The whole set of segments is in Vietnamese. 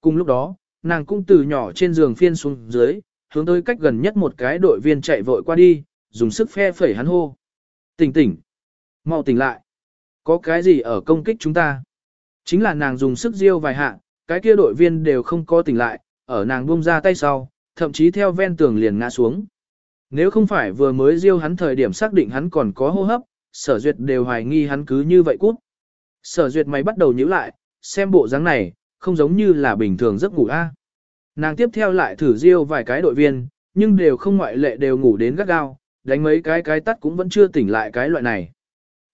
Cùng lúc đó, nàng cũng từ nhỏ trên giường phiên xuống dưới, hướng tới cách gần nhất một cái đội viên chạy vội qua đi, dùng sức phe phẩy hắn hô. Tỉnh tỉnh. mau tỉnh lại. Có cái gì ở công kích chúng ta? Chính là nàng dùng sức diêu vài hạ, cái kia đội viên đều không có tỉnh lại, ở nàng buông ra tay sau, thậm chí theo ven tường liền ngã xuống. Nếu không phải vừa mới diêu hắn thời điểm xác định hắn còn có hô hấp, sở duyệt đều hoài nghi hắn cứ như vậy cút. Sở duyệt mày bắt đầu nhíu lại, xem bộ dáng này, không giống như là bình thường giấc ngủ a. Nàng tiếp theo lại thử riêu vài cái đội viên, nhưng đều không ngoại lệ đều ngủ đến gắt gao, đánh mấy cái cái tắt cũng vẫn chưa tỉnh lại cái loại này.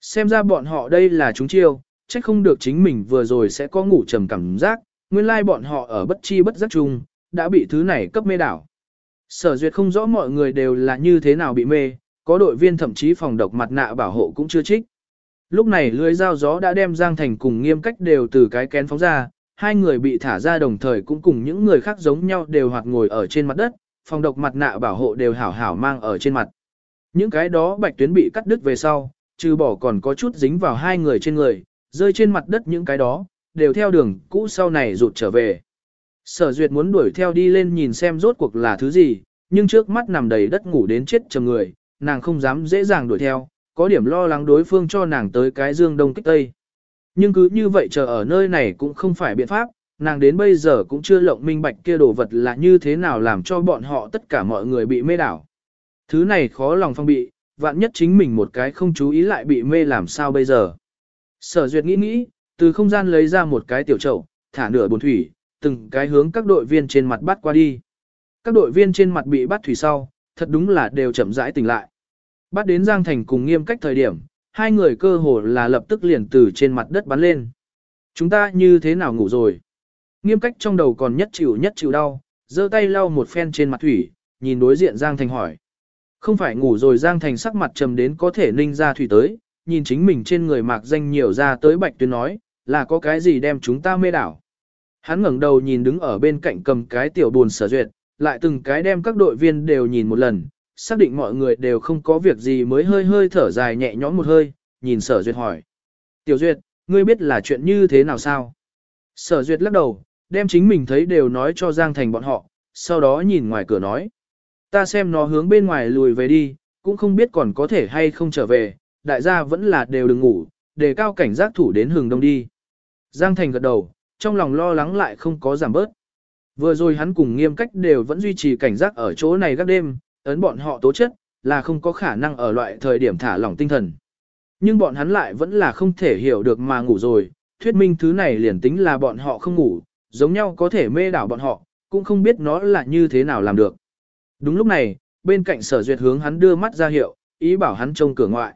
Xem ra bọn họ đây là chúng chiêu, chắc không được chính mình vừa rồi sẽ có ngủ trầm cảm giác, nguyên lai bọn họ ở bất chi bất giác chung, đã bị thứ này cấp mê đảo. Sở duyệt không rõ mọi người đều là như thế nào bị mê, có đội viên thậm chí phòng độc mặt nạ bảo hộ cũng chưa trích. Lúc này lưới dao gió đã đem Giang Thành cùng nghiêm cách đều từ cái kén phóng ra, hai người bị thả ra đồng thời cũng cùng những người khác giống nhau đều hoặc ngồi ở trên mặt đất, phòng độc mặt nạ bảo hộ đều hảo hảo mang ở trên mặt. Những cái đó bạch tuyến bị cắt đứt về sau, trừ bỏ còn có chút dính vào hai người trên người, rơi trên mặt đất những cái đó, đều theo đường cũ sau này rụt trở về. Sở duyệt muốn đuổi theo đi lên nhìn xem rốt cuộc là thứ gì, nhưng trước mắt nằm đầy đất ngủ đến chết chầm người, nàng không dám dễ dàng đuổi theo, có điểm lo lắng đối phương cho nàng tới cái dương đông kích tây. Nhưng cứ như vậy chờ ở nơi này cũng không phải biện pháp, nàng đến bây giờ cũng chưa lộng minh bạch kia đồ vật là như thế nào làm cho bọn họ tất cả mọi người bị mê đảo. Thứ này khó lòng phong bị, vạn nhất chính mình một cái không chú ý lại bị mê làm sao bây giờ. Sở duyệt nghĩ nghĩ, từ không gian lấy ra một cái tiểu chậu, thả nửa bồn thủy, từng cái hướng các đội viên trên mặt bắt qua đi. Các đội viên trên mặt bị bắt thủy sau, thật đúng là đều chậm rãi tỉnh lại. Bắt đến Giang Thành cùng nghiêm cách thời điểm, hai người cơ hồ là lập tức liền từ trên mặt đất bắn lên. Chúng ta như thế nào ngủ rồi? Nghiêm cách trong đầu còn nhất chịu nhất chịu đau, giơ tay lau một phen trên mặt thủy, nhìn đối diện Giang Thành hỏi. Không phải ngủ rồi Giang Thành sắc mặt trầm đến có thể ninh ra thủy tới, nhìn chính mình trên người mạc danh nhiều ra tới bạch tuyến nói, là có cái gì đem chúng ta mê đảo. Hắn ngẩng đầu nhìn đứng ở bên cạnh cầm cái tiểu buồn sở duyệt, lại từng cái đem các đội viên đều nhìn một lần, xác định mọi người đều không có việc gì mới hơi hơi thở dài nhẹ nhõm một hơi, nhìn sở duyệt hỏi. Tiểu duyệt, ngươi biết là chuyện như thế nào sao? Sở duyệt lắc đầu, đem chính mình thấy đều nói cho Giang Thành bọn họ, sau đó nhìn ngoài cửa nói. Ta xem nó hướng bên ngoài lùi về đi, cũng không biết còn có thể hay không trở về, đại gia vẫn là đều đừng ngủ, đề cao cảnh giác thủ đến hừng đông đi. Giang Thành gật đầu, trong lòng lo lắng lại không có giảm bớt. Vừa rồi hắn cùng nghiêm cách đều vẫn duy trì cảnh giác ở chỗ này các đêm, ấn bọn họ tố chất, là không có khả năng ở loại thời điểm thả lỏng tinh thần. Nhưng bọn hắn lại vẫn là không thể hiểu được mà ngủ rồi, thuyết minh thứ này liền tính là bọn họ không ngủ, giống nhau có thể mê đảo bọn họ, cũng không biết nó là như thế nào làm được. Đúng lúc này, bên cạnh sở duyệt hướng hắn đưa mắt ra hiệu, ý bảo hắn trông cửa ngoại.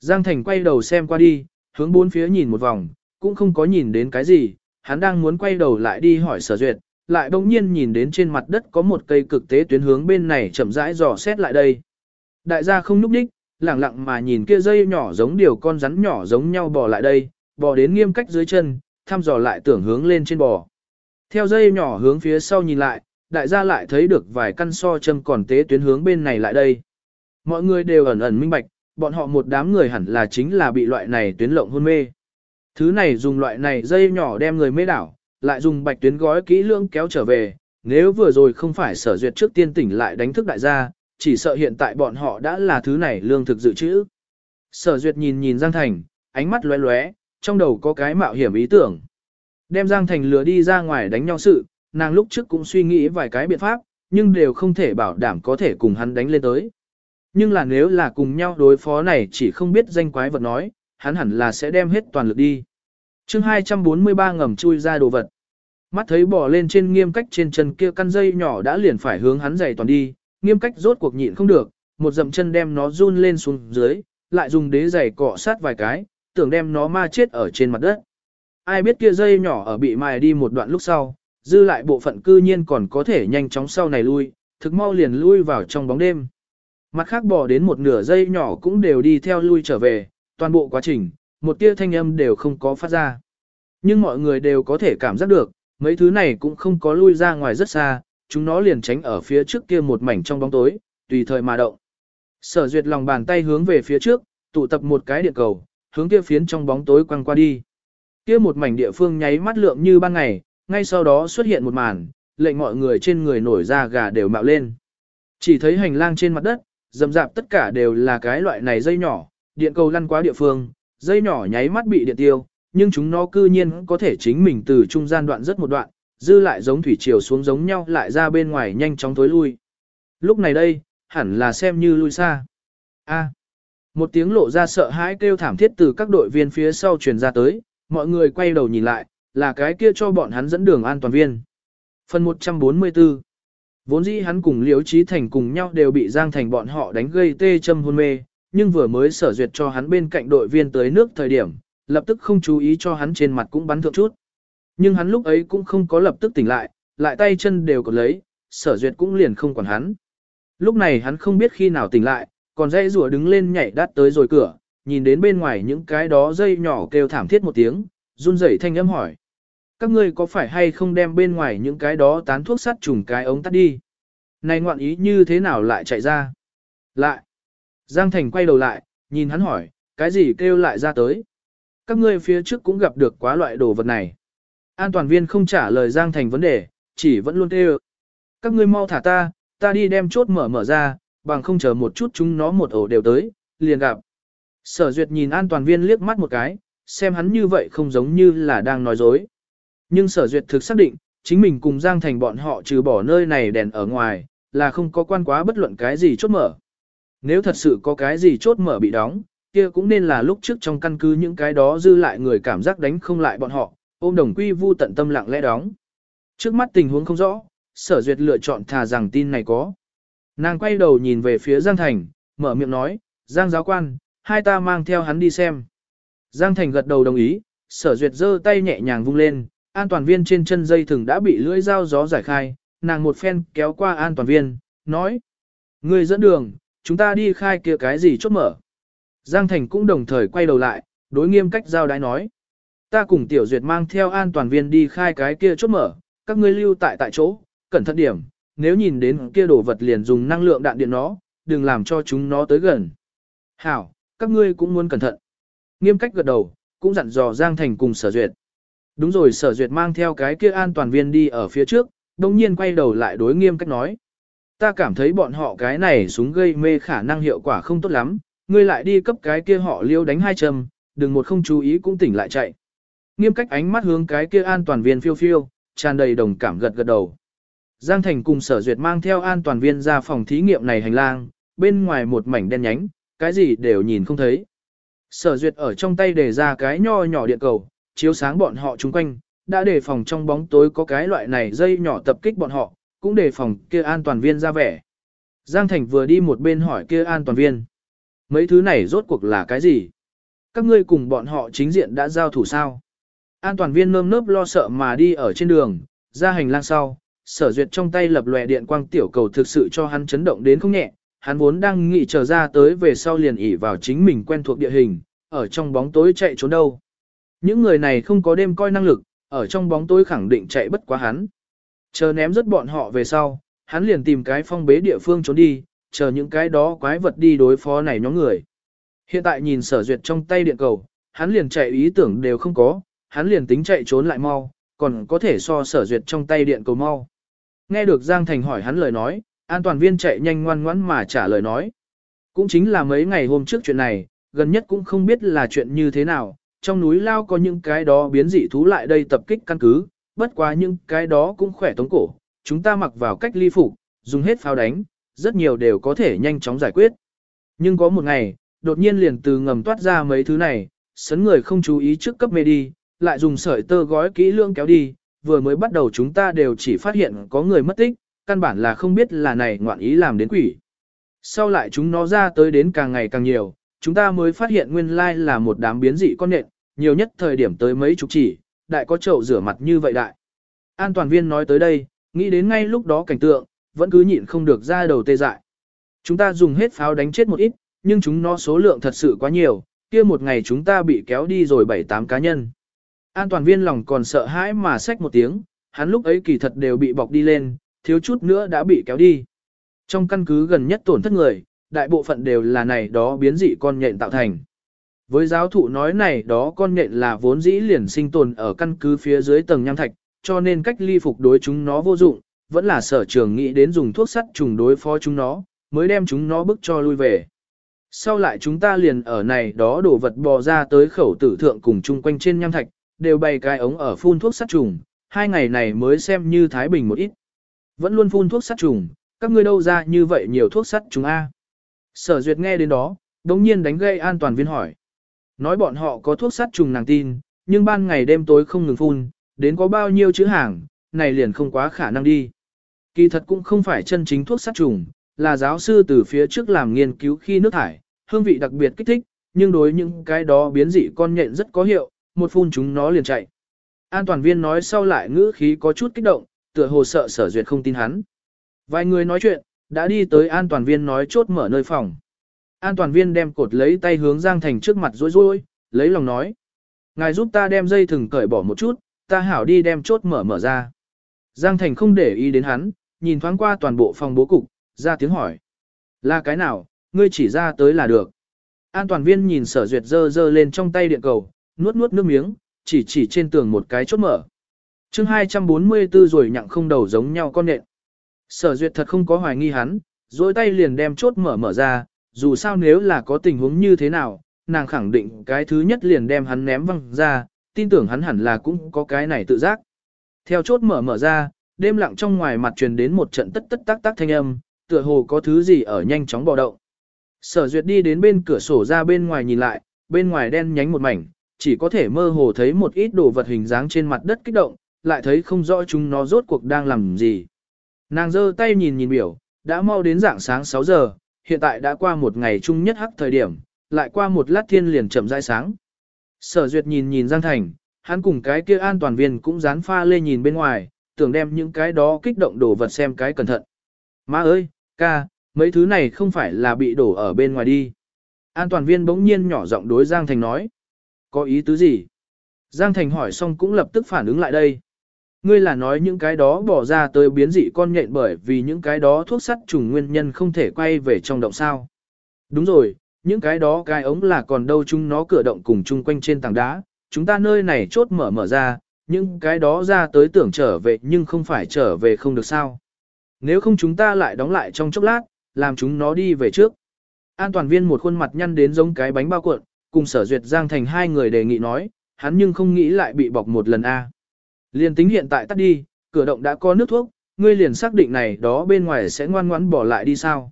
Giang Thành quay đầu xem qua đi, hướng bốn phía nhìn một vòng, cũng không có nhìn đến cái gì, hắn đang muốn quay đầu lại đi hỏi sở duyệt, lại bỗng nhiên nhìn đến trên mặt đất có một cây cực tế tuyến hướng bên này chậm rãi dò xét lại đây. Đại gia không núp đích, lẳng lặng mà nhìn kia dây nhỏ giống điều con rắn nhỏ giống nhau bò lại đây, bò đến nghiêm cách dưới chân, thăm dò lại tưởng hướng lên trên bò. Theo dây nhỏ hướng phía sau nhìn lại, đại gia lại thấy được vài căn so châm còn tế tuyến hướng bên này lại đây. Mọi người đều ẩn ẩn minh bạch, bọn họ một đám người hẳn là chính là bị loại này tuyến lộng hôn mê. Thứ này dùng loại này dây nhỏ đem người mê đảo, lại dùng bạch tuyến gói kỹ lưỡng kéo trở về, nếu vừa rồi không phải sở duyệt trước tiên tỉnh lại đánh thức đại gia, chỉ sợ hiện tại bọn họ đã là thứ này lương thực dự trữ. Sở duyệt nhìn nhìn Giang Thành, ánh mắt lóe lóe, trong đầu có cái mạo hiểm ý tưởng. Đem Giang Thành lừa đi ra ngoài đánh nhau sự, nàng lúc trước cũng suy nghĩ vài cái biện pháp, nhưng đều không thể bảo đảm có thể cùng hắn đánh lên tới. Nhưng là nếu là cùng nhau đối phó này chỉ không biết danh quái vật nói, hắn hẳn là sẽ đem hết toàn lực đi chương 243 ngầm chui ra đồ vật. Mắt thấy bỏ lên trên nghiêm cách trên chân kia căn dây nhỏ đã liền phải hướng hắn dày toàn đi, nghiêm cách rốt cuộc nhịn không được, một dậm chân đem nó run lên xuống dưới, lại dùng đế giày cọ sát vài cái, tưởng đem nó ma chết ở trên mặt đất. Ai biết kia dây nhỏ ở bị mài đi một đoạn lúc sau, dư lại bộ phận cư nhiên còn có thể nhanh chóng sau này lui, thực mau liền lui vào trong bóng đêm. Mặt khác bỏ đến một nửa dây nhỏ cũng đều đi theo lui trở về, toàn bộ quá trình, một tia thanh âm đều không có phát ra. Nhưng mọi người đều có thể cảm giác được, mấy thứ này cũng không có lui ra ngoài rất xa, chúng nó liền tránh ở phía trước kia một mảnh trong bóng tối, tùy thời mà động. Sở duyệt lòng bàn tay hướng về phía trước, tụ tập một cái điện cầu, hướng kia phiến trong bóng tối quăng qua đi. Kia một mảnh địa phương nháy mắt lượng như ban ngày, ngay sau đó xuất hiện một màn, lệnh mọi người trên người nổi da gà đều mạo lên. Chỉ thấy hành lang trên mặt đất, dầm dạp tất cả đều là cái loại này dây nhỏ, điện cầu lăn qua địa phương, dây nhỏ nháy mắt bị điện tiêu, nhưng chúng nó cư nhiên có thể chính mình từ trung gian đoạn rất một đoạn, dư lại giống thủy triều xuống giống nhau lại ra bên ngoài nhanh chóng tối lui. Lúc này đây, hẳn là xem như lui xa. A. một tiếng lộ ra sợ hãi kêu thảm thiết từ các đội viên phía sau truyền ra tới, mọi người quay đầu nhìn lại, là cái kia cho bọn hắn dẫn đường an toàn viên. Phần 144 Vốn dĩ hắn cùng Liễu Trí Thành cùng nhau đều bị Giang Thành bọn họ đánh gây tê châm hôn mê, nhưng vừa mới sở duyệt cho hắn bên cạnh đội viên tới nước thời điểm, lập tức không chú ý cho hắn trên mặt cũng bắn thượng chút. Nhưng hắn lúc ấy cũng không có lập tức tỉnh lại, lại tay chân đều có lấy, sở duyệt cũng liền không còn hắn. Lúc này hắn không biết khi nào tỉnh lại, còn dây rùa đứng lên nhảy đắt tới rồi cửa, nhìn đến bên ngoài những cái đó dây nhỏ kêu thảm thiết một tiếng, run rẩy thanh âm hỏi. Các ngươi có phải hay không đem bên ngoài những cái đó tán thuốc sát trùng cái ống tắt đi? Này ngoạn ý như thế nào lại chạy ra? Lại. Giang Thành quay đầu lại, nhìn hắn hỏi, cái gì kêu lại ra tới? Các ngươi phía trước cũng gặp được quá loại đồ vật này. An toàn viên không trả lời Giang Thành vấn đề, chỉ vẫn luôn kêu. Các ngươi mau thả ta, ta đi đem chốt mở mở ra, bằng không chờ một chút chúng nó một ổ đều tới, liền gặp. Sở duyệt nhìn an toàn viên liếc mắt một cái, xem hắn như vậy không giống như là đang nói dối. Nhưng sở duyệt thực xác định, chính mình cùng Giang Thành bọn họ trừ bỏ nơi này đèn ở ngoài, là không có quan quá bất luận cái gì chốt mở. Nếu thật sự có cái gì chốt mở bị đóng, kia cũng nên là lúc trước trong căn cứ những cái đó dư lại người cảm giác đánh không lại bọn họ, ôm đồng quy vu tận tâm lặng lẽ đóng. Trước mắt tình huống không rõ, sở duyệt lựa chọn thà rằng tin này có. Nàng quay đầu nhìn về phía Giang Thành, mở miệng nói, Giang giáo quan, hai ta mang theo hắn đi xem. Giang Thành gật đầu đồng ý, sở duyệt giơ tay nhẹ nhàng vung lên, an toàn viên trên chân dây thừng đã bị lưỡi dao gió giải khai, nàng một phen kéo qua an toàn viên, nói. Người dẫn đường, chúng ta đi khai kia cái gì chốt mở. Giang Thành cũng đồng thời quay đầu lại, đối nghiêm cách giao đái nói. Ta cùng Tiểu Duyệt mang theo an toàn viên đi khai cái kia chốt mở, các ngươi lưu tại tại chỗ, cẩn thận điểm, nếu nhìn đến kia đồ vật liền dùng năng lượng đạn điện nó, đừng làm cho chúng nó tới gần. Hảo, các ngươi cũng muốn cẩn thận. Nghiêm cách gật đầu, cũng dặn dò Giang Thành cùng sở duyệt. Đúng rồi sở duyệt mang theo cái kia an toàn viên đi ở phía trước, đồng nhiên quay đầu lại đối nghiêm cách nói. Ta cảm thấy bọn họ cái này súng gây mê khả năng hiệu quả không tốt lắm, ngươi lại đi cấp cái kia họ liêu đánh hai châm, đừng một không chú ý cũng tỉnh lại chạy. Nghiêm cách ánh mắt hướng cái kia an toàn viên phiêu phiêu, tràn đầy đồng cảm gật gật đầu. Giang Thành cùng sở duyệt mang theo an toàn viên ra phòng thí nghiệm này hành lang, bên ngoài một mảnh đen nhánh, cái gì đều nhìn không thấy. Sở duyệt ở trong tay để ra cái nho nhỏ điện cầu, chiếu sáng bọn họ chung quanh, đã đề phòng trong bóng tối có cái loại này dây nhỏ tập kích bọn họ, cũng đề phòng kia an toàn viên ra vẻ. Giang Thành vừa đi một bên hỏi kia an toàn viên. Mấy thứ này rốt cuộc là cái gì? Các ngươi cùng bọn họ chính diện đã giao thủ sao? An toàn viên nơm nớp lo sợ mà đi ở trên đường, ra hành lang sau, sở duyệt trong tay lập lòe điện quang tiểu cầu thực sự cho hắn chấn động đến không nhẹ, hắn vốn đang nghĩ chờ ra tới về sau liền ỉ vào chính mình quen thuộc địa hình, ở trong bóng tối chạy trốn đâu. Những người này không có đêm coi năng lực, ở trong bóng tối khẳng định chạy bất quá hắn. Chờ ném rất bọn họ về sau, hắn liền tìm cái phong bế địa phương trốn đi, chờ những cái đó quái vật đi đối phó này nhóm người. Hiện tại nhìn sở duyệt trong tay điện cầu, hắn liền chạy ý tưởng đều không có, hắn liền tính chạy trốn lại mau, còn có thể so sở duyệt trong tay điện cầu mau. Nghe được Giang Thành hỏi hắn lời nói, an toàn viên chạy nhanh ngoan ngoãn mà trả lời nói. Cũng chính là mấy ngày hôm trước chuyện này, gần nhất cũng không biết là chuyện như thế nào, trong núi lao có những cái đó biến dị thú lại đây tập kích căn cứ, bất quá những cái đó cũng khỏe tống cổ, chúng ta mặc vào cách ly phục, dùng hết pháo đánh, rất nhiều đều có thể nhanh chóng giải quyết. Nhưng có một ngày, đột nhiên liền từ ngầm toát ra mấy thứ này, sấn người không chú ý trước cấp mê đi, lại dùng sợi tơ gói kỹ lưỡng kéo đi, vừa mới bắt đầu chúng ta đều chỉ phát hiện có người mất tích, căn bản là không biết là này ngoạn ý làm đến quỷ. Sau lại chúng nó ra tới đến càng ngày càng nhiều, chúng ta mới phát hiện nguyên lai là một đám biến dị con nện, nhiều nhất thời điểm tới mấy chục chỉ, đại có chậu rửa mặt như vậy đại. An toàn viên nói tới đây, nghĩ đến ngay lúc đó cảnh tượng, vẫn cứ nhịn không được ra đầu tê dại. Chúng ta dùng hết pháo đánh chết một ít, nhưng chúng nó số lượng thật sự quá nhiều, kia một ngày chúng ta bị kéo đi rồi 7-8 cá nhân. An toàn viên lòng còn sợ hãi mà xách một tiếng, hắn lúc ấy kỳ thật đều bị bọc đi lên, thiếu chút nữa đã bị kéo đi. Trong căn cứ gần nhất tổn thất người, đại bộ phận đều là này đó biến dị con nhện tạo thành. Với giáo thụ nói này đó con nhện là vốn dĩ liền sinh tồn ở căn cứ phía dưới tầng nham thạch, cho nên cách ly phục đối chúng nó vô dụng, vẫn là sở trường nghĩ đến dùng thuốc sắt trùng đối phó chúng nó, mới đem chúng nó bức cho lui về. Sau lại chúng ta liền ở này đó đổ vật bò ra tới khẩu tử thượng cùng chung quanh trên nham thạch, đều bày cái ống ở phun thuốc sát trùng, hai ngày này mới xem như Thái Bình một ít. Vẫn luôn phun thuốc sát trùng, các ngươi đâu ra như vậy nhiều thuốc sắt trùng A. Sở duyệt nghe đến đó, đống nhiên đánh gây an toàn viên hỏi. Nói bọn họ có thuốc sát trùng nàng tin, nhưng ban ngày đêm tối không ngừng phun, đến có bao nhiêu chữ hàng, này liền không quá khả năng đi. Kỳ thật cũng không phải chân chính thuốc sát trùng, là giáo sư từ phía trước làm nghiên cứu khi nước thải, hương vị đặc biệt kích thích, nhưng đối những cái đó biến dị con nhện rất có hiệu, một phun chúng nó liền chạy. An toàn viên nói sau lại ngữ khí có chút kích động, tựa hồ sợ sở duyệt không tin hắn. Vài người nói chuyện, đã đi tới an toàn viên nói chốt mở nơi phòng. An toàn viên đem cột lấy tay hướng Giang Thành trước mặt rối rối, lấy lòng nói. Ngài giúp ta đem dây thừng cởi bỏ một chút, ta hảo đi đem chốt mở mở ra. Giang Thành không để ý đến hắn, nhìn thoáng qua toàn bộ phòng bố cục, ra tiếng hỏi. Là cái nào, ngươi chỉ ra tới là được. An toàn viên nhìn sở duyệt dơ dơ lên trong tay điện cầu, nuốt nuốt nước miếng, chỉ chỉ trên tường một cái chốt mở. chương 244 rồi nhặng không đầu giống nhau con nện. Sở duyệt thật không có hoài nghi hắn, dối tay liền đem chốt mở mở ra, dù sao nếu là có tình huống như thế nào, nàng khẳng định cái thứ nhất liền đem hắn ném văng ra, tin tưởng hắn hẳn là cũng có cái này tự giác. Theo chốt mở mở ra, đêm lặng trong ngoài mặt truyền đến một trận tất tất tác tác thanh âm, tựa hồ có thứ gì ở nhanh chóng bò động. Sở duyệt đi đến bên cửa sổ ra bên ngoài nhìn lại, bên ngoài đen nhánh một mảnh, chỉ có thể mơ hồ thấy một ít đồ vật hình dáng trên mặt đất kích động, lại thấy không rõ chúng nó rốt cuộc đang làm gì. Nàng giơ tay nhìn nhìn biểu, đã mau đến dạng sáng 6 giờ, hiện tại đã qua một ngày chung nhất hắc thời điểm, lại qua một lát thiên liền chậm rãi sáng. Sở duyệt nhìn nhìn Giang Thành, hắn cùng cái kia an toàn viên cũng dán pha lê nhìn bên ngoài, tưởng đem những cái đó kích động đồ vật xem cái cẩn thận. Má ơi, ca, mấy thứ này không phải là bị đổ ở bên ngoài đi. An toàn viên bỗng nhiên nhỏ giọng đối Giang Thành nói. Có ý tứ gì? Giang Thành hỏi xong cũng lập tức phản ứng lại đây. Ngươi là nói những cái đó bỏ ra tới biến dị con nhện bởi vì những cái đó thuốc sắt trùng nguyên nhân không thể quay về trong động sao. Đúng rồi, những cái đó cái ống là còn đâu chúng nó cửa động cùng chung quanh trên tảng đá, chúng ta nơi này chốt mở mở ra, những cái đó ra tới tưởng trở về nhưng không phải trở về không được sao. Nếu không chúng ta lại đóng lại trong chốc lát, làm chúng nó đi về trước. An toàn viên một khuôn mặt nhăn đến giống cái bánh bao cuộn, cùng sở duyệt giang thành hai người đề nghị nói, hắn nhưng không nghĩ lại bị bọc một lần a liền tính hiện tại tắt đi, cửa động đã có nước thuốc, ngươi liền xác định này đó bên ngoài sẽ ngoan ngoãn bỏ lại đi sao.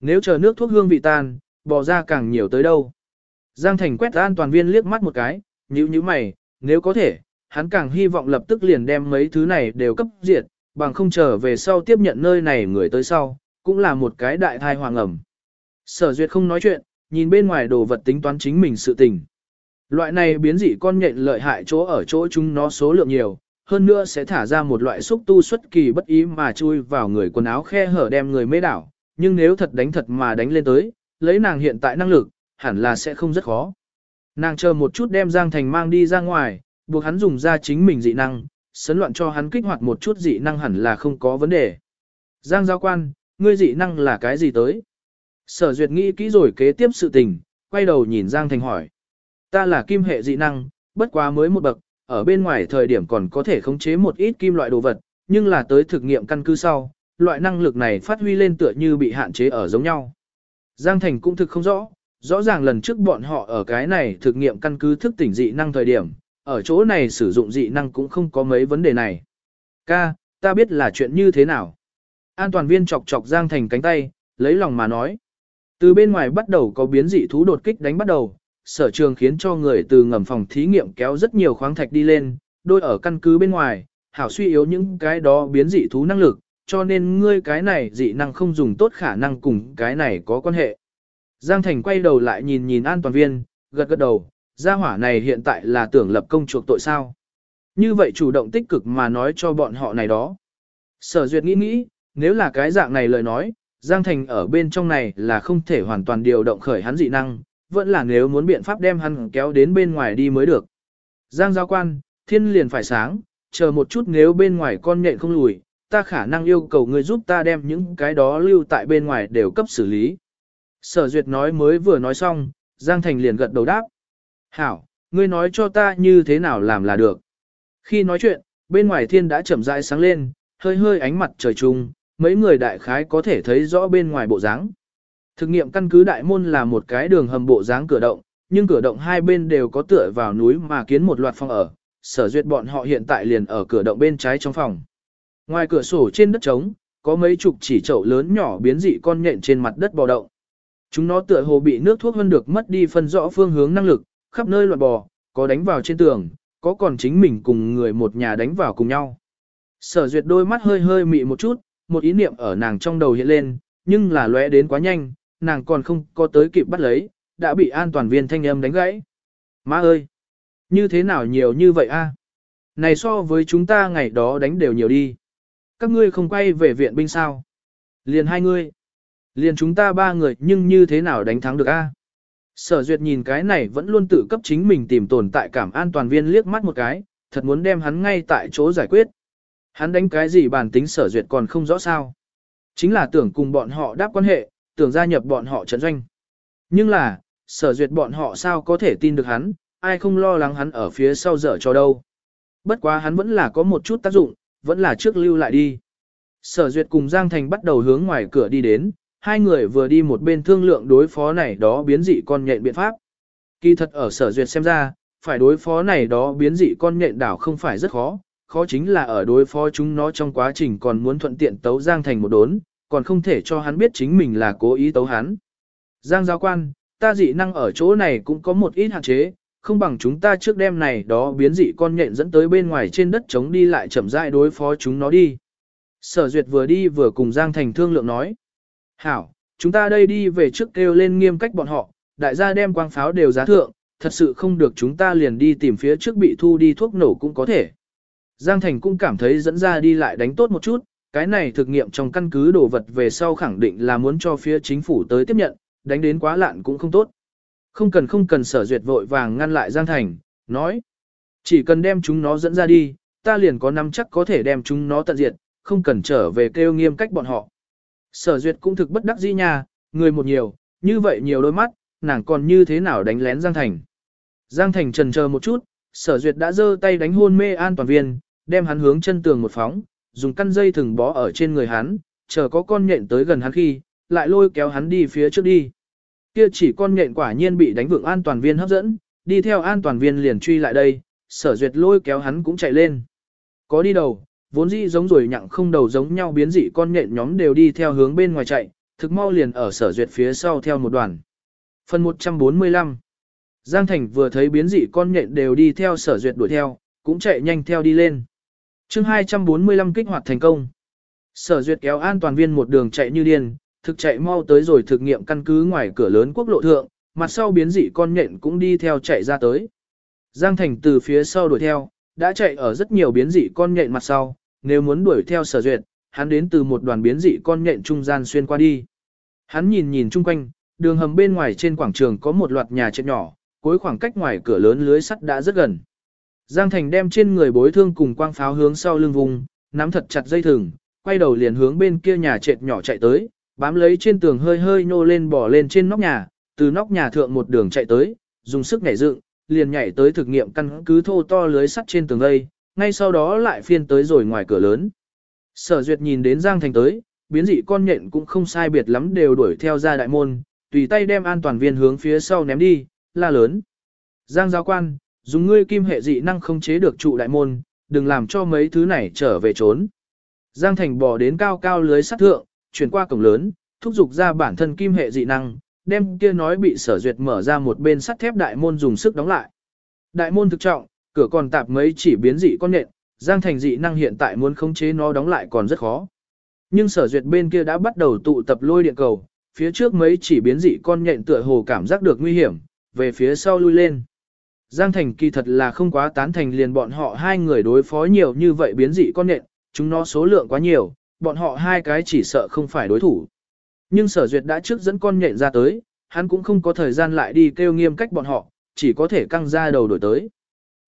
Nếu chờ nước thuốc hương vị tan, bỏ ra càng nhiều tới đâu. Giang Thành quét an toàn viên liếc mắt một cái, nhíu nhíu mày, nếu có thể, hắn càng hy vọng lập tức liền đem mấy thứ này đều cấp diệt, bằng không chờ về sau tiếp nhận nơi này người tới sau, cũng là một cái đại thai hoàng ẩm. Sở duyệt không nói chuyện, nhìn bên ngoài đồ vật tính toán chính mình sự tình. Loại này biến dị con nhện lợi hại chỗ ở chỗ chúng nó số lượng nhiều, hơn nữa sẽ thả ra một loại xúc tu xuất kỳ bất ý mà chui vào người quần áo khe hở đem người mê đảo, nhưng nếu thật đánh thật mà đánh lên tới, lấy nàng hiện tại năng lực, hẳn là sẽ không rất khó. Nàng chờ một chút đem Giang Thành mang đi ra ngoài, buộc hắn dùng ra chính mình dị năng, sấn loạn cho hắn kích hoạt một chút dị năng hẳn là không có vấn đề. Giang giao quan, ngươi dị năng là cái gì tới? Sở duyệt nghĩ kỹ rồi kế tiếp sự tình, quay đầu nhìn Giang Thành hỏi. Ta là kim hệ dị năng, bất quá mới một bậc, ở bên ngoài thời điểm còn có thể khống chế một ít kim loại đồ vật, nhưng là tới thực nghiệm căn cứ sau, loại năng lực này phát huy lên tựa như bị hạn chế ở giống nhau. Giang Thành cũng thực không rõ, rõ ràng lần trước bọn họ ở cái này thực nghiệm căn cứ thức tỉnh dị năng thời điểm, ở chỗ này sử dụng dị năng cũng không có mấy vấn đề này. Ca, ta biết là chuyện như thế nào. An toàn viên chọc chọc Giang Thành cánh tay, lấy lòng mà nói. Từ bên ngoài bắt đầu có biến dị thú đột kích đánh bắt đầu, sở trường khiến cho người từ ngầm phòng thí nghiệm kéo rất nhiều khoáng thạch đi lên, đôi ở căn cứ bên ngoài, hảo suy yếu những cái đó biến dị thú năng lực, cho nên ngươi cái này dị năng không dùng tốt khả năng cùng cái này có quan hệ. Giang Thành quay đầu lại nhìn nhìn an toàn viên, gật gật đầu, gia hỏa này hiện tại là tưởng lập công chuộc tội sao. Như vậy chủ động tích cực mà nói cho bọn họ này đó. Sở duyệt nghĩ nghĩ, nếu là cái dạng này lời nói, Giang Thành ở bên trong này là không thể hoàn toàn điều động khởi hắn dị năng, vẫn là nếu muốn biện pháp đem hắn kéo đến bên ngoài đi mới được. Giang giao quan, thiên liền phải sáng, chờ một chút nếu bên ngoài con nhện không lùi, ta khả năng yêu cầu người giúp ta đem những cái đó lưu tại bên ngoài đều cấp xử lý. Sở duyệt nói mới vừa nói xong, Giang Thành liền gật đầu đáp. Hảo, ngươi nói cho ta như thế nào làm là được. Khi nói chuyện, bên ngoài thiên đã chậm rãi sáng lên, hơi hơi ánh mặt trời trung, mấy người đại khái có thể thấy rõ bên ngoài bộ dáng. Thực nghiệm căn cứ đại môn là một cái đường hầm bộ dáng cửa động, nhưng cửa động hai bên đều có tựa vào núi mà kiến một loạt phòng ở, sở duyệt bọn họ hiện tại liền ở cửa động bên trái trong phòng. Ngoài cửa sổ trên đất trống, có mấy chục chỉ chậu lớn nhỏ biến dị con nhện trên mặt đất bò động. Chúng nó tựa hồ bị nước thuốc hơn được mất đi phân rõ phương hướng năng lực, khắp nơi loạn bò, có đánh vào trên tường, có còn chính mình cùng người một nhà đánh vào cùng nhau. Sở duyệt đôi mắt hơi hơi mị một chút, một ý niệm ở nàng trong đầu hiện lên, nhưng là lóe đến quá nhanh, nàng còn không có tới kịp bắt lấy, đã bị an toàn viên thanh âm đánh gãy. Má ơi! Như thế nào nhiều như vậy a? Này so với chúng ta ngày đó đánh đều nhiều đi. Các ngươi không quay về viện binh sao? Liền hai ngươi. Liền chúng ta ba người nhưng như thế nào đánh thắng được a? Sở duyệt nhìn cái này vẫn luôn tự cấp chính mình tìm tồn tại cảm an toàn viên liếc mắt một cái, thật muốn đem hắn ngay tại chỗ giải quyết. Hắn đánh cái gì bản tính sở duyệt còn không rõ sao. Chính là tưởng cùng bọn họ đáp quan hệ, tưởng gia nhập bọn họ trận doanh. Nhưng là, sở duyệt bọn họ sao có thể tin được hắn, ai không lo lắng hắn ở phía sau dở cho đâu. Bất quá hắn vẫn là có một chút tác dụng, vẫn là trước lưu lại đi. Sở duyệt cùng Giang Thành bắt đầu hướng ngoài cửa đi đến, hai người vừa đi một bên thương lượng đối phó này đó biến dị con nhện biện pháp. Kỳ thật ở sở duyệt xem ra, phải đối phó này đó biến dị con nhện đảo không phải rất khó, khó chính là ở đối phó chúng nó trong quá trình còn muốn thuận tiện tấu Giang thành một đốn, còn không thể cho hắn biết chính mình là cố ý tấu hắn. Giang giáo quan, ta dị năng ở chỗ này cũng có một ít hạn chế, không bằng chúng ta trước đêm này đó biến dị con nhện dẫn tới bên ngoài trên đất chống đi lại chậm rãi đối phó chúng nó đi. Sở duyệt vừa đi vừa cùng Giang Thành thương lượng nói. Hảo, chúng ta đây đi về trước kêu lên nghiêm cách bọn họ, đại gia đem quang pháo đều giá thượng, thật sự không được chúng ta liền đi tìm phía trước bị thu đi thuốc nổ cũng có thể. Giang Thành cũng cảm thấy dẫn ra đi lại đánh tốt một chút, cái này thực nghiệm trong căn cứ đồ vật về sau khẳng định là muốn cho phía chính phủ tới tiếp nhận, đánh đến quá lạn cũng không tốt. Không cần không cần sở duyệt vội vàng ngăn lại Giang Thành, nói. Chỉ cần đem chúng nó dẫn ra đi, ta liền có năm chắc có thể đem chúng nó tận diệt, không cần trở về kêu nghiêm cách bọn họ. Sở duyệt cũng thực bất đắc dĩ nha, người một nhiều, như vậy nhiều đôi mắt, nàng còn như thế nào đánh lén Giang Thành. Giang Thành trần chờ một chút, sở duyệt đã giơ tay đánh hôn mê an toàn viên, đem hắn hướng chân tường một phóng, dùng căn dây thừng bó ở trên người hắn, chờ có con nhện tới gần hắn khi, lại lôi kéo hắn đi phía trước đi. Kia chỉ con nhện quả nhiên bị đánh vượng an toàn viên hấp dẫn, đi theo an toàn viên liền truy lại đây, sở duyệt lôi kéo hắn cũng chạy lên. Có đi đầu, vốn dĩ giống rồi nhặng không đầu giống nhau biến dị con nhện nhóm đều đi theo hướng bên ngoài chạy, thực mau liền ở sở duyệt phía sau theo một đoàn. Phần 145 Giang Thành vừa thấy biến dị con nhện đều đi theo sở duyệt đuổi theo, cũng chạy nhanh theo đi lên chương 245 kích hoạt thành công. Sở duyệt kéo an toàn viên một đường chạy như điên, thực chạy mau tới rồi thực nghiệm căn cứ ngoài cửa lớn quốc lộ thượng, mặt sau biến dị con nhện cũng đi theo chạy ra tới. Giang Thành từ phía sau đuổi theo, đã chạy ở rất nhiều biến dị con nhện mặt sau, nếu muốn đuổi theo sở duyệt, hắn đến từ một đoàn biến dị con nhện trung gian xuyên qua đi. Hắn nhìn nhìn chung quanh, đường hầm bên ngoài trên quảng trường có một loạt nhà chết nhỏ, cuối khoảng cách ngoài cửa lớn lưới sắt đã rất gần. Giang Thành đem trên người bối thương cùng quang pháo hướng sau lưng vùng, nắm thật chặt dây thừng, quay đầu liền hướng bên kia nhà trệt nhỏ chạy tới, bám lấy trên tường hơi hơi nô lên bỏ lên trên nóc nhà, từ nóc nhà thượng một đường chạy tới, dùng sức nhảy dựng, liền nhảy tới thực nghiệm căn cứ thô to lưới sắt trên tường dây, ngay sau đó lại phiên tới rồi ngoài cửa lớn. Sở Duyệt nhìn đến Giang Thành tới, biến dị con nhện cũng không sai biệt lắm đều đuổi theo ra đại môn, tùy tay đem an toàn viên hướng phía sau ném đi, la lớn. Giang giáo quan, dùng ngươi kim hệ dị năng không chế được trụ đại môn, đừng làm cho mấy thứ này trở về trốn. Giang Thành bò đến cao cao lưới sắt thượng, chuyển qua cổng lớn, thúc giục ra bản thân kim hệ dị năng, đem kia nói bị sở duyệt mở ra một bên sắt thép đại môn dùng sức đóng lại. Đại môn thực trọng, cửa còn tạp mấy chỉ biến dị con nện, Giang Thành dị năng hiện tại muốn khống chế nó đóng lại còn rất khó. Nhưng sở duyệt bên kia đã bắt đầu tụ tập lôi điện cầu, phía trước mấy chỉ biến dị con nhện tựa hồ cảm giác được nguy hiểm, về phía sau lui lên. Giang Thành kỳ thật là không quá tán thành liền bọn họ hai người đối phó nhiều như vậy biến dị con nện, chúng nó số lượng quá nhiều, bọn họ hai cái chỉ sợ không phải đối thủ. Nhưng sở duyệt đã trước dẫn con nhện ra tới, hắn cũng không có thời gian lại đi kêu nghiêm cách bọn họ, chỉ có thể căng ra đầu đổi tới.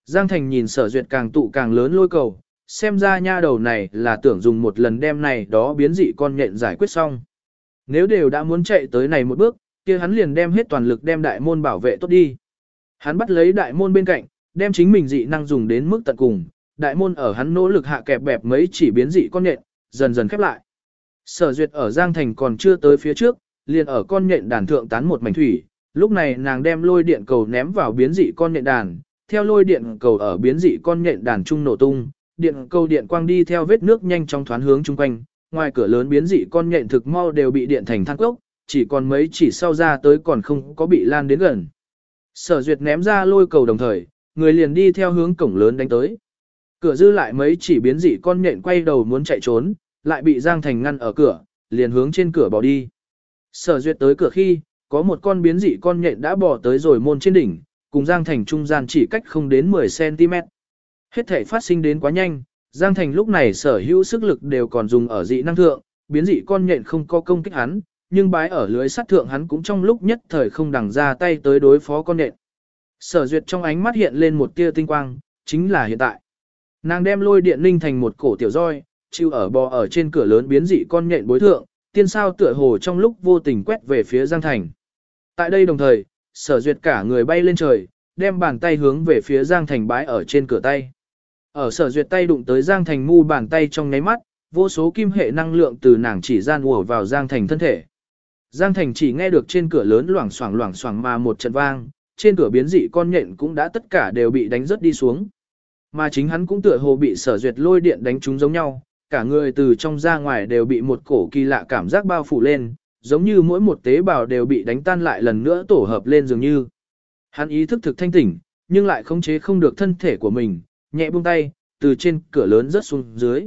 Giang Thành nhìn sở duyệt càng tụ càng lớn lôi cầu, xem ra nha đầu này là tưởng dùng một lần đem này đó biến dị con nhện giải quyết xong. Nếu đều đã muốn chạy tới này một bước, kia hắn liền đem hết toàn lực đem đại môn bảo vệ tốt đi. Hắn bắt lấy đại môn bên cạnh, đem chính mình dị năng dùng đến mức tận cùng, đại môn ở hắn nỗ lực hạ kẹp bẹp mấy chỉ biến dị con nhện, dần dần khép lại. Sở duyệt ở Giang Thành còn chưa tới phía trước, liền ở con nhện đàn thượng tán một mảnh thủy, lúc này nàng đem lôi điện cầu ném vào biến dị con nhện đàn, theo lôi điện cầu ở biến dị con nhện đàn trung nổ tung, điện cầu điện quang đi theo vết nước nhanh chóng thoán hướng chung quanh, ngoài cửa lớn biến dị con nhện thực mau đều bị điện thành than cốc, chỉ còn mấy chỉ sau ra tới còn không có bị lan đến gần. Sở duyệt ném ra lôi cầu đồng thời, người liền đi theo hướng cổng lớn đánh tới. Cửa dư lại mấy chỉ biến dị con nhện quay đầu muốn chạy trốn, lại bị Giang Thành ngăn ở cửa, liền hướng trên cửa bỏ đi. Sở duyệt tới cửa khi, có một con biến dị con nhện đã bỏ tới rồi môn trên đỉnh, cùng Giang Thành trung gian chỉ cách không đến 10cm. Hết thể phát sinh đến quá nhanh, Giang Thành lúc này sở hữu sức lực đều còn dùng ở dị năng thượng, biến dị con nhện không có công kích hắn, nhưng bái ở lưới sát thượng hắn cũng trong lúc nhất thời không đằng ra tay tới đối phó con nện Sở duyệt trong ánh mắt hiện lên một tia tinh quang, chính là hiện tại. Nàng đem lôi điện linh thành một cổ tiểu roi, chịu ở bò ở trên cửa lớn biến dị con nhện bối thượng, tiên sao tựa hồ trong lúc vô tình quét về phía Giang Thành. Tại đây đồng thời, sở duyệt cả người bay lên trời, đem bàn tay hướng về phía Giang Thành bái ở trên cửa tay. Ở sở duyệt tay đụng tới Giang Thành mu bàn tay trong nháy mắt, vô số kim hệ năng lượng từ nàng chỉ gian ùa vào Giang Thành thân thể. Giang Thành chỉ nghe được trên cửa lớn loảng xoảng loảng xoảng mà một trận vang, trên cửa biến dị con nhện cũng đã tất cả đều bị đánh rớt đi xuống. Mà chính hắn cũng tựa hồ bị sở duyệt lôi điện đánh trúng giống nhau, cả người từ trong ra ngoài đều bị một cổ kỳ lạ cảm giác bao phủ lên, giống như mỗi một tế bào đều bị đánh tan lại lần nữa tổ hợp lên dường như. Hắn ý thức thực thanh tỉnh, nhưng lại khống chế không được thân thể của mình, nhẹ buông tay, từ trên cửa lớn rớt xuống dưới.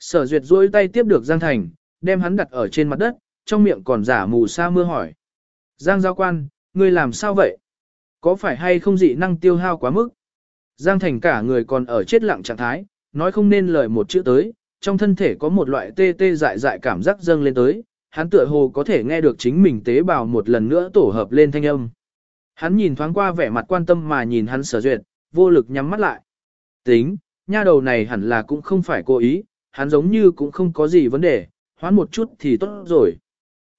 Sở duyệt duỗi tay tiếp được Giang Thành, đem hắn đặt ở trên mặt đất, trong miệng còn giả mù sa mưa hỏi. Giang giao quan, ngươi làm sao vậy? Có phải hay không dị năng tiêu hao quá mức? Giang Thành cả người còn ở chết lặng trạng thái, nói không nên lời một chữ tới, trong thân thể có một loại tê tê dại dại cảm giác dâng lên tới, hắn tựa hồ có thể nghe được chính mình tế bào một lần nữa tổ hợp lên thanh âm. Hắn nhìn thoáng qua vẻ mặt quan tâm mà nhìn hắn sở duyệt, vô lực nhắm mắt lại. Tính, nha đầu này hẳn là cũng không phải cố ý, hắn giống như cũng không có gì vấn đề, hoán một chút thì tốt rồi.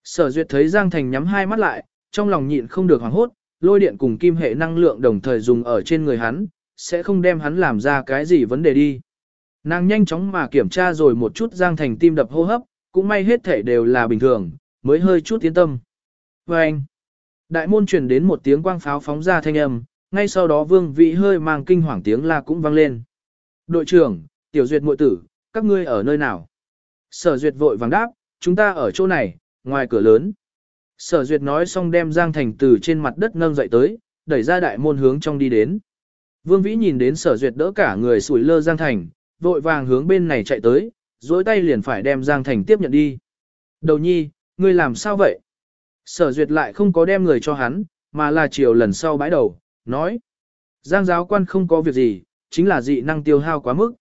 Sở duyệt thấy Giang Thành nhắm hai mắt lại, trong lòng nhịn không được hoảng hốt, lôi điện cùng kim hệ năng lượng đồng thời dùng ở trên người hắn, sẽ không đem hắn làm ra cái gì vấn đề đi. Nàng nhanh chóng mà kiểm tra rồi một chút Giang Thành tim đập hô hấp, cũng may hết thể đều là bình thường, mới hơi chút tiến tâm. Và anh, đại môn truyền đến một tiếng quang pháo phóng ra thanh âm, ngay sau đó vương vị hơi mang kinh hoàng tiếng la cũng vang lên. Đội trưởng, tiểu duyệt muội tử, các ngươi ở nơi nào? Sở duyệt vội vàng đáp, chúng ta ở chỗ này, ngoài cửa lớn. Sở duyệt nói xong đem Giang Thành từ trên mặt đất nâng dậy tới, đẩy ra đại môn hướng trong đi đến. Vương Vĩ nhìn đến sở duyệt đỡ cả người sủi lơ Giang Thành, vội vàng hướng bên này chạy tới, dối tay liền phải đem Giang Thành tiếp nhận đi. Đầu nhi, ngươi làm sao vậy? Sở duyệt lại không có đem người cho hắn, mà là chiều lần sau bãi đầu, nói. Giang giáo quan không có việc gì, chính là dị năng tiêu hao quá mức.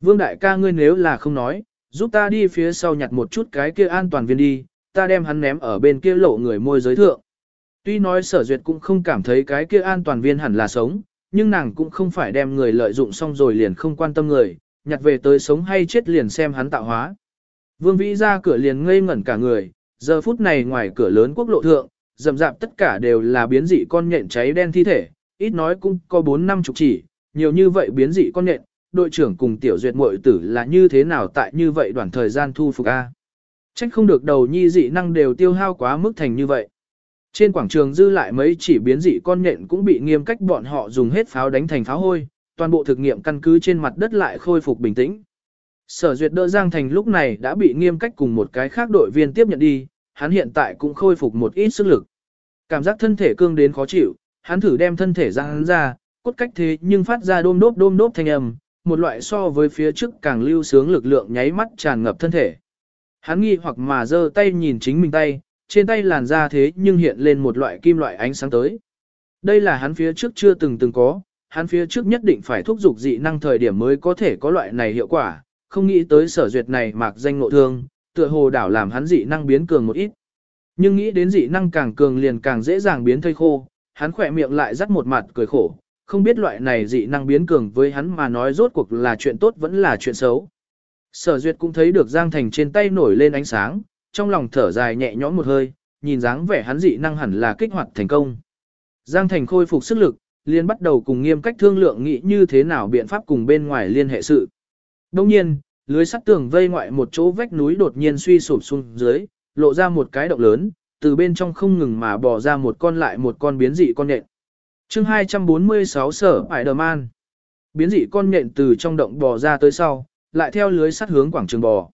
Vương đại ca ngươi nếu là không nói, giúp ta đi phía sau nhặt một chút cái kia an toàn viên đi, ta đem hắn ném ở bên kia lộ người môi giới thượng. Tuy nói sở duyệt cũng không cảm thấy cái kia an toàn viên hẳn là sống, nhưng nàng cũng không phải đem người lợi dụng xong rồi liền không quan tâm người, nhặt về tới sống hay chết liền xem hắn tạo hóa. Vương Vĩ ra cửa liền ngây ngẩn cả người, giờ phút này ngoài cửa lớn quốc lộ thượng, rậm rạp tất cả đều là biến dị con nhện cháy đen thi thể, ít nói cũng có 4 năm chục chỉ, nhiều như vậy biến dị con nhện, đội trưởng cùng tiểu duyệt muội tử là như thế nào tại như vậy đoạn thời gian thu phục A. Trách không được đầu nhi dị năng đều tiêu hao quá mức thành như vậy. Trên quảng trường dư lại mấy chỉ biến dị con nện cũng bị nghiêm cách bọn họ dùng hết pháo đánh thành pháo hôi, toàn bộ thực nghiệm căn cứ trên mặt đất lại khôi phục bình tĩnh. Sở duyệt đỡ Giang Thành lúc này đã bị nghiêm cách cùng một cái khác đội viên tiếp nhận đi, hắn hiện tại cũng khôi phục một ít sức lực. Cảm giác thân thể cương đến khó chịu, hắn thử đem thân thể ra hắn ra, cốt cách thế nhưng phát ra đôm đốp đôm đốp thanh âm, một loại so với phía trước càng lưu sướng lực lượng nháy mắt tràn ngập thân thể. Hắn nghi hoặc mà giơ tay nhìn chính mình tay, trên tay làn da thế nhưng hiện lên một loại kim loại ánh sáng tới. Đây là hắn phía trước chưa từng từng có, hắn phía trước nhất định phải thúc giục dị năng thời điểm mới có thể có loại này hiệu quả, không nghĩ tới sở duyệt này mạc danh ngộ thương, tựa hồ đảo làm hắn dị năng biến cường một ít. Nhưng nghĩ đến dị năng càng cường liền càng dễ dàng biến thây khô, hắn khỏe miệng lại rắt một mặt cười khổ, không biết loại này dị năng biến cường với hắn mà nói rốt cuộc là chuyện tốt vẫn là chuyện xấu. Sở duyệt cũng thấy được Giang Thành trên tay nổi lên ánh sáng, trong lòng thở dài nhẹ nhõm một hơi, nhìn dáng vẻ hắn dị năng hẳn là kích hoạt thành công. Giang Thành khôi phục sức lực, liền bắt đầu cùng nghiêm cách thương lượng nghĩ như thế nào biện pháp cùng bên ngoài liên hệ sự. Đồng nhiên, lưới sắt tường vây ngoại một chỗ vách núi đột nhiên suy sụp xuống dưới, lộ ra một cái động lớn, từ bên trong không ngừng mà bò ra một con lại một con biến dị con nhện. chương 246 sở Spider-Man Biến dị con nhện từ trong động bò ra tới sau, lại theo lưới sắt hướng quảng trường bò.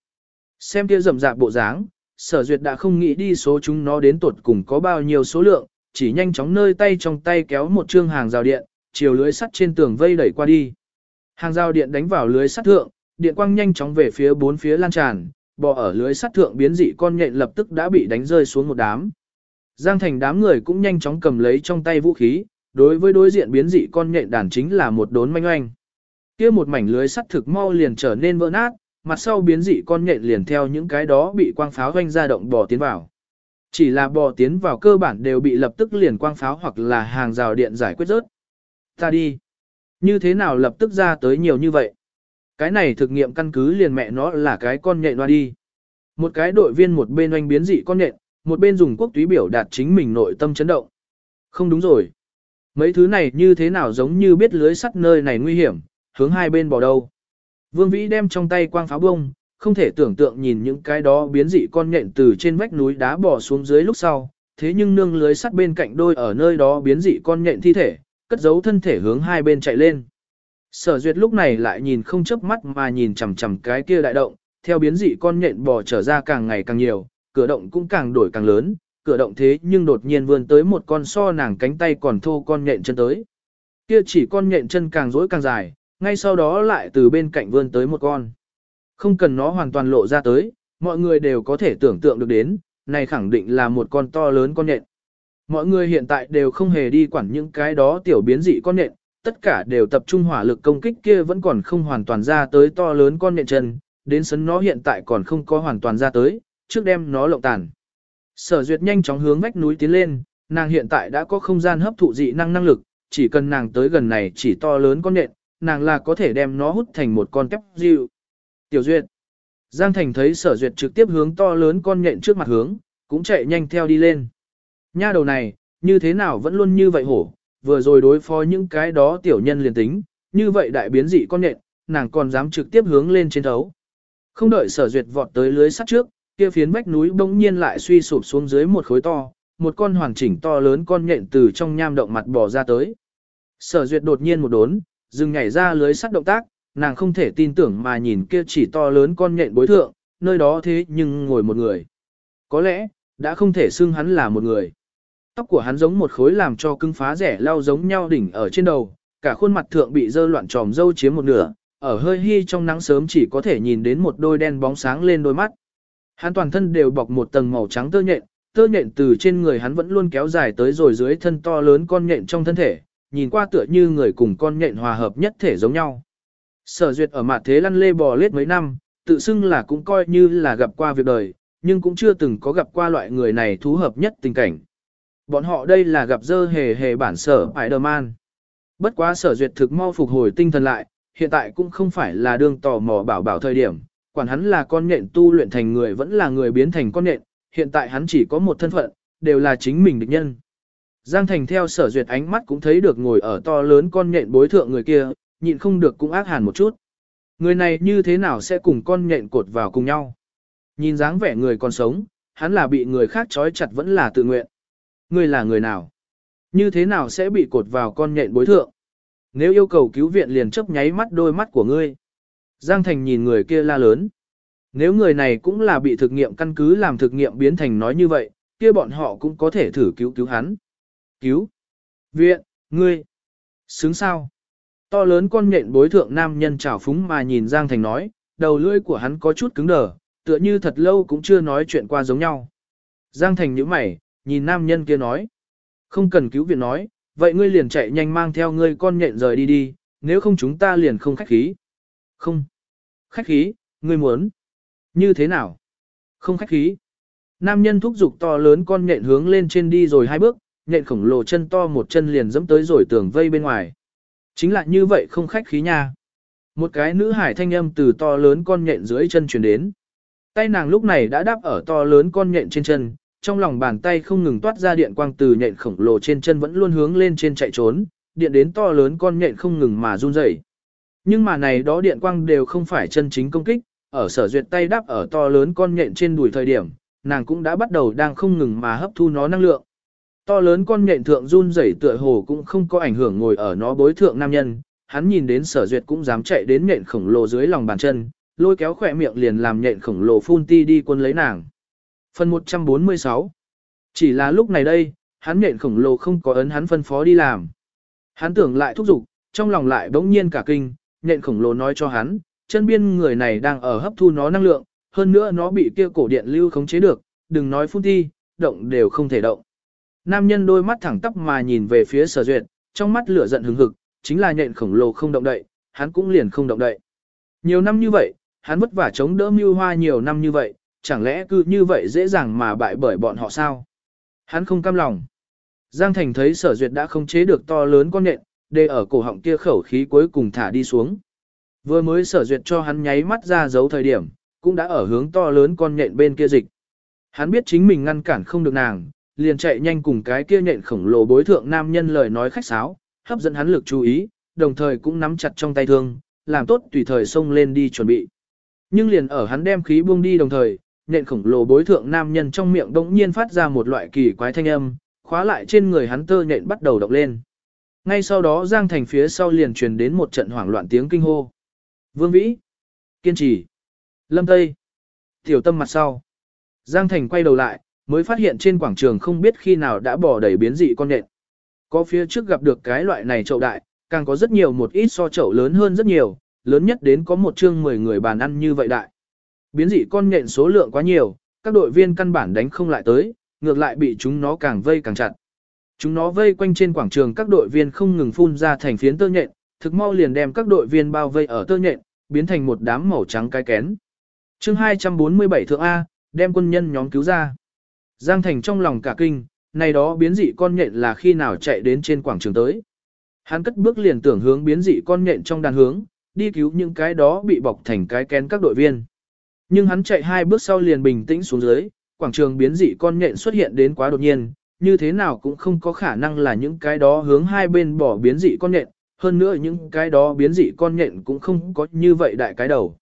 Xem kia rậm rạp bộ dáng, sở duyệt đã không nghĩ đi số chúng nó đến tuột cùng có bao nhiêu số lượng, chỉ nhanh chóng nơi tay trong tay kéo một chương hàng rào điện, chiều lưới sắt trên tường vây đẩy qua đi. Hàng rào điện đánh vào lưới sắt thượng, điện quang nhanh chóng về phía bốn phía lan tràn, bò ở lưới sắt thượng biến dị con nhện lập tức đã bị đánh rơi xuống một đám. Giang thành đám người cũng nhanh chóng cầm lấy trong tay vũ khí, đối với đối diện biến dị con nhện đàn chính là một đốn manh oanh. Kia một mảnh lưới sắt thực mau liền trở nên vỡ nát, mặt sau biến dị con nhện liền theo những cái đó bị quang pháo doanh ra động bò tiến vào. Chỉ là bò tiến vào cơ bản đều bị lập tức liền quang pháo hoặc là hàng rào điện giải quyết rớt. Ta đi. Như thế nào lập tức ra tới nhiều như vậy? Cái này thực nghiệm căn cứ liền mẹ nó là cái con nhện loa đi. Một cái đội viên một bên oanh biến dị con nhện, một bên dùng quốc túy biểu đạt chính mình nội tâm chấn động. Không đúng rồi. Mấy thứ này như thế nào giống như biết lưới sắt nơi này nguy hiểm, hướng hai bên bỏ đâu. Vương Vĩ đem trong tay quang pháo bông, không thể tưởng tượng nhìn những cái đó biến dị con nhện từ trên vách núi đá bỏ xuống dưới lúc sau, thế nhưng nương lưới sắt bên cạnh đôi ở nơi đó biến dị con nhện thi thể, cất giấu thân thể hướng hai bên chạy lên. Sở duyệt lúc này lại nhìn không chớp mắt mà nhìn chằm chằm cái kia đại động, theo biến dị con nhện bò trở ra càng ngày càng nhiều, cửa động cũng càng đổi càng lớn, cửa động thế nhưng đột nhiên vươn tới một con so nàng cánh tay còn thô con nhện chân tới. Kia chỉ con nhện chân càng rỗi càng dài, ngay sau đó lại từ bên cạnh vươn tới một con. Không cần nó hoàn toàn lộ ra tới, mọi người đều có thể tưởng tượng được đến, này khẳng định là một con to lớn con nhện. Mọi người hiện tại đều không hề đi quản những cái đó tiểu biến dị con nhện, tất cả đều tập trung hỏa lực công kích kia vẫn còn không hoàn toàn ra tới to lớn con nhện chân, đến sấn nó hiện tại còn không có hoàn toàn ra tới, trước đem nó lộng tàn. Sở duyệt nhanh chóng hướng vách núi tiến lên, nàng hiện tại đã có không gian hấp thụ dị năng năng lực, chỉ cần nàng tới gần này chỉ to lớn con nhện, nàng là có thể đem nó hút thành một con kép dịu. Tiểu Duyệt. Giang Thành thấy sở duyệt trực tiếp hướng to lớn con nhện trước mặt hướng, cũng chạy nhanh theo đi lên. Nha đầu này, như thế nào vẫn luôn như vậy hổ, vừa rồi đối phó những cái đó tiểu nhân liền tính, như vậy đại biến dị con nhện, nàng còn dám trực tiếp hướng lên trên thấu. Không đợi sở duyệt vọt tới lưới sắt trước, kia phiến vách núi bỗng nhiên lại suy sụp xuống dưới một khối to, một con hoàn chỉnh to lớn con nhện từ trong nham động mặt bò ra tới. Sở duyệt đột nhiên một đốn, dừng nhảy ra lưới sắt động tác, nàng không thể tin tưởng mà nhìn kia chỉ to lớn con nhện bối thượng, nơi đó thế nhưng ngồi một người. Có lẽ, đã không thể xưng hắn là một người. Tóc của hắn giống một khối làm cho cứng phá rẻ lau giống nhau đỉnh ở trên đầu, cả khuôn mặt thượng bị dơ loạn tròm dâu chiếm một nửa, ở hơi hy trong nắng sớm chỉ có thể nhìn đến một đôi đen bóng sáng lên đôi mắt. Hắn toàn thân đều bọc một tầng màu trắng tơ nhện, tơ nhện từ trên người hắn vẫn luôn kéo dài tới rồi dưới thân to lớn con nhện trong thân thể, nhìn qua tựa như người cùng con nhện hòa hợp nhất thể giống nhau. Sở duyệt ở mặt thế lăn lê bò lết mấy năm, tự xưng là cũng coi như là gặp qua việc đời, nhưng cũng chưa từng có gặp qua loại người này thú hợp nhất tình cảnh. Bọn họ đây là gặp dơ hề hề bản sở Spider-Man. Bất quá sở duyệt thực mau phục hồi tinh thần lại, hiện tại cũng không phải là đương tò mò bảo bảo thời điểm, quản hắn là con nhện tu luyện thành người vẫn là người biến thành con nhện, hiện tại hắn chỉ có một thân phận, đều là chính mình địch nhân. Giang Thành theo sở duyệt ánh mắt cũng thấy được ngồi ở to lớn con nhện bối thượng người kia, nhịn không được cũng ác hàn một chút. Người này như thế nào sẽ cùng con nhện cột vào cùng nhau? Nhìn dáng vẻ người còn sống, hắn là bị người khác trói chặt vẫn là tự nguyện. Người là người nào? Như thế nào sẽ bị cột vào con nhện bối thượng? Nếu yêu cầu cứu viện liền chấp nháy mắt đôi mắt của ngươi. Giang Thành nhìn người kia la lớn. Nếu người này cũng là bị thực nghiệm căn cứ làm thực nghiệm biến thành nói như vậy, kia bọn họ cũng có thể thử cứu cứu hắn. Cứu. Viện, ngươi. Xứng sao? To lớn con nhện bối thượng nam nhân trào phúng mà nhìn Giang Thành nói, đầu lưỡi của hắn có chút cứng đờ, tựa như thật lâu cũng chưa nói chuyện qua giống nhau. Giang Thành nhíu mày, nhìn nam nhân kia nói. Không cần cứu viện nói, vậy ngươi liền chạy nhanh mang theo ngươi con nhện rời đi đi, nếu không chúng ta liền không khách khí. Không. Khách khí, ngươi muốn. Như thế nào? Không khách khí. Nam nhân thúc giục to lớn con nhện hướng lên trên đi rồi hai bước, nện khổng lồ chân to một chân liền dẫm tới rồi tường vây bên ngoài. Chính là như vậy không khách khí nha. Một cái nữ hải thanh âm từ to lớn con nhện dưới chân truyền đến. Tay nàng lúc này đã đáp ở to lớn con nhện trên chân, trong lòng bàn tay không ngừng toát ra điện quang từ nhện khổng lồ trên chân vẫn luôn hướng lên trên chạy trốn, điện đến to lớn con nhện không ngừng mà run rẩy. Nhưng mà này đó điện quang đều không phải chân chính công kích, ở sở duyệt tay đáp ở to lớn con nhện trên đùi thời điểm, nàng cũng đã bắt đầu đang không ngừng mà hấp thu nó năng lượng. To lớn con nhện thượng run rẩy tựa hồ cũng không có ảnh hưởng ngồi ở nó bối thượng nam nhân, hắn nhìn đến sở duyệt cũng dám chạy đến nhện khổng lồ dưới lòng bàn chân, lôi kéo khỏe miệng liền làm nhện khổng lồ phun ti đi quân lấy nàng. Phần 146 Chỉ là lúc này đây, hắn nhện khổng lồ không có ấn hắn phân phó đi làm. Hắn tưởng lại thúc giục, trong lòng lại bỗng nhiên cả kinh, nhện khổng lồ nói cho hắn, chân biên người này đang ở hấp thu nó năng lượng, hơn nữa nó bị kia cổ điện lưu khống chế được, đừng nói phun ti, động đều không thể động. Nam nhân đôi mắt thẳng tắp mà nhìn về phía sở duyệt, trong mắt lửa giận hừng hực, chính là nhện khổng lồ không động đậy, hắn cũng liền không động đậy. Nhiều năm như vậy, hắn vất vả chống đỡ mưu hoa nhiều năm như vậy, chẳng lẽ cứ như vậy dễ dàng mà bại bởi bọn họ sao? Hắn không cam lòng. Giang Thành thấy sở duyệt đã không chế được to lớn con nhện, để ở cổ họng kia khẩu khí cuối cùng thả đi xuống. Vừa mới sở duyệt cho hắn nháy mắt ra dấu thời điểm, cũng đã ở hướng to lớn con nhện bên kia dịch. Hắn biết chính mình ngăn cản không được nàng, liền chạy nhanh cùng cái kia nhện khổng lồ bối thượng nam nhân lời nói khách sáo, hấp dẫn hắn lực chú ý, đồng thời cũng nắm chặt trong tay thương, làm tốt tùy thời xông lên đi chuẩn bị. Nhưng liền ở hắn đem khí buông đi đồng thời, nhện khổng lồ bối thượng nam nhân trong miệng đống nhiên phát ra một loại kỳ quái thanh âm, khóa lại trên người hắn tơ nhện bắt đầu động lên. Ngay sau đó Giang Thành phía sau liền truyền đến một trận hoảng loạn tiếng kinh hô. Vương Vĩ, Kiên Trì, Lâm Tây, Tiểu Tâm mặt sau. Giang Thành quay đầu lại, mới phát hiện trên quảng trường không biết khi nào đã bỏ đầy biến dị con nhện. Có phía trước gặp được cái loại này chậu đại, càng có rất nhiều một ít so chậu lớn hơn rất nhiều, lớn nhất đến có một chương 10 người bàn ăn như vậy đại. Biến dị con nhện số lượng quá nhiều, các đội viên căn bản đánh không lại tới, ngược lại bị chúng nó càng vây càng chặt. Chúng nó vây quanh trên quảng trường các đội viên không ngừng phun ra thành phiến tơ nhện, thực mau liền đem các đội viên bao vây ở tơ nhện, biến thành một đám màu trắng cái kén. chương 247 thượng A, đem quân nhân nhóm cứu ra. Giang Thành trong lòng cả kinh, này đó biến dị con nhện là khi nào chạy đến trên quảng trường tới. Hắn cất bước liền tưởng hướng biến dị con nhện trong đàn hướng, đi cứu những cái đó bị bọc thành cái kén các đội viên. Nhưng hắn chạy hai bước sau liền bình tĩnh xuống dưới, quảng trường biến dị con nhện xuất hiện đến quá đột nhiên, như thế nào cũng không có khả năng là những cái đó hướng hai bên bỏ biến dị con nhện, hơn nữa những cái đó biến dị con nhện cũng không có như vậy đại cái đầu.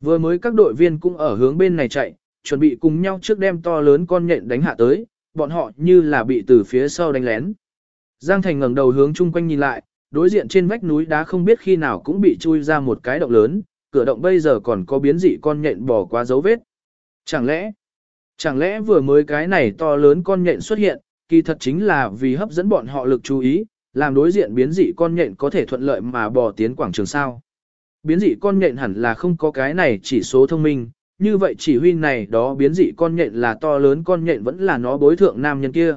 Vừa mới các đội viên cũng ở hướng bên này chạy, chuẩn bị cùng nhau trước đem to lớn con nhện đánh hạ tới, bọn họ như là bị từ phía sau đánh lén. Giang Thành ngẩng đầu hướng chung quanh nhìn lại, đối diện trên vách núi đá không biết khi nào cũng bị chui ra một cái động lớn, cửa động bây giờ còn có biến dị con nhện bỏ qua dấu vết. Chẳng lẽ, chẳng lẽ vừa mới cái này to lớn con nhện xuất hiện, kỳ thật chính là vì hấp dẫn bọn họ lực chú ý, làm đối diện biến dị con nhện có thể thuận lợi mà bò tiến quảng trường sao. Biến dị con nhện hẳn là không có cái này chỉ số thông minh, như vậy chỉ huy này đó biến dị con nhện là to lớn con nhện vẫn là nó bối thượng nam nhân kia.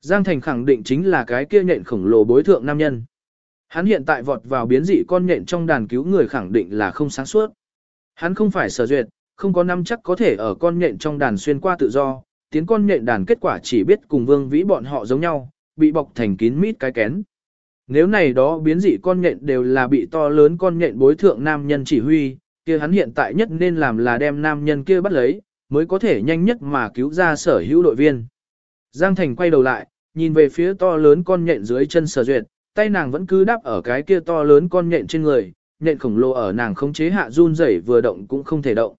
Giang Thành khẳng định chính là cái kia nhện khổng lồ bối thượng nam nhân. Hắn hiện tại vọt vào biến dị con nhện trong đàn cứu người khẳng định là không sáng suốt. Hắn không phải sở duyệt, không có năm chắc có thể ở con nhện trong đàn xuyên qua tự do, tiến con nhện đàn kết quả chỉ biết cùng vương vĩ bọn họ giống nhau, bị bọc thành kín mít cái kén. Nếu này đó biến dị con nhện đều là bị to lớn con nhện bối thượng nam nhân chỉ huy, kia hắn hiện tại nhất nên làm là đem nam nhân kia bắt lấy, mới có thể nhanh nhất mà cứu ra sở hữu đội viên. Giang Thành quay đầu lại, nhìn về phía to lớn con nhện dưới chân sở duyệt, tay nàng vẫn cứ đáp ở cái kia to lớn con nhện trên người, nhện khổng lồ ở nàng không chế hạ run rẩy vừa động cũng không thể động.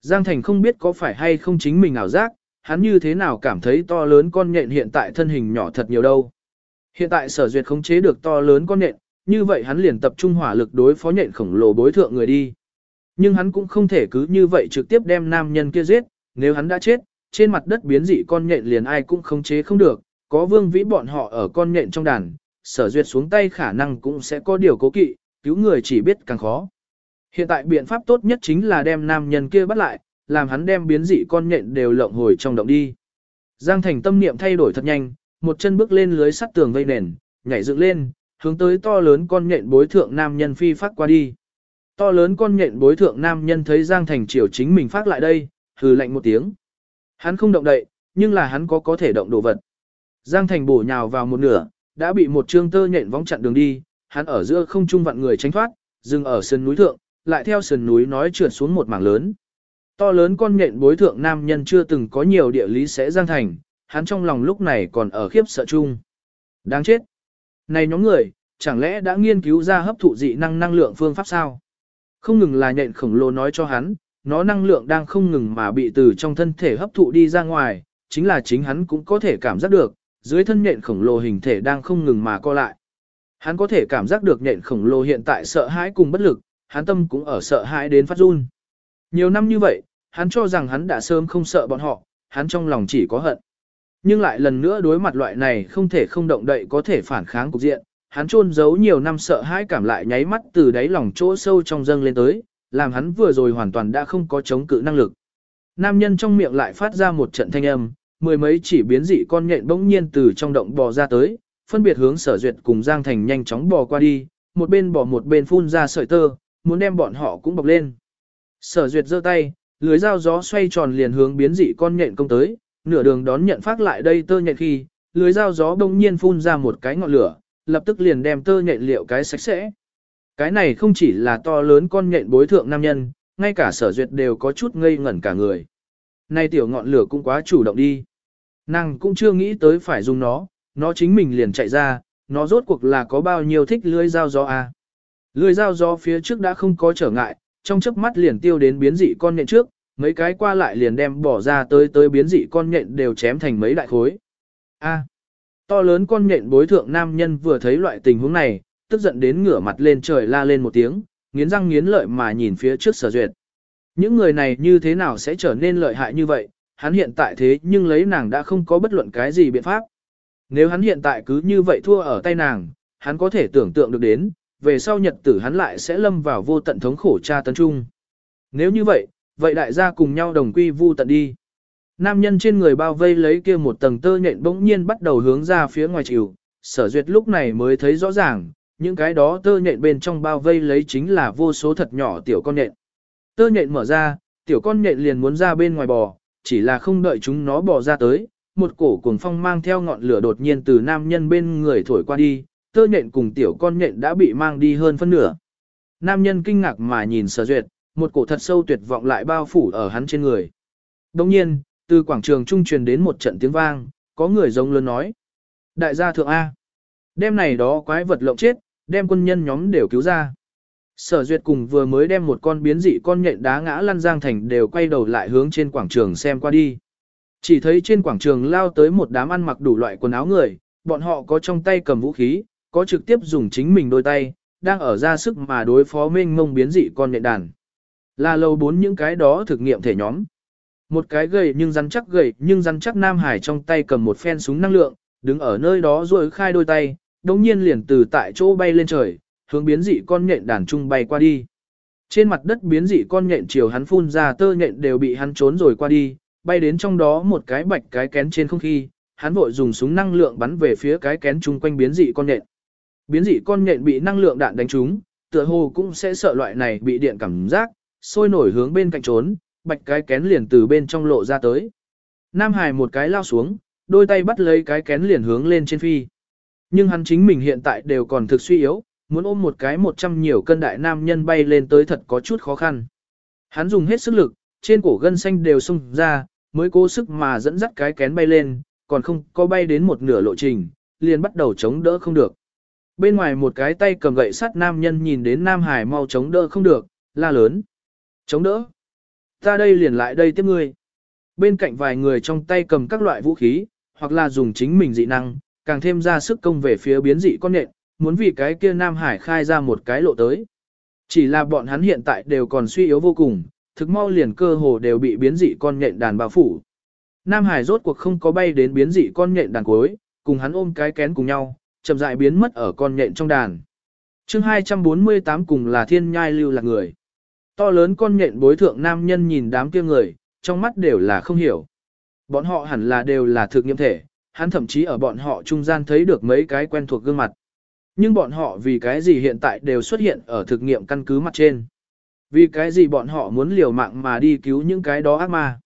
Giang Thành không biết có phải hay không chính mình ảo giác, hắn như thế nào cảm thấy to lớn con nhện hiện tại thân hình nhỏ thật nhiều đâu. Hiện tại sở duyệt không chế được to lớn con nhện, như vậy hắn liền tập trung hỏa lực đối phó nhện khổng lồ bối thượng người đi. Nhưng hắn cũng không thể cứ như vậy trực tiếp đem nam nhân kia giết, nếu hắn đã chết, trên mặt đất biến dị con nhện liền ai cũng không chế không được, có vương vĩ bọn họ ở con nhện trong đàn, sở duyệt xuống tay khả năng cũng sẽ có điều cố kỵ, cứu người chỉ biết càng khó. Hiện tại biện pháp tốt nhất chính là đem nam nhân kia bắt lại, làm hắn đem biến dị con nhện đều lộng hồi trong động đi. Giang Thành tâm niệm thay đổi thật nhanh, một chân bước lên lưới sắt tường vây nền, nhảy dựng lên, hướng tới to lớn con nhện bối thượng nam nhân phi phát qua đi. To lớn con nhện bối thượng nam nhân thấy Giang Thành triều chính mình phát lại đây, hừ lạnh một tiếng. Hắn không động đậy, nhưng là hắn có có thể động đồ vật. Giang Thành bổ nhào vào một nửa, đã bị một trương tơ nhện vóng chặn đường đi, hắn ở giữa không trung vặn người tránh thoát, dừng ở sườn núi thượng, lại theo sườn núi nói trượt xuống một mảng lớn. To lớn con nhện bối thượng nam nhân chưa từng có nhiều địa lý sẽ Giang Thành, hắn trong lòng lúc này còn ở khiếp sợ chung. Đáng chết. Này nhóm người, Chẳng lẽ đã nghiên cứu ra hấp thụ dị năng năng lượng phương pháp sao? Không ngừng là nhện khổng lồ nói cho hắn, nó năng lượng đang không ngừng mà bị từ trong thân thể hấp thụ đi ra ngoài, chính là chính hắn cũng có thể cảm giác được, dưới thân nhện khổng lồ hình thể đang không ngừng mà co lại. Hắn có thể cảm giác được nhện khổng lồ hiện tại sợ hãi cùng bất lực, hắn tâm cũng ở sợ hãi đến phát run. Nhiều năm như vậy, hắn cho rằng hắn đã sớm không sợ bọn họ, hắn trong lòng chỉ có hận. Nhưng lại lần nữa đối mặt loại này không thể không động đậy có thể phản kháng cục diện, hắn chôn giấu nhiều năm sợ hãi cảm lại nháy mắt từ đáy lòng chỗ sâu trong dâng lên tới, làm hắn vừa rồi hoàn toàn đã không có chống cự năng lực. Nam nhân trong miệng lại phát ra một trận thanh âm, mười mấy chỉ biến dị con nhện bỗng nhiên từ trong động bò ra tới, phân biệt hướng sở duyệt cùng Giang Thành nhanh chóng bò qua đi, một bên bò một bên phun ra sợi tơ, muốn đem bọn họ cũng bọc lên. Sở duyệt giơ tay, lưới dao gió xoay tròn liền hướng biến dị con nhện công tới, nửa đường đón nhận phát lại đây tơ nhện khi, lưới dao gió bỗng nhiên phun ra một cái ngọn lửa, lập tức liền đem tơ nhện liệu cái sạch sẽ. Cái này không chỉ là to lớn con nhện bối thượng nam nhân, ngay cả sở duyệt đều có chút ngây ngẩn cả người. nay tiểu ngọn lửa cũng quá chủ động đi. Nàng cũng chưa nghĩ tới phải dùng nó, nó chính mình liền chạy ra, nó rốt cuộc là có bao nhiêu thích lưới dao gió à. Lưới dao gió phía trước đã không có trở ngại, trong chớp mắt liền tiêu đến biến dị con nhện trước, mấy cái qua lại liền đem bỏ ra tới tới biến dị con nhện đều chém thành mấy đại khối. A to lớn con nhện bối thượng nam nhân vừa thấy loại tình huống này, tức giận đến ngửa mặt lên trời la lên một tiếng, nghiến răng nghiến lợi mà nhìn phía trước sở duyệt. Những người này như thế nào sẽ trở nên lợi hại như vậy, hắn hiện tại thế nhưng lấy nàng đã không có bất luận cái gì biện pháp. Nếu hắn hiện tại cứ như vậy thua ở tay nàng, hắn có thể tưởng tượng được đến, về sau nhật tử hắn lại sẽ lâm vào vô tận thống khổ tra tấn trung. Nếu như vậy, vậy đại gia cùng nhau đồng quy vu tận đi. Nam nhân trên người bao vây lấy kia một tầng tơ nhện bỗng nhiên bắt đầu hướng ra phía ngoài chịu, sở duyệt lúc này mới thấy rõ ràng, những cái đó tơ nhện bên trong bao vây lấy chính là vô số thật nhỏ tiểu con nhện. Tơ nhện mở ra, tiểu con nhện liền muốn ra bên ngoài bò, chỉ là không đợi chúng nó bò ra tới, một cổ cuồng phong mang theo ngọn lửa đột nhiên từ nam nhân bên người thổi qua đi, tơ nhện cùng tiểu con nhện đã bị mang đi hơn phân nửa. Nam nhân kinh ngạc mà nhìn sở duyệt, một cổ thật sâu tuyệt vọng lại bao phủ ở hắn trên người. Đồng nhiên, từ quảng trường trung truyền đến một trận tiếng vang, có người giống lớn nói. Đại gia thượng A. Đêm này đó quái vật lộng chết, đem quân nhân nhóm đều cứu ra. Sở duyệt cùng vừa mới đem một con biến dị con nhện đá ngã lăn giang thành đều quay đầu lại hướng trên quảng trường xem qua đi. Chỉ thấy trên quảng trường lao tới một đám ăn mặc đủ loại quần áo người, bọn họ có trong tay cầm vũ khí, có trực tiếp dùng chính mình đôi tay, đang ở ra sức mà đối phó mênh mông biến dị con nhện đàn. Là lâu bốn những cái đó thực nghiệm thể nhóm. Một cái gầy nhưng rắn chắc gầy nhưng rắn chắc Nam Hải trong tay cầm một phen súng năng lượng, đứng ở nơi đó rồi khai đôi tay, đồng nhiên liền từ tại chỗ bay lên trời, hướng biến dị con nhện đàn trung bay qua đi. Trên mặt đất biến dị con nhện chiều hắn phun ra tơ nhện đều bị hắn trốn rồi qua đi, bay đến trong đó một cái bạch cái kén trên không khí, hắn vội dùng súng năng lượng bắn về phía cái kén chung quanh biến dị con nhện. Biến dị con nhện bị năng lượng đạn đánh trúng, tựa hồ cũng sẽ sợ loại này bị điện cảm giác, sôi nổi hướng bên cạnh trốn, bạch cái kén liền từ bên trong lộ ra tới. Nam Hải một cái lao xuống, đôi tay bắt lấy cái kén liền hướng lên trên phi. Nhưng hắn chính mình hiện tại đều còn thực suy yếu, muốn ôm một cái một trăm nhiều cân đại nam nhân bay lên tới thật có chút khó khăn. Hắn dùng hết sức lực, trên cổ gân xanh đều sung ra, mới cố sức mà dẫn dắt cái kén bay lên, còn không có bay đến một nửa lộ trình, liền bắt đầu chống đỡ không được. Bên ngoài một cái tay cầm gậy sắt nam nhân nhìn đến Nam Hải mau chống đỡ không được, la lớn. Chống đỡ. Ta đây liền lại đây tiếp ngươi. Bên cạnh vài người trong tay cầm các loại vũ khí, hoặc là dùng chính mình dị năng, càng thêm ra sức công về phía biến dị con nện, muốn vì cái kia Nam Hải khai ra một cái lộ tới. Chỉ là bọn hắn hiện tại đều còn suy yếu vô cùng, thực mau liền cơ hồ đều bị biến dị con nhện đàn bao phủ. Nam Hải rốt cuộc không có bay đến biến dị con nhện đàn cuối, cùng hắn ôm cái kén cùng nhau, chậm rãi biến mất ở con nhện trong đàn. chương 248 cùng là thiên nhai lưu là người. To lớn con nhện bối thượng nam nhân nhìn đám kia người, trong mắt đều là không hiểu. Bọn họ hẳn là đều là thực nghiệm thể, hắn thậm chí ở bọn họ trung gian thấy được mấy cái quen thuộc gương mặt. Nhưng bọn họ vì cái gì hiện tại đều xuất hiện ở thực nghiệm căn cứ mặt trên. Vì cái gì bọn họ muốn liều mạng mà đi cứu những cái đó ác ma?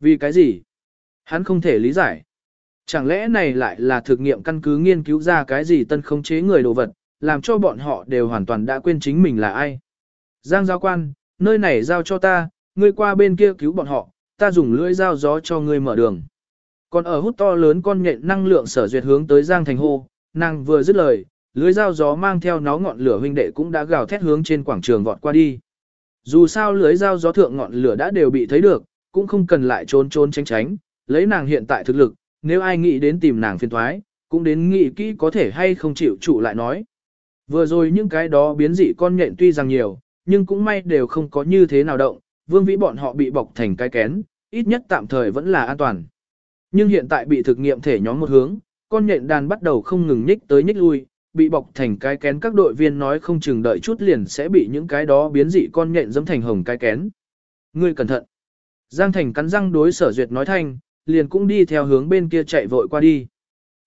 Vì cái gì? Hắn không thể lý giải. Chẳng lẽ này lại là thực nghiệm căn cứ nghiên cứu ra cái gì tân khống chế người đồ vật, làm cho bọn họ đều hoàn toàn đã quên chính mình là ai? Giang giáo quan, nơi này giao cho ta, ngươi qua bên kia cứu bọn họ, ta dùng lưỡi dao gió cho ngươi mở đường. Còn ở hút to lớn con nhện năng lượng sở duyệt hướng tới Giang Thành Hô, nàng vừa dứt lời, lưới dao gió mang theo nó ngọn lửa huynh đệ cũng đã gào thét hướng trên quảng trường vọt qua đi. Dù sao lưới dao gió thượng ngọn lửa đã đều bị thấy được, cũng không cần lại trốn trốn tránh tránh, lấy nàng hiện tại thực lực, nếu ai nghĩ đến tìm nàng phiền thoái, cũng đến nghĩ kỹ có thể hay không chịu trụ lại nói. Vừa rồi những cái đó biến dị con nhện tuy rằng nhiều, nhưng cũng may đều không có như thế nào động, vương vĩ bọn họ bị bọc thành cái kén, ít nhất tạm thời vẫn là an toàn. Nhưng hiện tại bị thực nghiệm thể nhóm một hướng, con nhện đàn bắt đầu không ngừng nhích tới nhích lui, bị bọc thành cái kén các đội viên nói không chừng đợi chút liền sẽ bị những cái đó biến dị con nhện dẫm thành hồng cái kén. Ngươi cẩn thận. Giang Thành cắn răng đối sở duyệt nói thanh, liền cũng đi theo hướng bên kia chạy vội qua đi.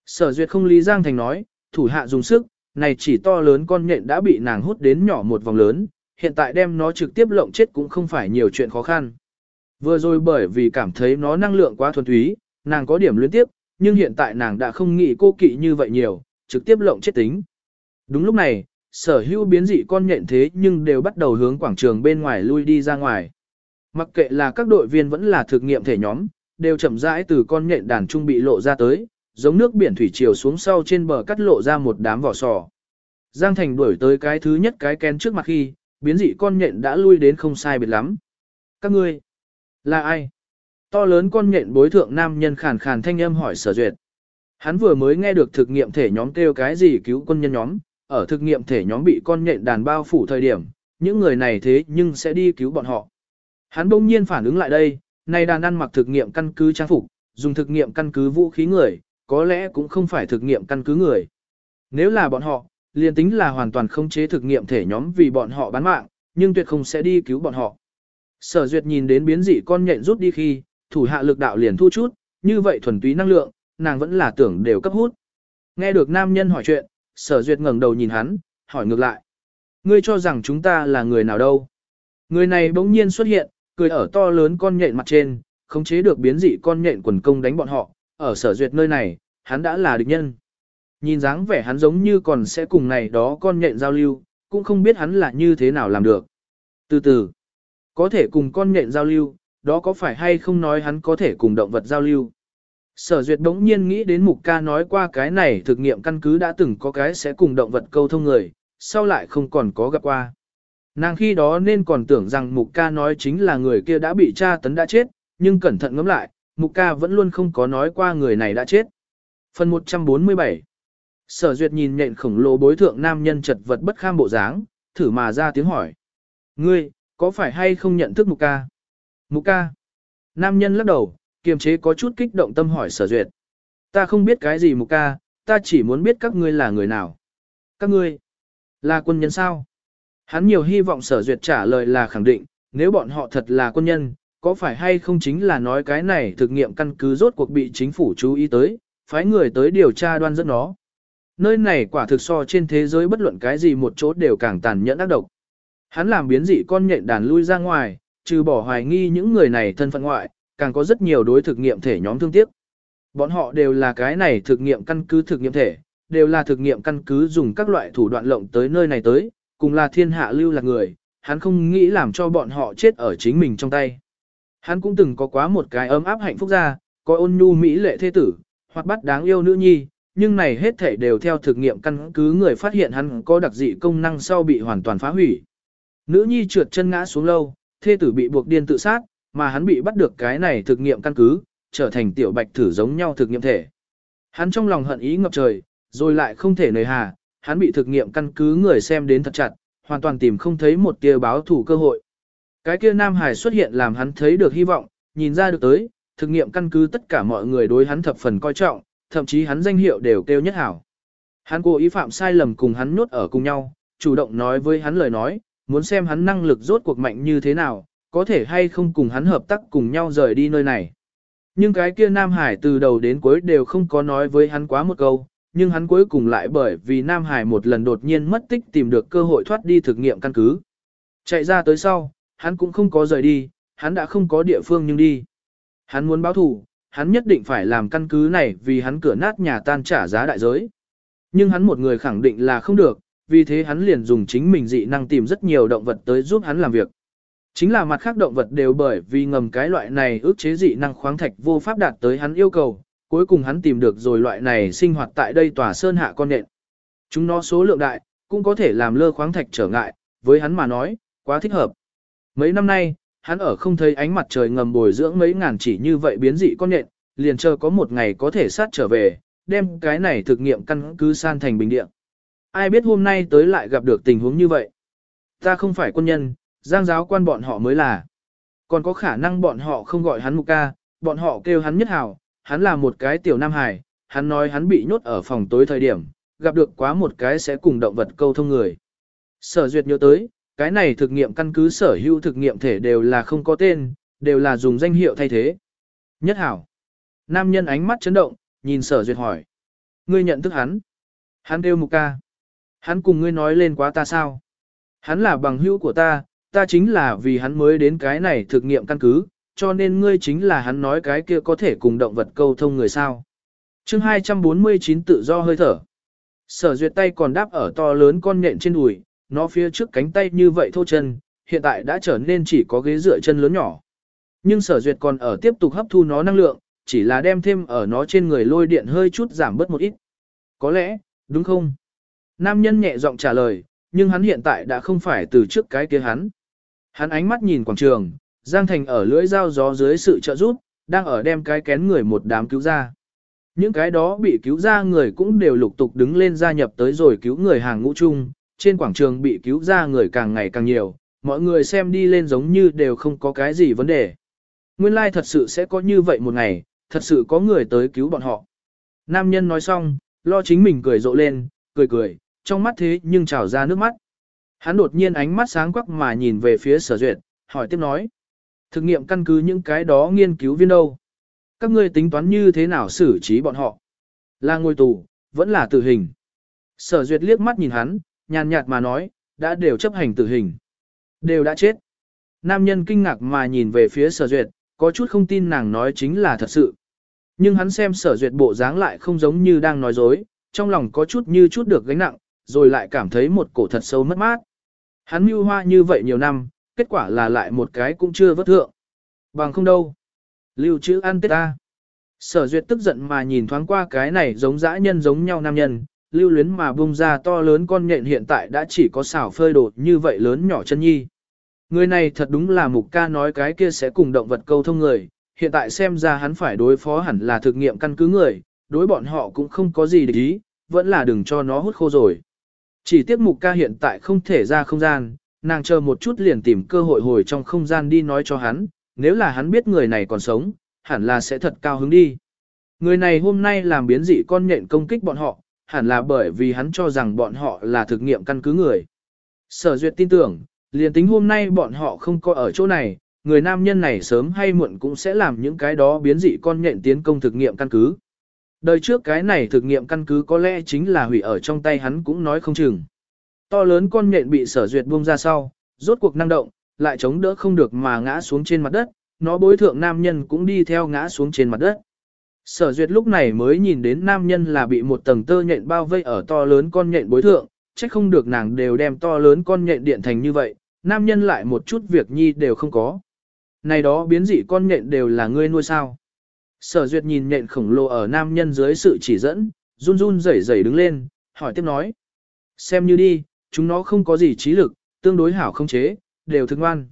Sở duyệt không lý Giang Thành nói, thủ hạ dùng sức, này chỉ to lớn con nhện đã bị nàng hút đến nhỏ một vòng lớn, hiện tại đem nó trực tiếp lộng chết cũng không phải nhiều chuyện khó khăn. Vừa rồi bởi vì cảm thấy nó năng lượng quá thuần túy, nàng có điểm luyến tiếp, nhưng hiện tại nàng đã không nghĩ cô kỵ như vậy nhiều, trực tiếp lộng chết tính. Đúng lúc này, sở hữu biến dị con nhện thế nhưng đều bắt đầu hướng quảng trường bên ngoài lui đi ra ngoài. Mặc kệ là các đội viên vẫn là thực nghiệm thể nhóm, đều chậm rãi từ con nhện đàn trung bị lộ ra tới, giống nước biển thủy chiều xuống sau trên bờ cắt lộ ra một đám vỏ sò. Giang Thành đuổi tới cái thứ nhất cái kén trước mặt khi, biến dị con nhện đã lui đến không sai biệt lắm. Các ngươi, là ai? To lớn con nhện bối thượng nam nhân khàn khàn thanh âm hỏi sở duyệt. Hắn vừa mới nghe được thực nghiệm thể nhóm kêu cái gì cứu quân nhân nhóm, ở thực nghiệm thể nhóm bị con nhện đàn bao phủ thời điểm, những người này thế nhưng sẽ đi cứu bọn họ. Hắn bỗng nhiên phản ứng lại đây, này đàn ăn mặc thực nghiệm căn cứ trang phục, dùng thực nghiệm căn cứ vũ khí người, có lẽ cũng không phải thực nghiệm căn cứ người. Nếu là bọn họ, liền tính là hoàn toàn không chế thực nghiệm thể nhóm vì bọn họ bán mạng, nhưng tuyệt không sẽ đi cứu bọn họ. Sở duyệt nhìn đến biến dị con nhện rút đi khi, thủ hạ lực đạo liền thu chút, như vậy thuần túy năng lượng, nàng vẫn là tưởng đều cấp hút. Nghe được nam nhân hỏi chuyện, sở duyệt ngẩng đầu nhìn hắn, hỏi ngược lại. Ngươi cho rằng chúng ta là người nào đâu? Người này bỗng nhiên xuất hiện, cười ở to lớn con nhện mặt trên, khống chế được biến dị con nhện quần công đánh bọn họ, ở sở duyệt nơi này, hắn đã là địch nhân. Nhìn dáng vẻ hắn giống như còn sẽ cùng này đó con nhện giao lưu, cũng không biết hắn là như thế nào làm được. Từ từ, có thể cùng con nhện giao lưu, đó có phải hay không nói hắn có thể cùng động vật giao lưu. Sở duyệt đống nhiên nghĩ đến mục ca nói qua cái này thực nghiệm căn cứ đã từng có cái sẽ cùng động vật câu thông người, sau lại không còn có gặp qua. Nàng khi đó nên còn tưởng rằng mục ca nói chính là người kia đã bị tra tấn đã chết, nhưng cẩn thận ngẫm lại, mục ca vẫn luôn không có nói qua người này đã chết. Phần 147 Sở duyệt nhìn nhện khổng lồ bối thượng nam nhân chật vật bất kham bộ dáng, thử mà ra tiếng hỏi. Ngươi, có phải hay không nhận thức mục ca? Mục ca. Nam nhân lắc đầu, kiềm chế có chút kích động tâm hỏi sở duyệt. Ta không biết cái gì mục ca, ta chỉ muốn biết các ngươi là người nào. Các ngươi, là quân nhân sao? Hắn nhiều hy vọng sở duyệt trả lời là khẳng định, nếu bọn họ thật là quân nhân, có phải hay không chính là nói cái này thực nghiệm căn cứ rốt cuộc bị chính phủ chú ý tới, phái người tới điều tra đoan dẫn nó. Nơi này quả thực so trên thế giới bất luận cái gì một chỗ đều càng tàn nhẫn ác độc. Hắn làm biến dị con nhện đàn lui ra ngoài, trừ bỏ hoài nghi những người này thân phận ngoại, càng có rất nhiều đối thực nghiệm thể nhóm thương tiếc. Bọn họ đều là cái này thực nghiệm căn cứ thực nghiệm thể, đều là thực nghiệm căn cứ dùng các loại thủ đoạn lộng tới nơi này tới, cùng là thiên hạ lưu là người, hắn không nghĩ làm cho bọn họ chết ở chính mình trong tay. Hắn cũng từng có quá một cái ấm áp hạnh phúc ra, có ôn nhu mỹ lệ thế tử, hoặc bắt đáng yêu nữ nhi, nhưng này hết thể đều theo thực nghiệm căn cứ người phát hiện hắn có đặc dị công năng sau bị hoàn toàn phá hủy. Nữ nhi trượt chân ngã xuống lâu, thê tử bị buộc điên tự sát, mà hắn bị bắt được cái này thực nghiệm căn cứ, trở thành tiểu bạch thử giống nhau thực nghiệm thể. Hắn trong lòng hận ý ngập trời, rồi lại không thể nời hà, hắn bị thực nghiệm căn cứ người xem đến thật chặt, hoàn toàn tìm không thấy một tia báo thủ cơ hội. Cái kia Nam Hải xuất hiện làm hắn thấy được hy vọng, nhìn ra được tới, thực nghiệm căn cứ tất cả mọi người đối hắn thập phần coi trọng, thậm chí hắn danh hiệu đều kêu nhất hảo. Hắn cố ý phạm sai lầm cùng hắn nuốt ở cùng nhau, chủ động nói với hắn lời nói, muốn xem hắn năng lực rốt cuộc mạnh như thế nào, có thể hay không cùng hắn hợp tác cùng nhau rời đi nơi này. Nhưng cái kia Nam Hải từ đầu đến cuối đều không có nói với hắn quá một câu, nhưng hắn cuối cùng lại bởi vì Nam Hải một lần đột nhiên mất tích tìm được cơ hội thoát đi thực nghiệm căn cứ. Chạy ra tới sau, hắn cũng không có rời đi, hắn đã không có địa phương nhưng đi. Hắn muốn báo thù, hắn nhất định phải làm căn cứ này vì hắn cửa nát nhà tan trả giá đại giới. Nhưng hắn một người khẳng định là không được, vì thế hắn liền dùng chính mình dị năng tìm rất nhiều động vật tới giúp hắn làm việc. Chính là mặt khác động vật đều bởi vì ngầm cái loại này ước chế dị năng khoáng thạch vô pháp đạt tới hắn yêu cầu, cuối cùng hắn tìm được rồi loại này sinh hoạt tại đây tòa sơn hạ con nện. Chúng nó số lượng đại, cũng có thể làm lơ khoáng thạch trở ngại, với hắn mà nói, quá thích hợp. Mấy năm nay, hắn ở không thấy ánh mặt trời ngầm bồi dưỡng mấy ngàn chỉ như vậy biến dị con nhện, liền chờ có một ngày có thể sát trở về, đem cái này thực nghiệm căn cứ san thành bình địa. Ai biết hôm nay tới lại gặp được tình huống như vậy. Ta không phải quân nhân, giang giáo quan bọn họ mới là. Còn có khả năng bọn họ không gọi hắn mục ca, bọn họ kêu hắn nhất hào, hắn là một cái tiểu nam hải, hắn nói hắn bị nhốt ở phòng tối thời điểm, gặp được quá một cái sẽ cùng động vật câu thông người. Sở duyệt nhớ tới, cái này thực nghiệm căn cứ sở hữu thực nghiệm thể đều là không có tên, đều là dùng danh hiệu thay thế. Nhất hảo. Nam nhân ánh mắt chấn động, nhìn sở duyệt hỏi. Ngươi nhận thức hắn. Hắn kêu mục ca. Hắn cùng ngươi nói lên quá ta sao? Hắn là bằng hữu của ta, ta chính là vì hắn mới đến cái này thực nghiệm căn cứ, cho nên ngươi chính là hắn nói cái kia có thể cùng động vật câu thông người sao. chương 249 tự do hơi thở. Sở duyệt tay còn đáp ở to lớn con nhện trên đùi, nó phía trước cánh tay như vậy thô chân, hiện tại đã trở nên chỉ có ghế dựa chân lớn nhỏ. Nhưng sở duyệt còn ở tiếp tục hấp thu nó năng lượng, chỉ là đem thêm ở nó trên người lôi điện hơi chút giảm bớt một ít. Có lẽ, đúng không? Nam nhân nhẹ giọng trả lời, nhưng hắn hiện tại đã không phải từ trước cái kia hắn. Hắn ánh mắt nhìn quảng trường, Giang Thành ở lưỡi dao gió dưới sự trợ giúp, đang ở đem cái kén người một đám cứu ra. Những cái đó bị cứu ra người cũng đều lục tục đứng lên gia nhập tới rồi cứu người hàng ngũ chung, trên quảng trường bị cứu ra người càng ngày càng nhiều, mọi người xem đi lên giống như đều không có cái gì vấn đề. Nguyên lai like thật sự sẽ có như vậy một ngày, thật sự có người tới cứu bọn họ. Nam nhân nói xong, lo chính mình cười rộ lên, cười cười, trong mắt thế nhưng trào ra nước mắt. Hắn đột nhiên ánh mắt sáng quắc mà nhìn về phía sở duyệt, hỏi tiếp nói. Thực nghiệm căn cứ những cái đó nghiên cứu viên đâu? Các ngươi tính toán như thế nào xử trí bọn họ? Là ngồi tù, vẫn là tử hình. Sở duyệt liếc mắt nhìn hắn, nhàn nhạt mà nói, đã đều chấp hành tử hình. Đều đã chết. Nam nhân kinh ngạc mà nhìn về phía sở duyệt, có chút không tin nàng nói chính là thật sự. Nhưng hắn xem sở duyệt bộ dáng lại không giống như đang nói dối, trong lòng có chút như chút được gánh nặng, rồi lại cảm thấy một cổ thật sâu mất mát. Hắn mưu hoa như vậy nhiều năm, kết quả là lại một cái cũng chưa vất thượng. Bằng không đâu. Lưu trữ ăn tết ta. Sở duyệt tức giận mà nhìn thoáng qua cái này giống dã nhân giống nhau nam nhân, lưu luyến mà bung ra to lớn con nhện hiện tại đã chỉ có xảo phơi đột như vậy lớn nhỏ chân nhi. Người này thật đúng là mục ca nói cái kia sẽ cùng động vật câu thông người, hiện tại xem ra hắn phải đối phó hẳn là thực nghiệm căn cứ người, đối bọn họ cũng không có gì để ý, vẫn là đừng cho nó hút khô rồi. Chỉ tiếc mục ca hiện tại không thể ra không gian, nàng chờ một chút liền tìm cơ hội hồi trong không gian đi nói cho hắn, nếu là hắn biết người này còn sống, hẳn là sẽ thật cao hứng đi. Người này hôm nay làm biến dị con nhện công kích bọn họ, hẳn là bởi vì hắn cho rằng bọn họ là thực nghiệm căn cứ người. Sở duyệt tin tưởng, liền tính hôm nay bọn họ không có ở chỗ này, người nam nhân này sớm hay muộn cũng sẽ làm những cái đó biến dị con nhện tiến công thực nghiệm căn cứ. Đời trước cái này thực nghiệm căn cứ có lẽ chính là hủy ở trong tay hắn cũng nói không chừng. To lớn con nhện bị sở duyệt buông ra sau, rốt cuộc năng động, lại chống đỡ không được mà ngã xuống trên mặt đất, nó bối thượng nam nhân cũng đi theo ngã xuống trên mặt đất. Sở duyệt lúc này mới nhìn đến nam nhân là bị một tầng tơ nhện bao vây ở to lớn con nhện bối thượng, trách không được nàng đều đem to lớn con nhện điện thành như vậy, nam nhân lại một chút việc nhi đều không có. Này đó biến dị con nhện đều là ngươi nuôi sao. Sở duyệt nhìn nhện khổng lồ ở nam nhân dưới sự chỉ dẫn, run run rẩy rẩy đứng lên, hỏi tiếp nói. Xem như đi, chúng nó không có gì trí lực, tương đối hảo không chế, đều thương ngoan.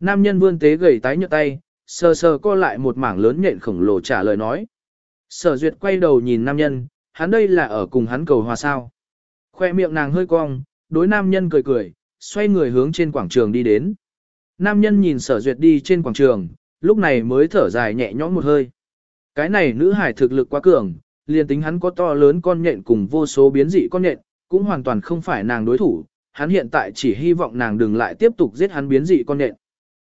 Nam nhân vươn tế gầy tái nhợt tay, sờ sờ co lại một mảng lớn nhện khổng lồ trả lời nói. Sở duyệt quay đầu nhìn nam nhân, hắn đây là ở cùng hắn cầu hòa sao. Khoe miệng nàng hơi cong, đối nam nhân cười cười, xoay người hướng trên quảng trường đi đến. Nam nhân nhìn sở duyệt đi trên quảng trường, lúc này mới thở dài nhẹ nhõm một hơi. Cái này nữ hải thực lực quá cường, liền tính hắn có to lớn con nhện cùng vô số biến dị con nhện, cũng hoàn toàn không phải nàng đối thủ, hắn hiện tại chỉ hy vọng nàng đừng lại tiếp tục giết hắn biến dị con nhện.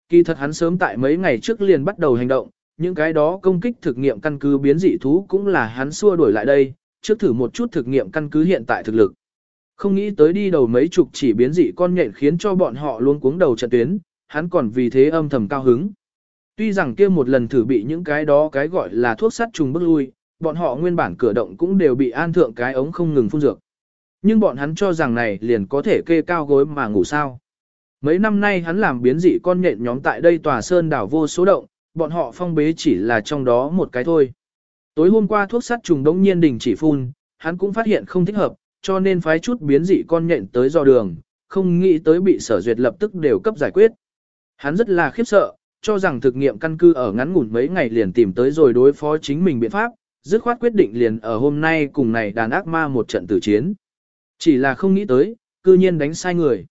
Kỳ thật hắn sớm tại mấy ngày trước liền bắt đầu hành động, những cái đó công kích thực nghiệm căn cứ biến dị thú cũng là hắn xua đuổi lại đây, trước thử một chút thực nghiệm căn cứ hiện tại thực lực. Không nghĩ tới đi đầu mấy chục chỉ biến dị con nhện khiến cho bọn họ luôn cuống đầu trận tuyến, hắn còn vì thế âm thầm cao hứng. Tuy rằng kia một lần thử bị những cái đó cái gọi là thuốc sắt trùng bức lui, bọn họ nguyên bản cửa động cũng đều bị an thượng cái ống không ngừng phun dược. Nhưng bọn hắn cho rằng này liền có thể kê cao gối mà ngủ sao. Mấy năm nay hắn làm biến dị con nhện nhóm tại đây tòa sơn đảo vô số động, bọn họ phong bế chỉ là trong đó một cái thôi. Tối hôm qua thuốc sát trùng đống nhiên đình chỉ phun, hắn cũng phát hiện không thích hợp, cho nên phái chút biến dị con nhện tới do đường, không nghĩ tới bị sở duyệt lập tức đều cấp giải quyết. Hắn rất là khiếp sợ, cho rằng thực nghiệm căn cứ ở ngắn ngủn mấy ngày liền tìm tới rồi đối phó chính mình biện pháp, dứt khoát quyết định liền ở hôm nay cùng này đàn ác ma một trận tử chiến. Chỉ là không nghĩ tới, cư nhiên đánh sai người.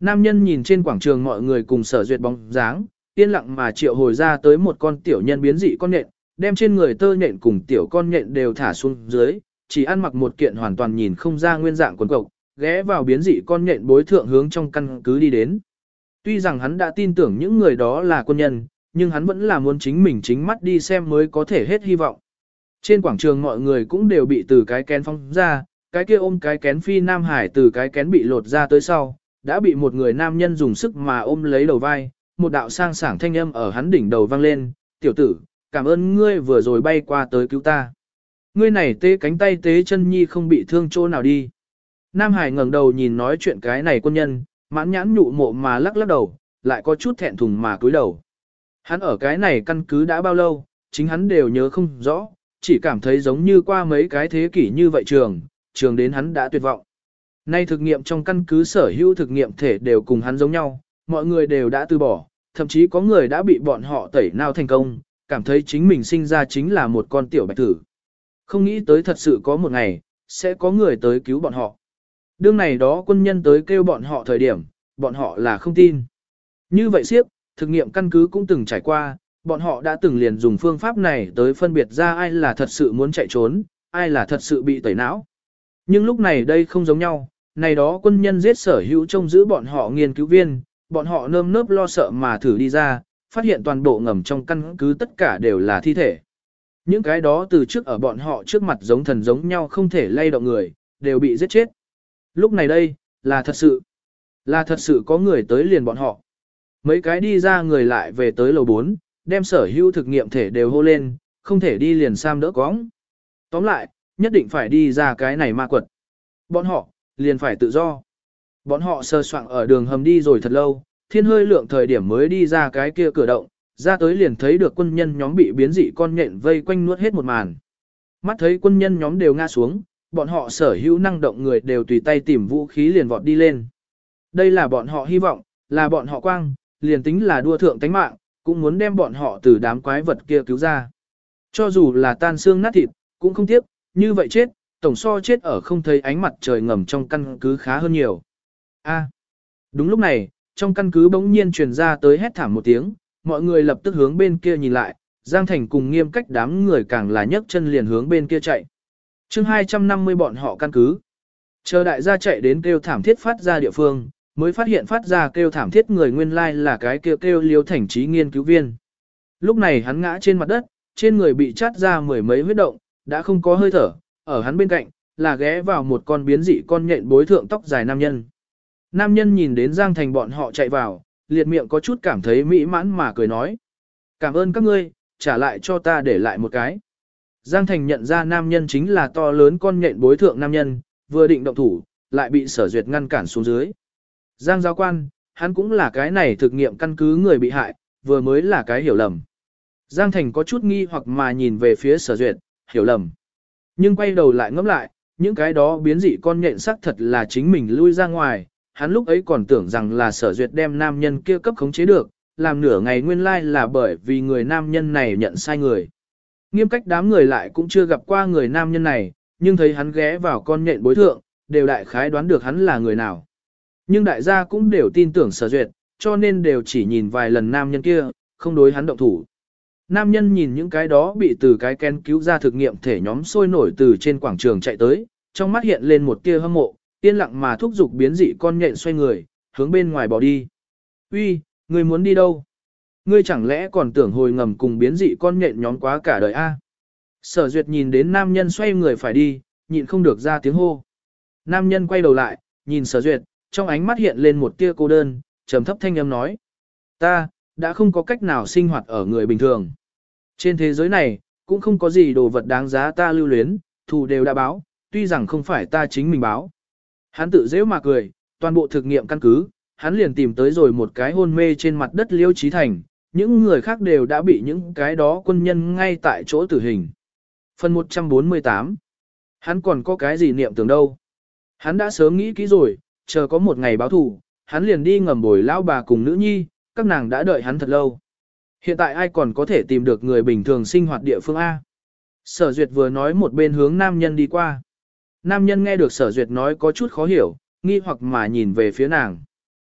Nam nhân nhìn trên quảng trường mọi người cùng sở duyệt bóng dáng, yên lặng mà triệu hồi ra tới một con tiểu nhân biến dị con nhện, đem trên người tơ nhện cùng tiểu con nhện đều thả xuống dưới, chỉ ăn mặc một kiện hoàn toàn nhìn không ra nguyên dạng quần cộc, ghé vào biến dị con nhện bối thượng hướng trong căn cứ đi đến. Tuy rằng hắn đã tin tưởng những người đó là quân nhân, nhưng hắn vẫn là muốn chính mình chính mắt đi xem mới có thể hết hy vọng. Trên quảng trường mọi người cũng đều bị từ cái kén phong ra, cái kia ôm cái kén phi Nam Hải từ cái kén bị lột ra tới sau, đã bị một người nam nhân dùng sức mà ôm lấy đầu vai, một đạo sang sảng thanh âm ở hắn đỉnh đầu vang lên, tiểu tử, cảm ơn ngươi vừa rồi bay qua tới cứu ta. Ngươi này tế cánh tay tế chân nhi không bị thương chỗ nào đi. Nam Hải ngẩng đầu nhìn nói chuyện cái này quân nhân, mãn nhãn nhụ mộ mà lắc lắc đầu, lại có chút thẹn thùng mà cúi đầu. Hắn ở cái này căn cứ đã bao lâu, chính hắn đều nhớ không rõ, chỉ cảm thấy giống như qua mấy cái thế kỷ như vậy trường, trường đến hắn đã tuyệt vọng. Nay thực nghiệm trong căn cứ sở hữu thực nghiệm thể đều cùng hắn giống nhau, mọi người đều đã từ bỏ, thậm chí có người đã bị bọn họ tẩy nào thành công, cảm thấy chính mình sinh ra chính là một con tiểu bạch tử. Không nghĩ tới thật sự có một ngày, sẽ có người tới cứu bọn họ. Đương này đó quân nhân tới kêu bọn họ thời điểm, bọn họ là không tin. Như vậy siếp, thực nghiệm căn cứ cũng từng trải qua, bọn họ đã từng liền dùng phương pháp này tới phân biệt ra ai là thật sự muốn chạy trốn, ai là thật sự bị tẩy não. Nhưng lúc này đây không giống nhau, này đó quân nhân giết sở hữu trông giữ bọn họ nghiên cứu viên, bọn họ nơm nớp lo sợ mà thử đi ra, phát hiện toàn bộ ngầm trong căn cứ tất cả đều là thi thể. Những cái đó từ trước ở bọn họ trước mặt giống thần giống nhau không thể lay động người, đều bị giết chết. Lúc này đây, là thật sự. Là thật sự có người tới liền bọn họ. Mấy cái đi ra người lại về tới lầu 4, đem sở hữu thực nghiệm thể đều hô lên, không thể đi liền sam đỡ cóng. Tóm lại, nhất định phải đi ra cái này ma quật. Bọn họ, liền phải tự do. Bọn họ sơ soạn ở đường hầm đi rồi thật lâu, thiên hơi lượng thời điểm mới đi ra cái kia cửa động, ra tới liền thấy được quân nhân nhóm bị biến dị con nhện vây quanh nuốt hết một màn. Mắt thấy quân nhân nhóm đều ngã xuống, bọn họ sở hữu năng động người đều tùy tay tìm vũ khí liền vọt đi lên. Đây là bọn họ hy vọng, là bọn họ quang, liền tính là đua thượng tánh mạng, cũng muốn đem bọn họ từ đám quái vật kia cứu ra. Cho dù là tan xương nát thịt, cũng không tiếc, như vậy chết, tổng so chết ở không thấy ánh mặt trời ngầm trong căn cứ khá hơn nhiều. A. đúng lúc này, trong căn cứ bỗng nhiên truyền ra tới hét thảm một tiếng, mọi người lập tức hướng bên kia nhìn lại, Giang Thành cùng nghiêm cách đám người càng là nhấc chân liền hướng bên kia chạy. chương 250 bọn họ căn cứ. Chờ đại gia chạy đến kêu thảm thiết phát ra địa phương, mới phát hiện phát ra kêu thảm thiết người nguyên lai là cái kêu kêu liêu thành trí nghiên cứu viên. Lúc này hắn ngã trên mặt đất, trên người bị chát ra mười mấy huyết động, đã không có hơi thở, ở hắn bên cạnh, là ghé vào một con biến dị con nhện bối thượng tóc dài nam nhân. Nam nhân nhìn đến Giang Thành bọn họ chạy vào, liệt miệng có chút cảm thấy mỹ mãn mà cười nói. Cảm ơn các ngươi, trả lại cho ta để lại một cái. Giang Thành nhận ra nam nhân chính là to lớn con nhện bối thượng nam nhân, vừa định động thủ, lại bị sở duyệt ngăn cản xuống dưới. Giang giáo quan, hắn cũng là cái này thực nghiệm căn cứ người bị hại, vừa mới là cái hiểu lầm. Giang Thành có chút nghi hoặc mà nhìn về phía sở duyệt, hiểu lầm. Nhưng quay đầu lại ngẫm lại, những cái đó biến dị con nhện sắc thật là chính mình lui ra ngoài, hắn lúc ấy còn tưởng rằng là sở duyệt đem nam nhân kia cấp khống chế được, làm nửa ngày nguyên lai là bởi vì người nam nhân này nhận sai người. Nghiêm cách đám người lại cũng chưa gặp qua người nam nhân này, nhưng thấy hắn ghé vào con nhện bối thượng, đều đại khái đoán được hắn là người nào. Nhưng đại gia cũng đều tin tưởng sở duyệt, cho nên đều chỉ nhìn vài lần nam nhân kia, không đối hắn động thủ. Nam nhân nhìn những cái đó bị từ cái ken cứu ra thực nghiệm thể nhóm sôi nổi từ trên quảng trường chạy tới, trong mắt hiện lên một tia hâm mộ, yên lặng mà thúc giục biến dị con nhện xoay người, hướng bên ngoài bỏ đi. Uy, người muốn đi đâu? Ngươi chẳng lẽ còn tưởng hồi ngầm cùng biến dị con nhện nhóm quá cả đời a? Sở duyệt nhìn đến nam nhân xoay người phải đi, nhịn không được ra tiếng hô. Nam nhân quay đầu lại, nhìn sở duyệt, trong ánh mắt hiện lên một tia cô đơn, trầm thấp thanh âm nói. Ta, đã không có cách nào sinh hoạt ở người bình thường. Trên thế giới này, cũng không có gì đồ vật đáng giá ta lưu luyến, thù đều đã báo, tuy rằng không phải ta chính mình báo. Hắn tự dễ mà cười, toàn bộ thực nghiệm căn cứ, hắn liền tìm tới rồi một cái hôn mê trên mặt đất liêu trí thành, những người khác đều đã bị những cái đó quân nhân ngay tại chỗ tử hình. Phần 148 Hắn còn có cái gì niệm tưởng đâu? Hắn đã sớm nghĩ kỹ rồi, chờ có một ngày báo thù, hắn liền đi ngầm bồi lão bà cùng nữ nhi, các nàng đã đợi hắn thật lâu. Hiện tại ai còn có thể tìm được người bình thường sinh hoạt địa phương A. Sở Duyệt vừa nói một bên hướng nam nhân đi qua. Nam nhân nghe được sở Duyệt nói có chút khó hiểu, nghi hoặc mà nhìn về phía nàng.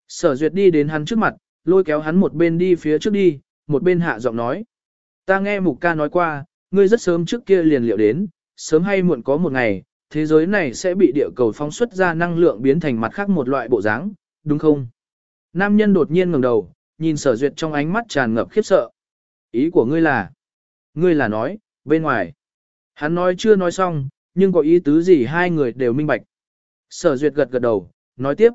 Sở Duyệt đi đến hắn trước mặt, lôi kéo hắn một bên đi phía trước đi, một bên hạ giọng nói. Ta nghe mục ca nói qua, ngươi rất sớm trước kia liền liệu đến, sớm hay muộn có một ngày, thế giới này sẽ bị địa cầu phóng xuất ra năng lượng biến thành mặt khác một loại bộ dáng, đúng không? Nam nhân đột nhiên ngẩng đầu, nhìn sở duyệt trong ánh mắt tràn ngập khiếp sợ. Ý của ngươi là? Ngươi là nói, bên ngoài. Hắn nói chưa nói xong, nhưng có ý tứ gì hai người đều minh bạch. Sở duyệt gật gật đầu, nói tiếp.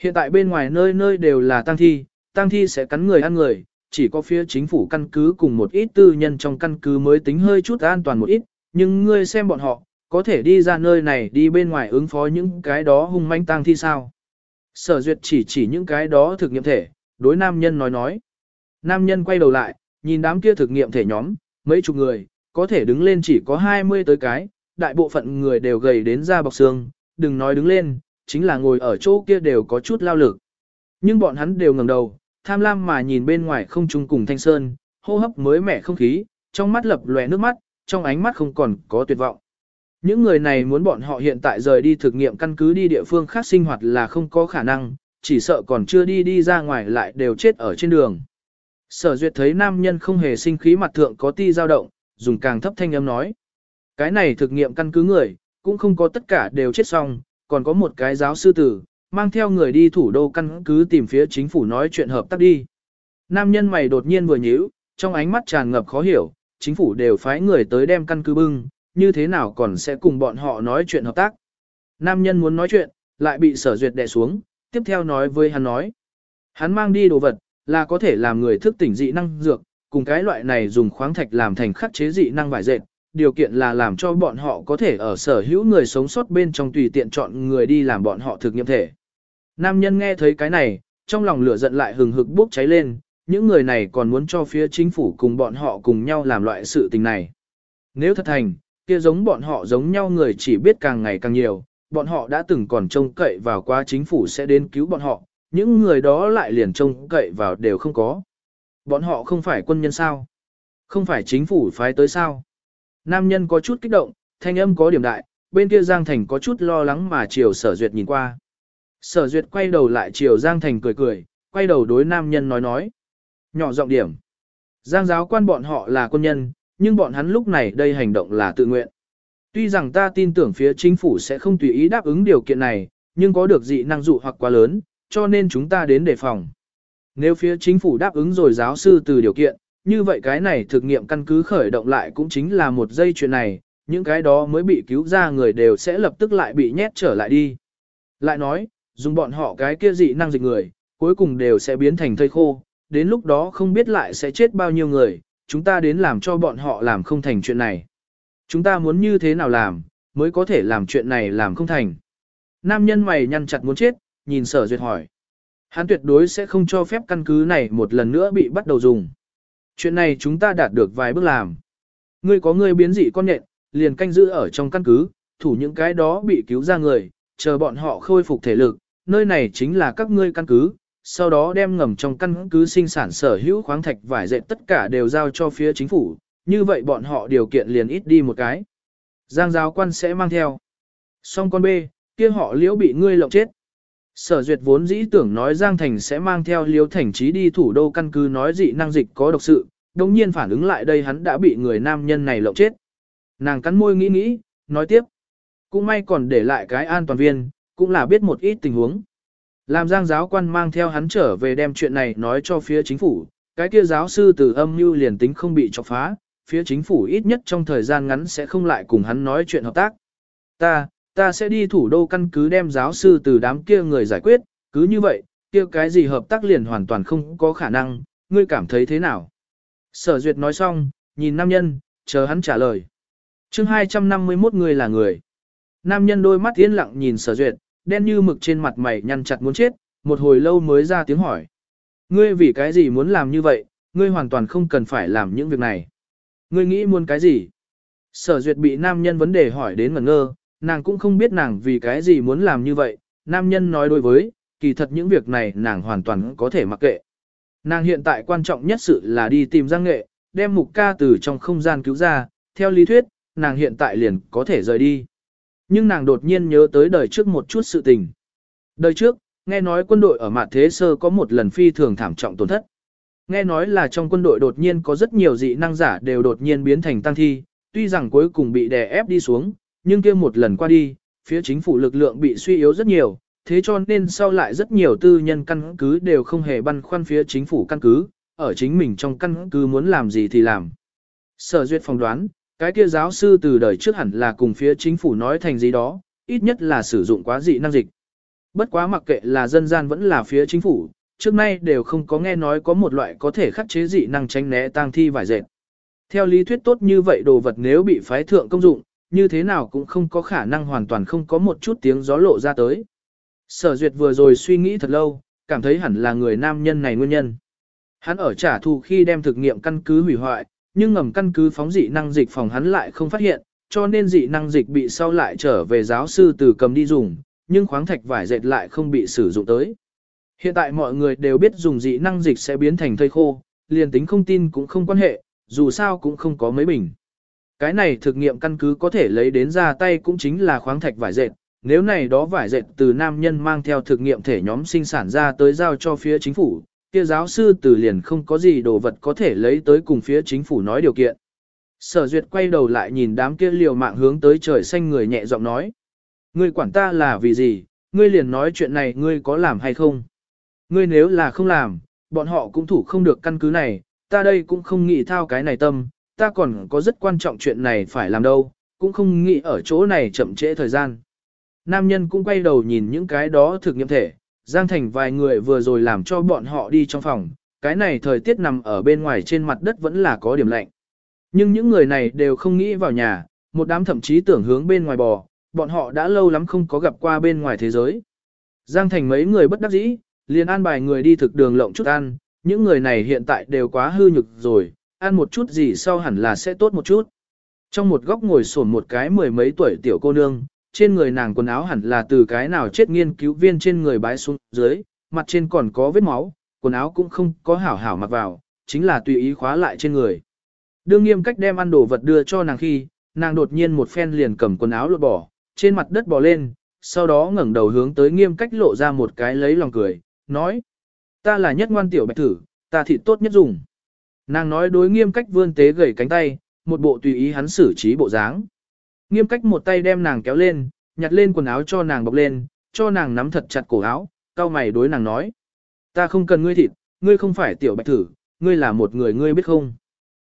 Hiện tại bên ngoài nơi nơi đều là tăng thi, tăng thi sẽ cắn người ăn người, chỉ có phía chính phủ căn cứ cùng một ít tư nhân trong căn cứ mới tính hơi chút an toàn một ít, nhưng ngươi xem bọn họ, có thể đi ra nơi này đi bên ngoài ứng phó những cái đó hung manh tăng thi sao. Sở duyệt chỉ chỉ những cái đó thực nghiệm thể, đối nam nhân nói nói. Nam nhân quay đầu lại, nhìn đám kia thực nghiệm thể nhóm, mấy chục người, có thể đứng lên chỉ có 20 tới cái, đại bộ phận người đều gầy đến da bọc xương, đừng nói đứng lên, chính là ngồi ở chỗ kia đều có chút lao lực. Nhưng bọn hắn đều ngẩng đầu, tham lam mà nhìn bên ngoài không trung cùng thanh sơn, hô hấp mới mẻ không khí, trong mắt lập lòe nước mắt, trong ánh mắt không còn có tuyệt vọng. Những người này muốn bọn họ hiện tại rời đi thực nghiệm căn cứ đi địa phương khác sinh hoạt là không có khả năng, chỉ sợ còn chưa đi đi ra ngoài lại đều chết ở trên đường. Sở duyệt thấy nam nhân không hề sinh khí mặt thượng có ti dao động, dùng càng thấp thanh âm nói. Cái này thực nghiệm căn cứ người, cũng không có tất cả đều chết xong, còn có một cái giáo sư tử, mang theo người đi thủ đô căn cứ tìm phía chính phủ nói chuyện hợp tác đi. Nam nhân mày đột nhiên vừa nhíu, trong ánh mắt tràn ngập khó hiểu, chính phủ đều phái người tới đem căn cứ bưng, như thế nào còn sẽ cùng bọn họ nói chuyện hợp tác. Nam nhân muốn nói chuyện, lại bị sở duyệt đè xuống, tiếp theo nói với hắn nói. Hắn mang đi đồ vật, là có thể làm người thức tỉnh dị năng dược, cùng cái loại này dùng khoáng thạch làm thành khắc chế dị năng vải dệt, điều kiện là làm cho bọn họ có thể ở sở hữu người sống sót bên trong tùy tiện chọn người đi làm bọn họ thực nghiệm thể. Nam nhân nghe thấy cái này, trong lòng lửa giận lại hừng hực bốc cháy lên, những người này còn muốn cho phía chính phủ cùng bọn họ cùng nhau làm loại sự tình này. Nếu thật thành, kia giống bọn họ giống nhau người chỉ biết càng ngày càng nhiều, bọn họ đã từng còn trông cậy vào qua chính phủ sẽ đến cứu bọn họ, những người đó lại liền trông cậy vào đều không có. Bọn họ không phải quân nhân sao? Không phải chính phủ phái tới sao? Nam nhân có chút kích động, thanh âm có điểm đại, bên kia Giang Thành có chút lo lắng mà chiều sở duyệt nhìn qua. Sở duyệt quay đầu lại chiều Giang Thành cười cười, quay đầu đối nam nhân nói nói. Nhỏ giọng điểm. Giang giáo quan bọn họ là quân nhân, nhưng bọn hắn lúc này đây hành động là tự nguyện. Tuy rằng ta tin tưởng phía chính phủ sẽ không tùy ý đáp ứng điều kiện này, nhưng có được dị năng dụ hoặc quá lớn, cho nên chúng ta đến đề phòng. Nếu phía chính phủ đáp ứng rồi giáo sư từ điều kiện, như vậy cái này thực nghiệm căn cứ khởi động lại cũng chính là một dây chuyện này, những cái đó mới bị cứu ra người đều sẽ lập tức lại bị nhét trở lại đi. Lại nói, dùng bọn họ cái kia dị năng dịch người, cuối cùng đều sẽ biến thành thây khô, đến lúc đó không biết lại sẽ chết bao nhiêu người, chúng ta đến làm cho bọn họ làm không thành chuyện này. Chúng ta muốn như thế nào làm, mới có thể làm chuyện này làm không thành. Nam nhân mày nhăn chặt muốn chết, nhìn sở duyệt hỏi. Hắn tuyệt đối sẽ không cho phép căn cứ này một lần nữa bị bắt đầu dùng. Chuyện này chúng ta đạt được vài bước làm. Ngươi có ngươi biến dị con nhện, liền canh giữ ở trong căn cứ, thủ những cái đó bị cứu ra người, chờ bọn họ khôi phục thể lực, nơi này chính là các ngươi căn cứ, sau đó đem ngầm trong căn cứ sinh sản sở hữu khoáng thạch vải dệt tất cả đều giao cho phía chính phủ, như vậy bọn họ điều kiện liền ít đi một cái. Giang giáo quan sẽ mang theo. Xong con B, kia họ liễu bị ngươi lộng chết. Sở duyệt vốn dĩ tưởng nói Giang Thành sẽ mang theo Liêu thành trí đi thủ đô căn cứ nói dị năng dịch có độc sự, đồng nhiên phản ứng lại đây hắn đã bị người nam nhân này lộng chết. Nàng cắn môi nghĩ nghĩ, nói tiếp. Cũng may còn để lại cái an toàn viên, cũng là biết một ít tình huống. Làm giang giáo quan mang theo hắn trở về đem chuyện này nói cho phía chính phủ, cái kia giáo sư từ âm mưu liền tính không bị chọc phá, phía chính phủ ít nhất trong thời gian ngắn sẽ không lại cùng hắn nói chuyện hợp tác. Ta, ta sẽ đi thủ đô căn cứ đem giáo sư từ đám kia người giải quyết, cứ như vậy, kia cái gì hợp tác liền hoàn toàn không có khả năng, ngươi cảm thấy thế nào? Sở duyệt nói xong, nhìn nam nhân, chờ hắn trả lời. chương 251 người là người. Nam nhân đôi mắt yên lặng nhìn sở duyệt, đen như mực trên mặt mày nhăn chặt muốn chết, một hồi lâu mới ra tiếng hỏi. Ngươi vì cái gì muốn làm như vậy, ngươi hoàn toàn không cần phải làm những việc này. Ngươi nghĩ muốn cái gì? Sở duyệt bị nam nhân vấn đề hỏi đến ngẩn ngơ, nàng cũng không biết nàng vì cái gì muốn làm như vậy, nam nhân nói đối với, kỳ thật những việc này nàng hoàn toàn có thể mặc kệ. Nàng hiện tại quan trọng nhất sự là đi tìm Giang Nghệ, đem mục ca từ trong không gian cứu ra, theo lý thuyết, nàng hiện tại liền có thể rời đi. Nhưng nàng đột nhiên nhớ tới đời trước một chút sự tình. Đời trước, nghe nói quân đội ở mặt thế sơ có một lần phi thường thảm trọng tổn thất. Nghe nói là trong quân đội đột nhiên có rất nhiều dị năng giả đều đột nhiên biến thành tăng thi, tuy rằng cuối cùng bị đè ép đi xuống, nhưng kia một lần qua đi, phía chính phủ lực lượng bị suy yếu rất nhiều, thế cho nên sau lại rất nhiều tư nhân căn cứ đều không hề băn khoăn phía chính phủ căn cứ, ở chính mình trong căn cứ muốn làm gì thì làm. Sở duyệt phỏng đoán, cái kia giáo sư từ đời trước hẳn là cùng phía chính phủ nói thành gì đó, ít nhất là sử dụng quá dị năng dịch. Bất quá mặc kệ là dân gian vẫn là phía chính phủ, trước nay đều không có nghe nói có một loại có thể khắc chế dị năng tránh né tang thi vải dệt. Theo lý thuyết tốt như vậy đồ vật nếu bị phái thượng công dụng, như thế nào cũng không có khả năng hoàn toàn không có một chút tiếng gió lộ ra tới. Sở duyệt vừa rồi suy nghĩ thật lâu, cảm thấy hẳn là người nam nhân này nguyên nhân. Hắn ở trả thù khi đem thực nghiệm căn cứ hủy hoại, nhưng ngầm căn cứ phóng dị năng dịch phòng hắn lại không phát hiện, cho nên dị năng dịch bị sau lại trở về giáo sư từ cầm đi dùng, nhưng khoáng thạch vải dệt lại không bị sử dụng tới. Hiện tại mọi người đều biết dùng dị năng dịch sẽ biến thành thây khô, liền tính không tin cũng không quan hệ, dù sao cũng không có mấy bình. Cái này thực nghiệm căn cứ có thể lấy đến ra tay cũng chính là khoáng thạch vải dệt, nếu này đó vải dệt từ nam nhân mang theo thực nghiệm thể nhóm sinh sản ra tới giao cho phía chính phủ, kia giáo sư từ liền không có gì đồ vật có thể lấy tới cùng phía chính phủ nói điều kiện. Sở duyệt quay đầu lại nhìn đám kia liều mạng hướng tới trời xanh người nhẹ giọng nói. Ngươi quản ta là vì gì, ngươi liền nói chuyện này ngươi có làm hay không? Ngươi nếu là không làm, bọn họ cũng thủ không được căn cứ này, ta đây cũng không nghĩ thao cái này tâm, ta còn có rất quan trọng chuyện này phải làm đâu, cũng không nghĩ ở chỗ này chậm trễ thời gian. Nam nhân cũng quay đầu nhìn những cái đó thực nghiệm thể, Giang Thành vài người vừa rồi làm cho bọn họ đi trong phòng, cái này thời tiết nằm ở bên ngoài trên mặt đất vẫn là có điểm lạnh. Nhưng những người này đều không nghĩ vào nhà, một đám thậm chí tưởng hướng bên ngoài bò, bọn họ đã lâu lắm không có gặp qua bên ngoài thế giới. Giang Thành mấy người bất đắc dĩ, liền an bài người đi thực đường lộng chút ăn, những người này hiện tại đều quá hư nhực rồi, ăn một chút gì sau hẳn là sẽ tốt một chút. Trong một góc ngồi sổn một cái mười mấy tuổi tiểu cô nương, trên người nàng quần áo hẳn là từ cái nào chết nghiên cứu viên trên người bái xuống dưới, mặt trên còn có vết máu, quần áo cũng không có hảo hảo mặc vào, chính là tùy ý khóa lại trên người. Đương nghiêm cách đem ăn đồ vật đưa cho nàng khi, nàng đột nhiên một phen liền cầm quần áo lột bỏ, trên mặt đất bò lên, sau đó ngẩng đầu hướng tới nghiêm cách lộ ra một cái lấy lòng cười, nói. Ta là nhất ngoan tiểu bạch thử, ta thịt tốt nhất dùng. Nàng nói đối nghiêm cách vươn tế gầy cánh tay, một bộ tùy ý hắn xử trí bộ dáng. Nghiêm cách một tay đem nàng kéo lên, nhặt lên quần áo cho nàng bọc lên, cho nàng nắm thật chặt cổ áo, cao mày đối nàng nói. Ta không cần ngươi thịt, ngươi không phải tiểu bạch thử, ngươi là một người ngươi biết không.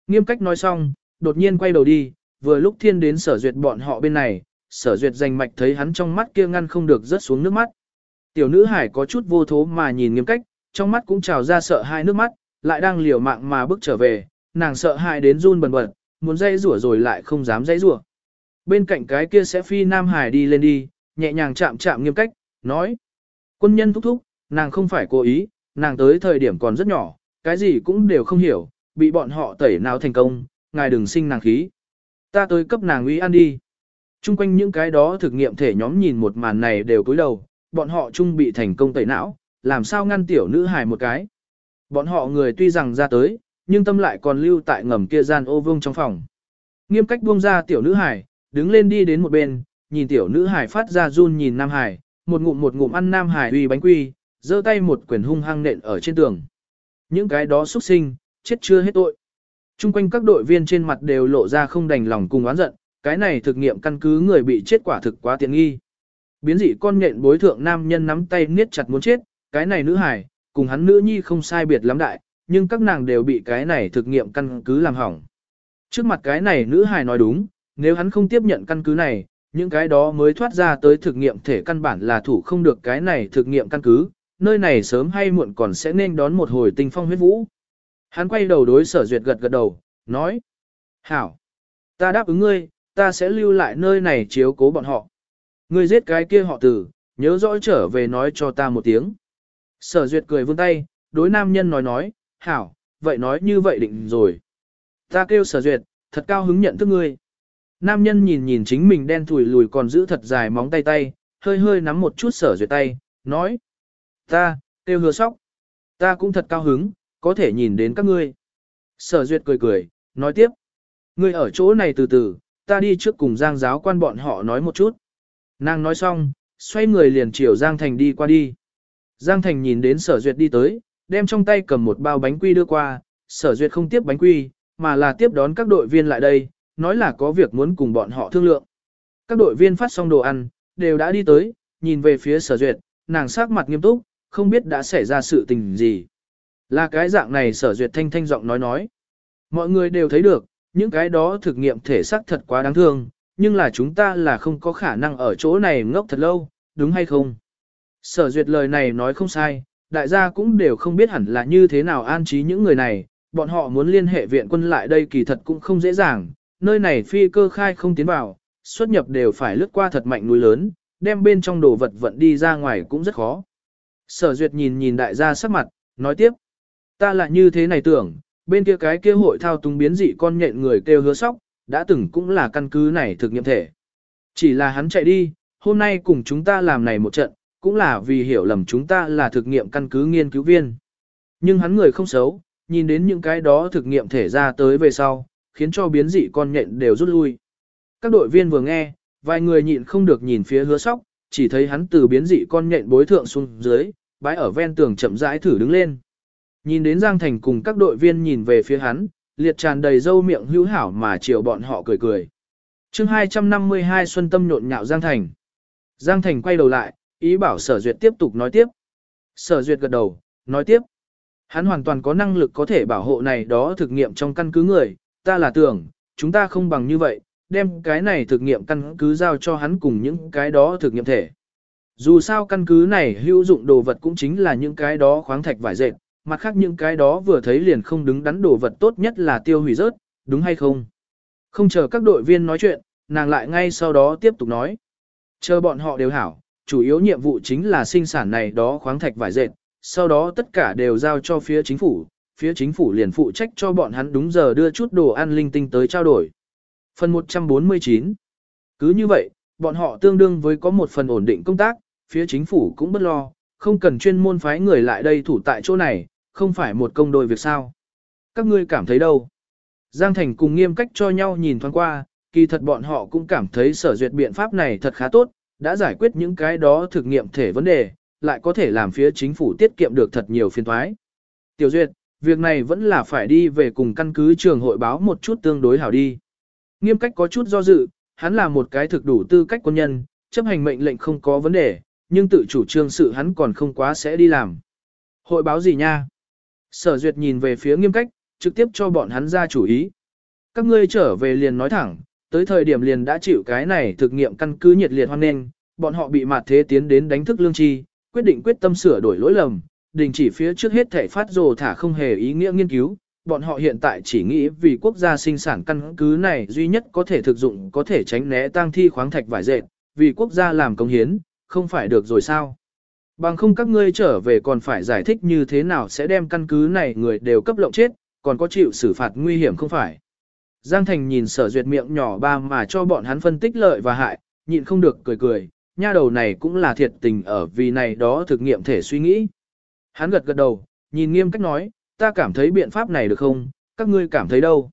Nghiêm cách nói xong, đột nhiên quay đầu đi, vừa lúc thiên đến sở duyệt bọn họ bên này, sở duyệt danh mạch thấy hắn trong mắt kia ngăn không được rớt xuống nước mắt. Tiểu nữ hải có chút vô thố mà nhìn nghiêm cách, trong mắt cũng trào ra sợ hai nước mắt, lại đang liều mạng mà bước trở về, nàng sợ hãi đến run bần bật, muốn dây rủa rồi lại không dám dây rủa. Bên cạnh cái kia sẽ phi Nam Hải đi lên đi, nhẹ nhàng chạm chạm nghiêm cách, nói. Quân nhân thúc thúc, nàng không phải cố ý, nàng tới thời điểm còn rất nhỏ, cái gì cũng đều không hiểu, bị bọn họ tẩy nào thành công, ngài đừng sinh nàng khí. Ta tới cấp nàng uy ăn đi. Trung quanh những cái đó thực nghiệm thể nhóm nhìn một màn này đều cúi đầu, bọn họ chung bị thành công tẩy não, làm sao ngăn tiểu nữ hài một cái. Bọn họ người tuy rằng ra tới, nhưng tâm lại còn lưu tại ngầm kia gian ô vương trong phòng. Nghiêm cách buông ra tiểu nữ hải, đứng lên đi đến một bên, nhìn tiểu nữ hải phát ra run nhìn nam hải, một ngụm một ngụm ăn nam hải uy bánh quy, giơ tay một quyển hung hăng nện ở trên tường. Những cái đó xuất sinh, chết chưa hết tội. Trung quanh các đội viên trên mặt đều lộ ra không đành lòng cùng oán giận, cái này thực nghiệm căn cứ người bị chết quả thực quá tiện nghi. Biến dị con nhện bối thượng nam nhân nắm tay niết chặt muốn chết, cái này nữ hải cùng hắn nữ nhi không sai biệt lắm đại, nhưng các nàng đều bị cái này thực nghiệm căn cứ làm hỏng. Trước mặt cái này nữ hài nói đúng, nếu hắn không tiếp nhận căn cứ này, những cái đó mới thoát ra tới thực nghiệm thể căn bản là thủ không được cái này thực nghiệm căn cứ, nơi này sớm hay muộn còn sẽ nên đón một hồi tinh phong huyết vũ. Hắn quay đầu đối sở duyệt gật gật đầu, nói. Hảo, ta đáp ứng ngươi, ta sẽ lưu lại nơi này chiếu cố bọn họ. Ngươi giết cái kia họ tử, nhớ rõ trở về nói cho ta một tiếng. Sở duyệt cười vươn tay, đối nam nhân nói nói, hảo, vậy nói như vậy định rồi. Ta kêu sở duyệt, thật cao hứng nhận thức ngươi. Nam nhân nhìn nhìn chính mình đen thủi lùi còn giữ thật dài móng tay tay, hơi hơi nắm một chút sở duyệt tay, nói. Ta, tiêu hứa sóc. Ta cũng thật cao hứng, có thể nhìn đến các ngươi. Sở duyệt cười cười, nói tiếp. Ngươi ở chỗ này từ từ, ta đi trước cùng giang giáo quan bọn họ nói một chút. Nàng nói xong, xoay người liền chiều Giang Thành đi qua đi. Giang Thành nhìn đến sở duyệt đi tới, đem trong tay cầm một bao bánh quy đưa qua, sở duyệt không tiếp bánh quy, mà là tiếp đón các đội viên lại đây, nói là có việc muốn cùng bọn họ thương lượng. Các đội viên phát xong đồ ăn, đều đã đi tới, nhìn về phía sở duyệt, nàng sắc mặt nghiêm túc, không biết đã xảy ra sự tình gì. Là cái dạng này sở duyệt thanh thanh giọng nói nói. Mọi người đều thấy được, những cái đó thực nghiệm thể xác thật quá đáng thương, nhưng là chúng ta là không có khả năng ở chỗ này ngốc thật lâu, đúng hay không? Sở duyệt lời này nói không sai, đại gia cũng đều không biết hẳn là như thế nào an trí những người này, bọn họ muốn liên hệ viện quân lại đây kỳ thật cũng không dễ dàng, nơi này phi cơ khai không tiến vào, xuất nhập đều phải lướt qua thật mạnh núi lớn, đem bên trong đồ vật vận đi ra ngoài cũng rất khó. Sở duyệt nhìn nhìn đại gia sắc mặt, nói tiếp, ta lại như thế này tưởng, bên kia cái kia hội thao túng biến dị con nhện người kêu hứa sóc, đã từng cũng là căn cứ này thực nghiệm thể. Chỉ là hắn chạy đi, hôm nay cùng chúng ta làm này một trận, cũng là vì hiểu lầm chúng ta là thực nghiệm căn cứ nghiên cứu viên. Nhưng hắn người không xấu, nhìn đến những cái đó thực nghiệm thể ra tới về sau, khiến cho biến dị con nhện đều rút lui. Các đội viên vừa nghe, vài người nhịn không được nhìn phía hứa sóc, chỉ thấy hắn từ biến dị con nhện bối thượng xuống dưới, bãi ở ven tường chậm rãi thử đứng lên. Nhìn đến Giang Thành cùng các đội viên nhìn về phía hắn, liệt tràn đầy dâu miệng hữu hảo mà chiều bọn họ cười cười. chương 252 Xuân Tâm nhộn nhạo Giang Thành. Giang Thành quay đầu lại, ý bảo Sở Duyệt tiếp tục nói tiếp. Sở Duyệt gật đầu, nói tiếp. Hắn hoàn toàn có năng lực có thể bảo hộ này đó thực nghiệm trong căn cứ người, ta là tưởng, chúng ta không bằng như vậy, đem cái này thực nghiệm căn cứ giao cho hắn cùng những cái đó thực nghiệm thể. Dù sao căn cứ này hữu dụng đồ vật cũng chính là những cái đó khoáng thạch vải dệt, mặt khác những cái đó vừa thấy liền không đứng đắn đồ vật tốt nhất là tiêu hủy rớt, đúng hay không? Không chờ các đội viên nói chuyện, nàng lại ngay sau đó tiếp tục nói. Chờ bọn họ đều hảo, chủ yếu nhiệm vụ chính là sinh sản này đó khoáng thạch vải dệt, sau đó tất cả đều giao cho phía chính phủ, phía chính phủ liền phụ trách cho bọn hắn đúng giờ đưa chút đồ ăn linh tinh tới trao đổi. Phần 149 Cứ như vậy, bọn họ tương đương với có một phần ổn định công tác, phía chính phủ cũng bất lo, không cần chuyên môn phái người lại đây thủ tại chỗ này, không phải một công đôi việc sao. Các ngươi cảm thấy đâu? Giang Thành cùng nghiêm cách cho nhau nhìn thoáng qua, kỳ thật bọn họ cũng cảm thấy sở duyệt biện pháp này thật khá tốt, đã giải quyết những cái đó thực nghiệm thể vấn đề, lại có thể làm phía chính phủ tiết kiệm được thật nhiều phiền thoái. Tiểu Duyệt, việc này vẫn là phải đi về cùng căn cứ trường hội báo một chút tương đối hảo đi. Nghiêm cách có chút do dự, hắn là một cái thực đủ tư cách quân nhân, chấp hành mệnh lệnh không có vấn đề, nhưng tự chủ trương sự hắn còn không quá sẽ đi làm. Hội báo gì nha? Sở duyệt nhìn về phía nghiêm cách, trực tiếp cho bọn hắn ra chủ ý. Các ngươi trở về liền nói thẳng, tới thời điểm liền đã chịu cái này thực nghiệm căn cứ nhiệt liệt hoan nghênh, bọn họ bị mạt thế tiến đến đánh thức lương tri, quyết định quyết tâm sửa đổi lỗi lầm, đình chỉ phía trước hết thể phát rồ thả không hề ý nghĩa nghiên cứu, bọn họ hiện tại chỉ nghĩ vì quốc gia sinh sản căn cứ này duy nhất có thể thực dụng có thể tránh né tang thi khoáng thạch vải dệt, vì quốc gia làm công hiến, không phải được rồi sao? Bằng không các ngươi trở về còn phải giải thích như thế nào sẽ đem căn cứ này người đều cấp lộng chết, còn có chịu xử phạt nguy hiểm không phải. Giang Thành nhìn sở duyệt miệng nhỏ ba mà cho bọn hắn phân tích lợi và hại, nhịn không được cười cười, nha đầu này cũng là thiệt tình ở vì này đó thực nghiệm thể suy nghĩ. Hắn gật gật đầu, nhìn nghiêm cách nói, ta cảm thấy biện pháp này được không, các ngươi cảm thấy đâu.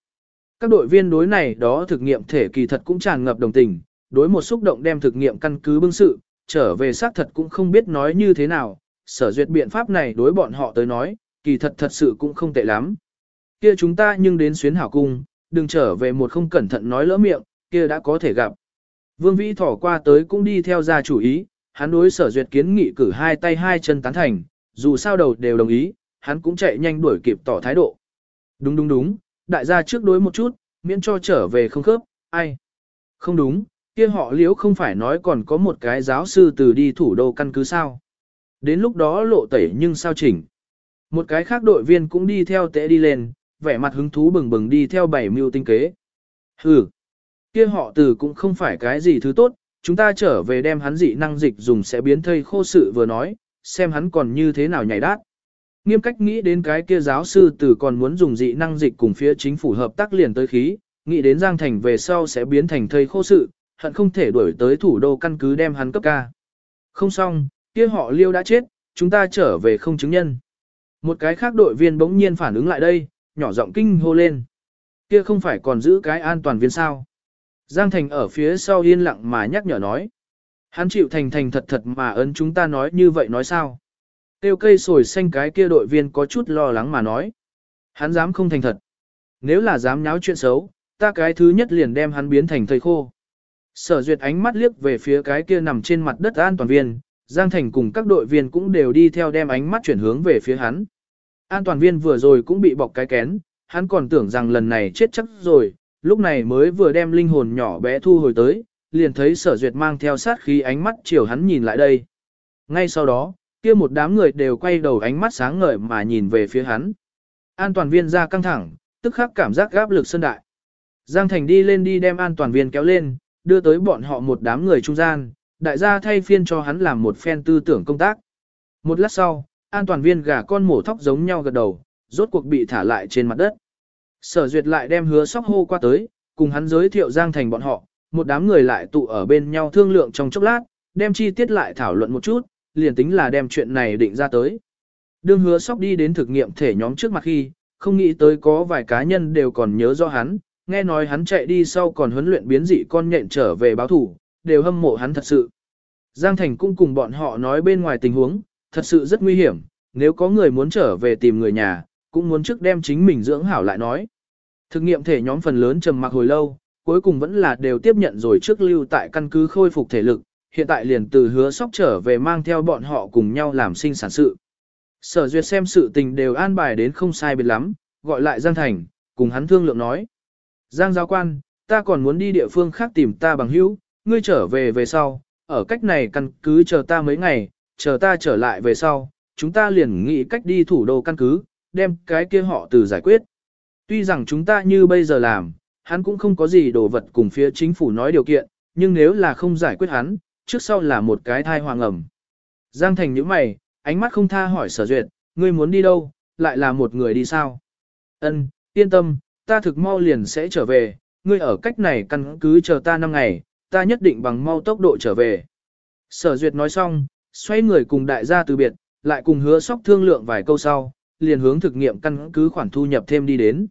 Các đội viên đối này đó thực nghiệm thể kỳ thật cũng tràn ngập đồng tình, đối một xúc động đem thực nghiệm căn cứ bưng sự, trở về xác thật cũng không biết nói như thế nào, sở duyệt biện pháp này đối bọn họ tới nói, kỳ thật thật sự cũng không tệ lắm. Kia chúng ta nhưng đến xuyến hảo cung, đừng trở về một không cẩn thận nói lỡ miệng, kia đã có thể gặp. Vương Vĩ thỏ qua tới cũng đi theo ra chủ ý, hắn đối sở duyệt kiến nghị cử hai tay hai chân tán thành, dù sao đầu đều đồng ý, hắn cũng chạy nhanh đuổi kịp tỏ thái độ. Đúng đúng đúng, đại gia trước đối một chút, miễn cho trở về không khớp, ai. Không đúng, kia họ liễu không phải nói còn có một cái giáo sư từ đi thủ đô căn cứ sao. Đến lúc đó lộ tẩy nhưng sao chỉnh. Một cái khác đội viên cũng đi theo tệ đi lên, vẻ mặt hứng thú bừng bừng đi theo bảy mưu tinh kế. Hừ, kia họ từ cũng không phải cái gì thứ tốt, chúng ta trở về đem hắn dị năng dịch dùng sẽ biến thây khô sự vừa nói, xem hắn còn như thế nào nhảy đát. Nghiêm cách nghĩ đến cái kia giáo sư từ còn muốn dùng dị năng dịch cùng phía chính phủ hợp tác liền tới khí, nghĩ đến Giang Thành về sau sẽ biến thành thây khô sự, hận không thể đuổi tới thủ đô căn cứ đem hắn cấp ca. Không xong, kia họ liêu đã chết, chúng ta trở về không chứng nhân. Một cái khác đội viên bỗng nhiên phản ứng lại đây, nhỏ giọng kinh hô lên. Kia không phải còn giữ cái an toàn viên sao. Giang Thành ở phía sau yên lặng mà nhắc nhở nói. Hắn chịu thành thành thật thật mà ấn chúng ta nói như vậy nói sao. Tiêu cây sồi xanh cái kia đội viên có chút lo lắng mà nói. Hắn dám không thành thật. Nếu là dám nháo chuyện xấu, ta cái thứ nhất liền đem hắn biến thành thầy khô. Sở duyệt ánh mắt liếc về phía cái kia nằm trên mặt đất an toàn viên, Giang Thành cùng các đội viên cũng đều đi theo đem ánh mắt chuyển hướng về phía hắn. An toàn viên vừa rồi cũng bị bọc cái kén, hắn còn tưởng rằng lần này chết chắc rồi, lúc này mới vừa đem linh hồn nhỏ bé thu hồi tới, liền thấy sở duyệt mang theo sát khí ánh mắt chiều hắn nhìn lại đây. Ngay sau đó, kia một đám người đều quay đầu ánh mắt sáng ngời mà nhìn về phía hắn. An toàn viên ra căng thẳng, tức khắc cảm giác gáp lực sân đại. Giang Thành đi lên đi đem an toàn viên kéo lên, đưa tới bọn họ một đám người trung gian, đại gia thay phiên cho hắn làm một phen tư tưởng công tác. Một lát sau, an toàn viên gà con mổ thóc giống nhau gật đầu, rốt cuộc bị thả lại trên mặt đất. Sở duyệt lại đem hứa sóc hô qua tới, cùng hắn giới thiệu Giang Thành bọn họ, một đám người lại tụ ở bên nhau thương lượng trong chốc lát, đem chi tiết lại thảo luận một chút, liền tính là đem chuyện này định ra tới. Đương hứa sóc đi đến thực nghiệm thể nhóm trước mặt khi, không nghĩ tới có vài cá nhân đều còn nhớ do hắn, nghe nói hắn chạy đi sau còn huấn luyện biến dị con nhện trở về báo thủ, đều hâm mộ hắn thật sự. Giang Thành cũng cùng bọn họ nói bên ngoài tình huống, thật sự rất nguy hiểm, nếu có người muốn trở về tìm người nhà, cũng muốn trước đem chính mình dưỡng hảo lại nói. Thực nghiệm thể nhóm phần lớn trầm mặc hồi lâu, cuối cùng vẫn là đều tiếp nhận rồi trước lưu tại căn cứ khôi phục thể lực, hiện tại liền từ hứa sóc trở về mang theo bọn họ cùng nhau làm sinh sản sự. Sở duyệt xem sự tình đều an bài đến không sai biệt lắm, gọi lại Giang Thành, cùng hắn thương lượng nói. Giang giáo quan, ta còn muốn đi địa phương khác tìm ta bằng hữu, ngươi trở về về sau, ở cách này căn cứ chờ ta mấy ngày, chờ ta trở lại về sau, chúng ta liền nghĩ cách đi thủ đô căn cứ, đem cái kia họ từ giải quyết. Tuy rằng chúng ta như bây giờ làm, hắn cũng không có gì đồ vật cùng phía chính phủ nói điều kiện, nhưng nếu là không giải quyết hắn, trước sau là một cái thai hoàng ẩm. Giang Thành nhíu mày, ánh mắt không tha hỏi sở duyệt, ngươi muốn đi đâu, lại là một người đi sao? Ân, yên tâm, ta thực mau liền sẽ trở về, ngươi ở cách này căn cứ chờ ta 5 ngày, ta nhất định bằng mau tốc độ trở về. Sở duyệt nói xong, xoay người cùng đại gia từ biệt, lại cùng hứa sóc thương lượng vài câu sau, liền hướng thực nghiệm căn cứ khoản thu nhập thêm đi đến.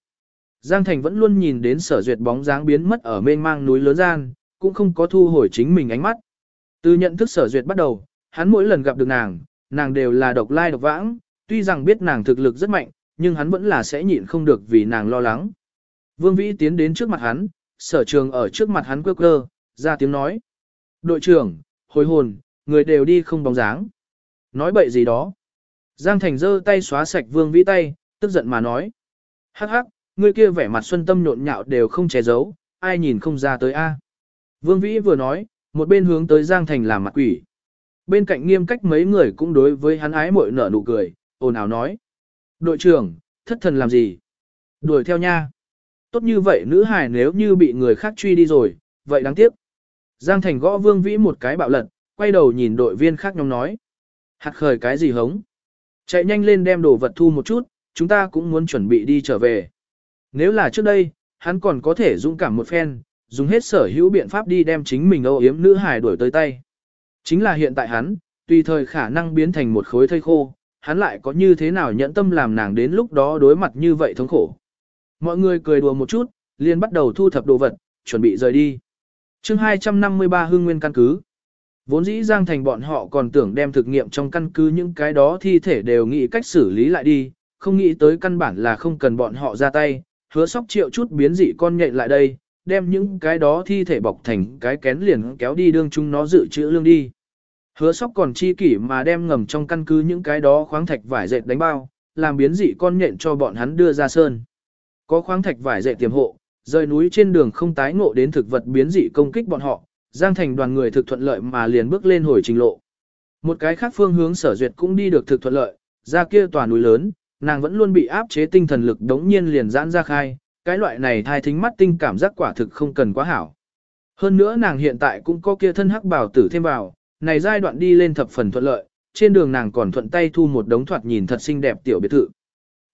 Giang Thành vẫn luôn nhìn đến sở duyệt bóng dáng biến mất ở mênh mang núi lớn gian, cũng không có thu hồi chính mình ánh mắt. Từ nhận thức sở duyệt bắt đầu, hắn mỗi lần gặp được nàng, nàng đều là độc lai độc vãng, tuy rằng biết nàng thực lực rất mạnh, nhưng hắn vẫn là sẽ nhịn không được vì nàng lo lắng. Vương Vĩ tiến đến trước mặt hắn, sở trường ở trước mặt hắn quơ quơ, ra tiếng nói. Đội trưởng, hồi hồn, người đều đi không bóng dáng. Nói bậy gì đó. Giang Thành giơ tay xóa sạch Vương Vĩ tay, tức giận mà nói. Hắc hắc, người kia vẻ mặt xuân tâm nhộn nhạo đều không che giấu, ai nhìn không ra tới a. Vương Vĩ vừa nói, một bên hướng tới Giang Thành làm mặt quỷ. Bên cạnh nghiêm cách mấy người cũng đối với hắn ái mội nở nụ cười, ồn ào nói. Đội trưởng, thất thần làm gì? Đuổi theo nha. Tốt như vậy nữ hài nếu như bị người khác truy đi rồi, vậy đáng tiếc. Giang Thành gõ Vương Vĩ một cái bạo lật, quay đầu nhìn đội viên khác nhóm nói. Hạt khởi cái gì hống? Chạy nhanh lên đem đồ vật thu một chút, chúng ta cũng muốn chuẩn bị đi trở về. Nếu là trước đây, hắn còn có thể dũng cảm một phen, dùng hết sở hữu biện pháp đi đem chính mình âu yếm nữ hài đuổi tới tay. Chính là hiện tại hắn, tùy thời khả năng biến thành một khối thây khô, hắn lại có như thế nào nhẫn tâm làm nàng đến lúc đó đối mặt như vậy thống khổ. Mọi người cười đùa một chút, liền bắt đầu thu thập đồ vật, chuẩn bị rời đi. chương 253 hương nguyên căn cứ. Vốn dĩ Giang Thành bọn họ còn tưởng đem thực nghiệm trong căn cứ những cái đó thi thể đều nghĩ cách xử lý lại đi, không nghĩ tới căn bản là không cần bọn họ ra tay, hứa sóc triệu chút biến dị con nhện lại đây, đem những cái đó thi thể bọc thành cái kén liền kéo đi đương chúng nó dự trữ lương đi. Hứa sóc còn chi kỷ mà đem ngầm trong căn cứ những cái đó khoáng thạch vải dệt đánh bao, làm biến dị con nhện cho bọn hắn đưa ra sơn. Có khoáng thạch vải dệt tiềm hộ, rời núi trên đường không tái ngộ đến thực vật biến dị công kích bọn họ, Giang Thành đoàn người thực thuận lợi mà liền bước lên hồi trình lộ. Một cái khác phương hướng sở duyệt cũng đi được thực thuận lợi, ra kia tòa núi lớn, nàng vẫn luôn bị áp chế tinh thần lực đống nhiên liền giãn ra khai, cái loại này thai thính mắt tinh cảm giác quả thực không cần quá hảo. Hơn nữa nàng hiện tại cũng có kia thân hắc bảo tử thêm vào, này giai đoạn đi lên thập phần thuận lợi, trên đường nàng còn thuận tay thu một đống thoạt nhìn thật xinh đẹp tiểu biệt thự.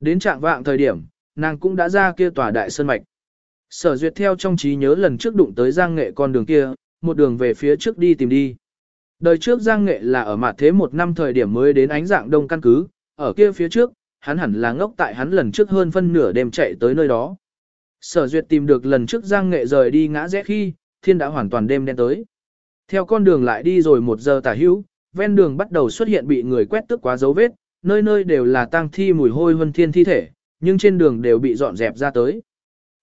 Đến trạng vạng thời điểm, nàng cũng đã ra kia tòa đại sơn mạch. Sở duyệt theo trong trí nhớ lần trước đụng tới giang nghệ con đường kia, một đường về phía trước đi tìm đi. Đời trước giang nghệ là ở mặt thế một năm thời điểm mới đến ánh dạng đông căn cứ, ở kia phía trước, hắn hẳn là ngốc tại hắn lần trước hơn phân nửa đêm chạy tới nơi đó. Sở duyệt tìm được lần trước giang nghệ rời đi ngã rẽ khi, thiên đã hoàn toàn đêm đen tới. Theo con đường lại đi rồi một giờ tả hữu, ven đường bắt đầu xuất hiện bị người quét tước quá dấu vết, nơi nơi đều là tang thi mùi hôi huân thiên thi thể, nhưng trên đường đều bị dọn dẹp ra tới.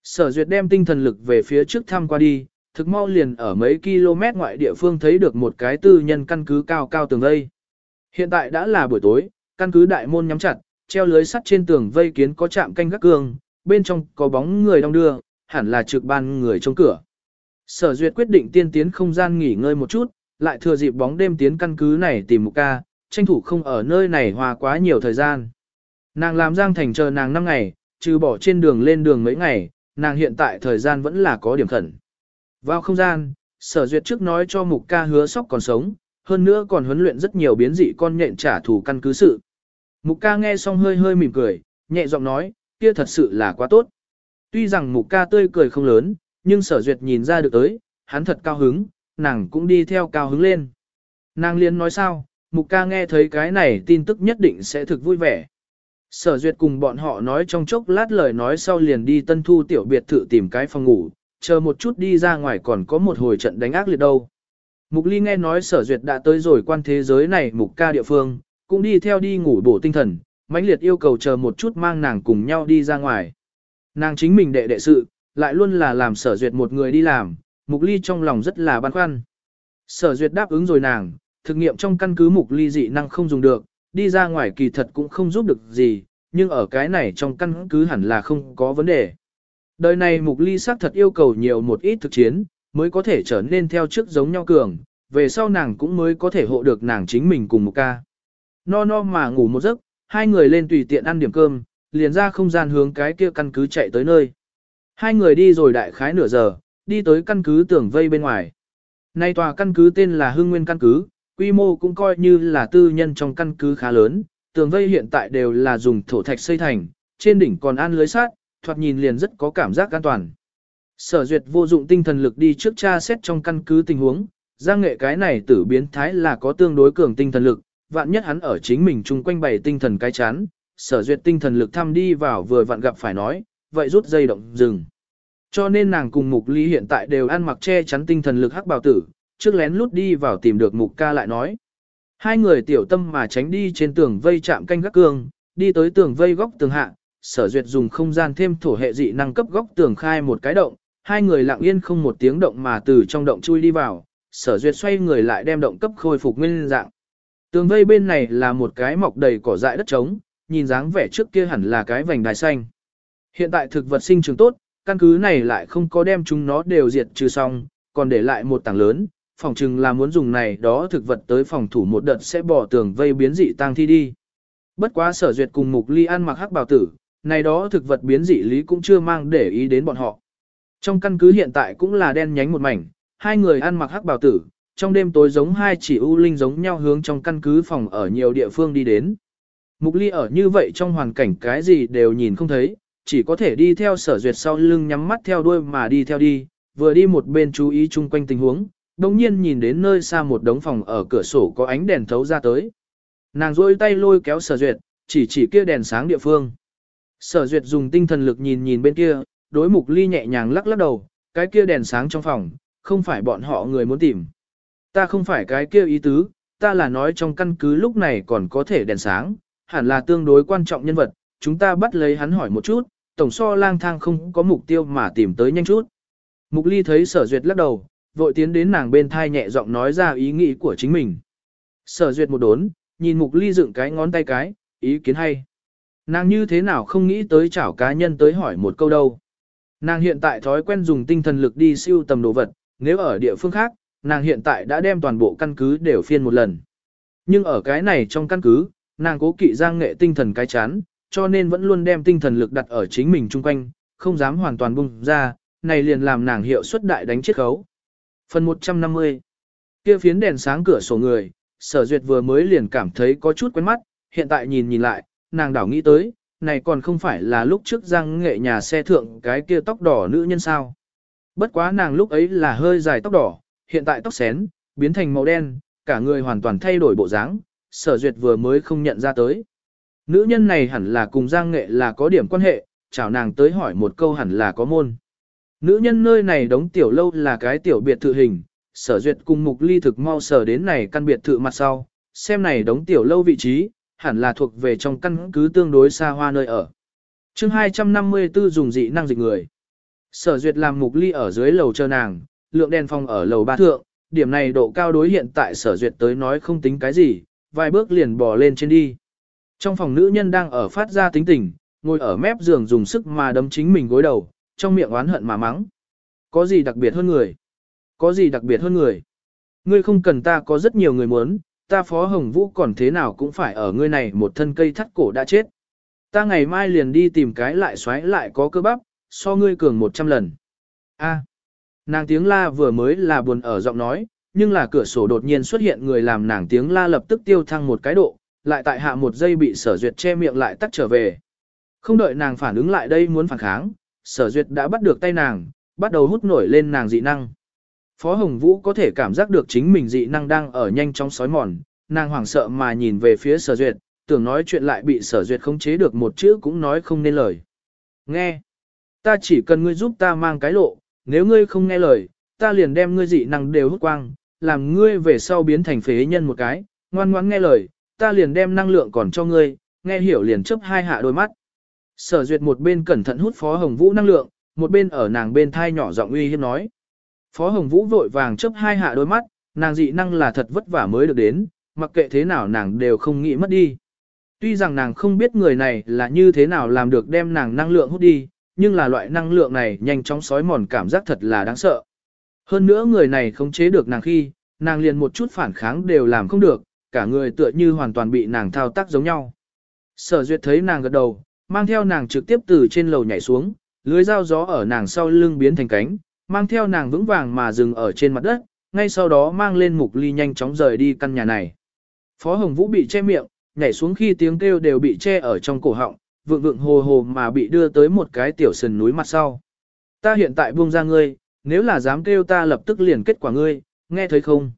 Sở duyệt đem tinh thần lực về phía trước thăm qua đi, thực mau liền ở mấy km ngoại địa phương thấy được một cái tư nhân căn cứ cao cao tường vây. Hiện tại đã là buổi tối, căn cứ đại môn nhắm chặt, treo lưới sắt trên tường vây kiến có chạm canh gác cường bên trong có bóng người đông đưa, hẳn là trực ban người trong cửa. Sở duyệt quyết định tiên tiến không gian nghỉ ngơi một chút, lại thừa dịp bóng đêm tiến căn cứ này tìm một ca, tranh thủ không ở nơi này hòa quá nhiều thời gian. Nàng làm Giang Thành chờ nàng 5 ngày, trừ bỏ trên đường lên đường mấy ngày, nàng hiện tại thời gian vẫn là có điểm khẩn. Vào không gian, sở duyệt trước nói cho mục ca hứa sóc còn sống, hơn nữa còn huấn luyện rất nhiều biến dị con nhện trả thù căn cứ sự. Mục ca nghe xong hơi hơi mỉm cười, nhẹ giọng nói, kia thật sự là quá tốt. Tuy rằng mục ca tươi cười không lớn, nhưng sở duyệt nhìn ra được tới, hắn thật cao hứng, nàng cũng đi theo cao hứng lên. Nàng liên nói sao, mục ca nghe thấy cái này tin tức nhất định sẽ thực vui vẻ. Sở duyệt cùng bọn họ nói trong chốc lát lời nói sau liền đi tân thu tiểu biệt thự tìm cái phòng ngủ, chờ một chút đi ra ngoài còn có một hồi trận đánh ác liệt đâu. Mục ly nghe nói sở duyệt đã tới rồi quan thế giới này mục ca địa phương, cũng đi theo đi ngủ bổ tinh thần, mãnh liệt yêu cầu chờ một chút mang nàng cùng nhau đi ra ngoài. Nàng chính mình đệ đệ sự, lại luôn là làm sở duyệt một người đi làm, mục ly trong lòng rất là băn khoăn. Sở duyệt đáp ứng rồi nàng, thực nghiệm trong căn cứ mục ly dị năng không dùng được, đi ra ngoài kỳ thật cũng không giúp được gì, nhưng ở cái này trong căn cứ hẳn là không có vấn đề. Đời này mục ly xác thật yêu cầu nhiều một ít thực chiến, mới có thể trở nên theo trước giống nhau cường, về sau nàng cũng mới có thể hộ được nàng chính mình cùng một ca. No no mà ngủ một giấc, hai người lên tùy tiện ăn điểm cơm, liền ra không gian hướng cái kia căn cứ chạy tới nơi. Hai người đi rồi đại khái nửa giờ, đi tới căn cứ tưởng vây bên ngoài. Nay tòa căn cứ tên là Hưng Nguyên căn cứ, quy mô cũng coi như là tư nhân trong căn cứ khá lớn, tường vây hiện tại đều là dùng thổ thạch xây thành, trên đỉnh còn an lưới sát, thoạt nhìn liền rất có cảm giác an toàn. Sở duyệt vô dụng tinh thần lực đi trước tra xét trong căn cứ tình huống, giang nghệ cái này tử biến thái là có tương đối cường tinh thần lực, vạn nhất hắn ở chính mình chung quanh bày tinh thần cái chán, sở duyệt tinh thần lực thăm đi vào vừa vặn gặp phải nói, vậy rút dây động dừng. Cho nên nàng cùng mục ly hiện tại đều ăn mặc che chắn tinh thần lực hắc bào tử, trước lén lút đi vào tìm được mục ca lại nói. Hai người tiểu tâm mà tránh đi trên tường vây chạm canh gác cương, đi tới tường vây góc tường hạ, sở duyệt dùng không gian thêm thổ hệ dị năng cấp góc tường khai một cái động, hai người lặng yên không một tiếng động mà từ trong động chui đi vào, sở duyệt xoay người lại đem động cấp khôi phục nguyên dạng. Tường vây bên này là một cái mọc đầy cỏ dại đất trống, nhìn dáng vẻ trước kia hẳn là cái vành đài xanh. Hiện tại thực vật sinh trưởng tốt, căn cứ này lại không có đem chúng nó đều diệt trừ xong, còn để lại một tảng lớn, phòng chừng là muốn dùng này đó thực vật tới phòng thủ một đợt sẽ bỏ tường vây biến dị tăng thi đi. Bất quá sở duyệt cùng mục ly ăn mặc hắc bảo tử, này đó thực vật biến dị lý cũng chưa mang để ý đến bọn họ. Trong căn cứ hiện tại cũng là đen nhánh một mảnh, hai người ăn mặc hắc bào tử, trong đêm tối giống hai chỉ u linh giống nhau hướng trong căn cứ phòng ở nhiều địa phương đi đến. Mục ly ở như vậy trong hoàn cảnh cái gì đều nhìn không thấy, chỉ có thể đi theo sở duyệt sau lưng nhắm mắt theo đuôi mà đi theo đi, vừa đi một bên chú ý chung quanh tình huống, đồng nhiên nhìn đến nơi xa một đống phòng ở cửa sổ có ánh đèn thấu ra tới. Nàng rôi tay lôi kéo sở duyệt, chỉ chỉ kia đèn sáng địa phương. Sở duyệt dùng tinh thần lực nhìn nhìn bên kia, đối mục ly nhẹ nhàng lắc lắc đầu, cái kia đèn sáng trong phòng, không phải bọn họ người muốn tìm. Ta không phải cái kia ý tứ, ta là nói trong căn cứ lúc này còn có thể đèn sáng, hẳn là tương đối quan trọng nhân vật, chúng ta bắt lấy hắn hỏi một chút, tổng so lang thang không có mục tiêu mà tìm tới nhanh chút. Mục ly thấy sở duyệt lắc đầu, vội tiến đến nàng bên thai nhẹ giọng nói ra ý nghĩ của chính mình. Sở duyệt một đốn, nhìn mục ly dựng cái ngón tay cái, ý kiến hay. Nàng như thế nào không nghĩ tới chảo cá nhân tới hỏi một câu đâu. Nàng hiện tại thói quen dùng tinh thần lực đi siêu tầm đồ vật, nếu ở địa phương khác, nàng hiện tại đã đem toàn bộ căn cứ đều phiên một lần. Nhưng ở cái này trong căn cứ, nàng cố kỵ giang nghệ tinh thần cái chán, cho nên vẫn luôn đem tinh thần lực đặt ở chính mình chung quanh, không dám hoàn toàn bung ra, này liền làm nàng hiệu suất đại đánh chiết khấu. Phần 150 kia phiến đèn sáng cửa sổ người, sở duyệt vừa mới liền cảm thấy có chút quen mắt, hiện tại nhìn nhìn lại, nàng đảo nghĩ tới, này còn không phải là lúc trước giang nghệ nhà xe thượng cái kia tóc đỏ nữ nhân sao. Bất quá nàng lúc ấy là hơi dài tóc đỏ, hiện tại tóc xén, biến thành màu đen, cả người hoàn toàn thay đổi bộ dáng, sở duyệt vừa mới không nhận ra tới. Nữ nhân này hẳn là cùng giang nghệ là có điểm quan hệ, chào nàng tới hỏi một câu hẳn là có môn. Nữ nhân nơi này đóng tiểu lâu là cái tiểu biệt thự hình, sở duyệt cùng mục ly thực mau sở đến này căn biệt thự mặt sau, xem này đóng tiểu lâu vị trí, hẳn là thuộc về trong căn cứ tương đối xa hoa nơi ở. chương 254 dùng dị năng dịch người. Sở duyệt làm mục ly ở dưới lầu chờ nàng, lượng đèn phòng ở lầu ba thượng, điểm này độ cao đối hiện tại sở duyệt tới nói không tính cái gì, vài bước liền bò lên trên đi. Trong phòng nữ nhân đang ở phát ra tính tình, ngồi ở mép giường dùng sức mà đấm chính mình gối đầu, trong miệng oán hận mà mắng. Có gì đặc biệt hơn người? Có gì đặc biệt hơn người? Ngươi không cần ta có rất nhiều người muốn, ta phó hồng vũ còn thế nào cũng phải ở ngươi này một thân cây thắt cổ đã chết. Ta ngày mai liền đi tìm cái lại xoáy lại có cơ bắp, so ngươi cường một trăm lần. A. nàng tiếng la vừa mới là buồn ở giọng nói, nhưng là cửa sổ đột nhiên xuất hiện người làm nàng tiếng la lập tức tiêu thăng một cái độ, lại tại hạ một giây bị sở duyệt che miệng lại tắt trở về. Không đợi nàng phản ứng lại đây muốn phản kháng, sở duyệt đã bắt được tay nàng, bắt đầu hút nổi lên nàng dị năng. Phó Hồng Vũ có thể cảm giác được chính mình dị năng đang ở nhanh chóng sói mòn, nàng hoảng sợ mà nhìn về phía sở duyệt, tưởng nói chuyện lại bị sở duyệt không chế được một chữ cũng nói không nên lời. Nghe! Ta chỉ cần ngươi giúp ta mang cái lộ, nếu ngươi không nghe lời, ta liền đem ngươi dị năng đều hút quang, làm ngươi về sau biến thành phế nhân một cái, ngoan ngoãn nghe lời, ta liền đem năng lượng còn cho ngươi, nghe hiểu liền chấp hai hạ đôi mắt. Sở duyệt một bên cẩn thận hút Phó Hồng Vũ năng lượng, một bên ở nàng bên thai nhỏ giọng uy hiếp nói. Phó Hồng Vũ vội vàng chấp hai hạ đôi mắt, nàng dị năng là thật vất vả mới được đến, mặc kệ thế nào nàng đều không nghĩ mất đi. Tuy rằng nàng không biết người này là như thế nào làm được đem nàng năng lượng hút đi, nhưng là loại năng lượng này nhanh chóng sói mòn cảm giác thật là đáng sợ. Hơn nữa người này không chế được nàng khi, nàng liền một chút phản kháng đều làm không được, cả người tựa như hoàn toàn bị nàng thao tác giống nhau. Sở duyệt thấy nàng gật đầu, mang theo nàng trực tiếp từ trên lầu nhảy xuống, lưới dao gió ở nàng sau lưng biến thành cánh, mang theo nàng vững vàng mà dừng ở trên mặt đất, ngay sau đó mang lên mục ly nhanh chóng rời đi căn nhà này. Phó Hồng Vũ bị che miệng, nhảy xuống khi tiếng kêu đều bị che ở trong cổ họng, vượng vượng hồ hồ mà bị đưa tới một cái tiểu sườn núi mặt sau. Ta hiện tại buông ra ngươi, nếu là dám kêu ta lập tức liền kết quả ngươi, nghe thấy không?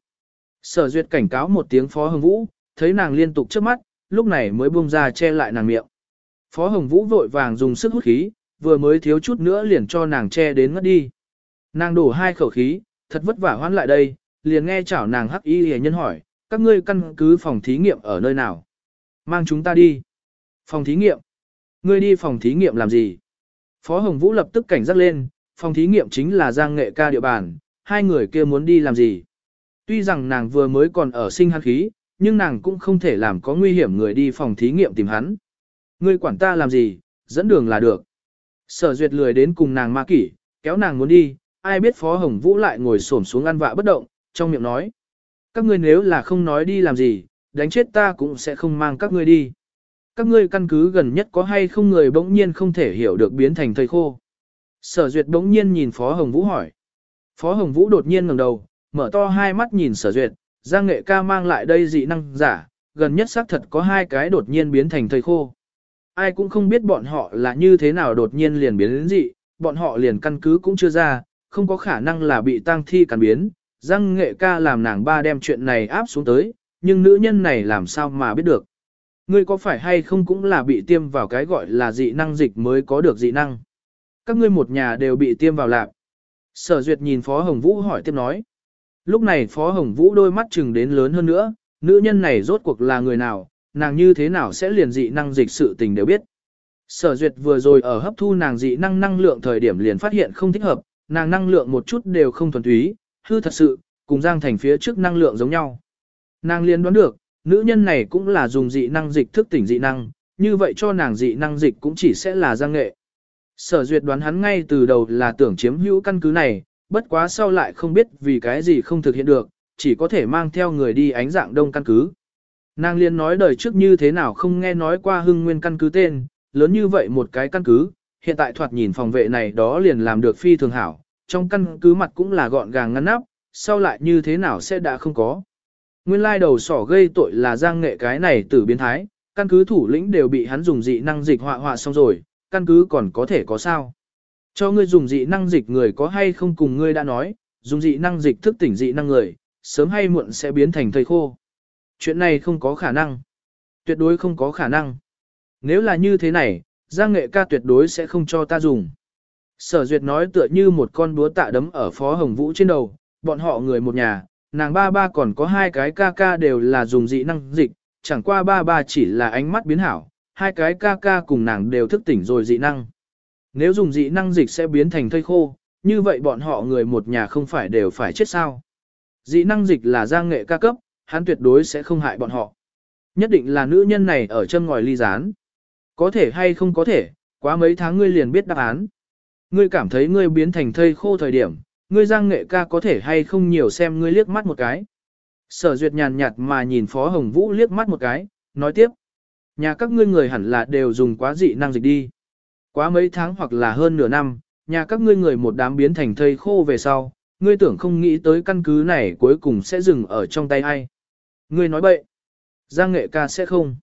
Sở duyệt cảnh cáo một tiếng Phó Hồng Vũ, thấy nàng liên tục trước mắt, lúc này mới buông ra che lại nàng miệng. Phó Hồng Vũ vội vàng dùng sức hút khí, vừa mới thiếu chút nữa liền cho nàng che đến ngất đi. Nàng đổ hai khẩu khí, thật vất vả hoán lại đây, liền nghe chảo nàng hắc y hề nhân hỏi, các ngươi căn cứ phòng thí nghiệm ở nơi nào? Mang chúng ta đi. Phòng thí nghiệm? Ngươi đi phòng thí nghiệm làm gì? Phó Hồng Vũ lập tức cảnh giác lên, phòng thí nghiệm chính là Giang Nghệ ca địa bàn, hai người kia muốn đi làm gì? Tuy rằng nàng vừa mới còn ở sinh hắn khí, nhưng nàng cũng không thể làm có nguy hiểm người đi phòng thí nghiệm tìm hắn. Ngươi quản ta làm gì, dẫn đường là được. Sở duyệt lười đến cùng nàng ma kỷ, kéo nàng muốn đi, ai biết Phó Hồng Vũ lại ngồi xổm xuống ăn vạ bất động, trong miệng nói. Các ngươi nếu là không nói đi làm gì, đánh chết ta cũng sẽ không mang các ngươi đi. Các ngươi căn cứ gần nhất có hay không người bỗng nhiên không thể hiểu được biến thành thầy khô. Sở duyệt bỗng nhiên nhìn Phó Hồng Vũ hỏi. Phó Hồng Vũ đột nhiên ngẩng đầu, mở to hai mắt nhìn sở duyệt, Giang nghệ ca mang lại đây dị năng giả, gần nhất xác thật có hai cái đột nhiên biến thành thầy khô. Ai cũng không biết bọn họ là như thế nào đột nhiên liền biến đến dị, bọn họ liền căn cứ cũng chưa ra, không có khả năng là bị tang thi cản biến. răng nghệ ca làm nàng ba đem chuyện này áp xuống tới, nhưng nữ nhân này làm sao mà biết được. Ngươi có phải hay không cũng là bị tiêm vào cái gọi là dị năng dịch mới có được dị năng. Các ngươi một nhà đều bị tiêm vào lạc. Sở duyệt nhìn Phó Hồng Vũ hỏi tiếp nói. Lúc này Phó Hồng Vũ đôi mắt chừng đến lớn hơn nữa, nữ nhân này rốt cuộc là người nào, nàng như thế nào sẽ liền dị năng dịch sự tình đều biết. Sở duyệt vừa rồi ở hấp thu nàng dị năng năng lượng thời điểm liền phát hiện không thích hợp, nàng năng lượng một chút đều không thuần túy, hư thật sự, cùng Giang Thành phía trước năng lượng giống nhau. Nàng liền đoán được, nữ nhân này cũng là dùng dị năng dịch thức tỉnh dị năng, như vậy cho nàng dị năng dịch cũng chỉ sẽ là Giang Nghệ. Sở duyệt đoán hắn ngay từ đầu là tưởng chiếm hữu căn cứ này, bất quá sau lại không biết vì cái gì không thực hiện được, chỉ có thể mang theo người đi ánh dạng đông căn cứ. Nàng liên nói đời trước như thế nào không nghe nói qua hưng nguyên căn cứ tên, lớn như vậy một cái căn cứ, hiện tại thoạt nhìn phòng vệ này đó liền làm được phi thường hảo, trong căn cứ mặt cũng là gọn gàng ngăn nắp, sau lại như thế nào sẽ đã không có. Nguyên lai đầu sỏ gây tội là giang nghệ cái này tử biến thái, căn cứ thủ lĩnh đều bị hắn dùng dị năng dịch họa họa xong rồi, căn cứ còn có thể có sao. Cho ngươi dùng dị năng dịch người có hay không cùng ngươi đã nói, dùng dị năng dịch thức tỉnh dị năng người, sớm hay muộn sẽ biến thành thầy khô. Chuyện này không có khả năng. Tuyệt đối không có khả năng. Nếu là như thế này, Giang Nghệ ca tuyệt đối sẽ không cho ta dùng. Sở Duyệt nói tựa như một con búa tạ đấm ở Phó Hồng Vũ trên đầu, bọn họ người một nhà, nàng ba ba còn có hai cái ca ca đều là dùng dị năng dịch, chẳng qua ba ba chỉ là ánh mắt biến hảo, hai cái ca ca cùng nàng đều thức tỉnh rồi dị năng. Nếu dùng dị năng dịch sẽ biến thành thây khô, như vậy bọn họ người một nhà không phải đều phải chết sao. Dị năng dịch là giang nghệ ca cấp, hắn tuyệt đối sẽ không hại bọn họ. Nhất định là nữ nhân này ở chân ngòi ly gián. Có thể hay không có thể, quá mấy tháng ngươi liền biết đáp án. Ngươi cảm thấy ngươi biến thành thây khô thời điểm, ngươi giang nghệ ca có thể hay không nhiều xem ngươi liếc mắt một cái. Sở duyệt nhàn nhạt mà nhìn Phó Hồng Vũ liếc mắt một cái, nói tiếp. Nhà các ngươi người hẳn là đều dùng quá dị năng dịch đi. Quá mấy tháng hoặc là hơn nửa năm, nhà các ngươi người một đám biến thành thây khô về sau, ngươi tưởng không nghĩ tới căn cứ này cuối cùng sẽ dừng ở trong tay ai. Ngươi nói bậy. Giang nghệ ca sẽ không.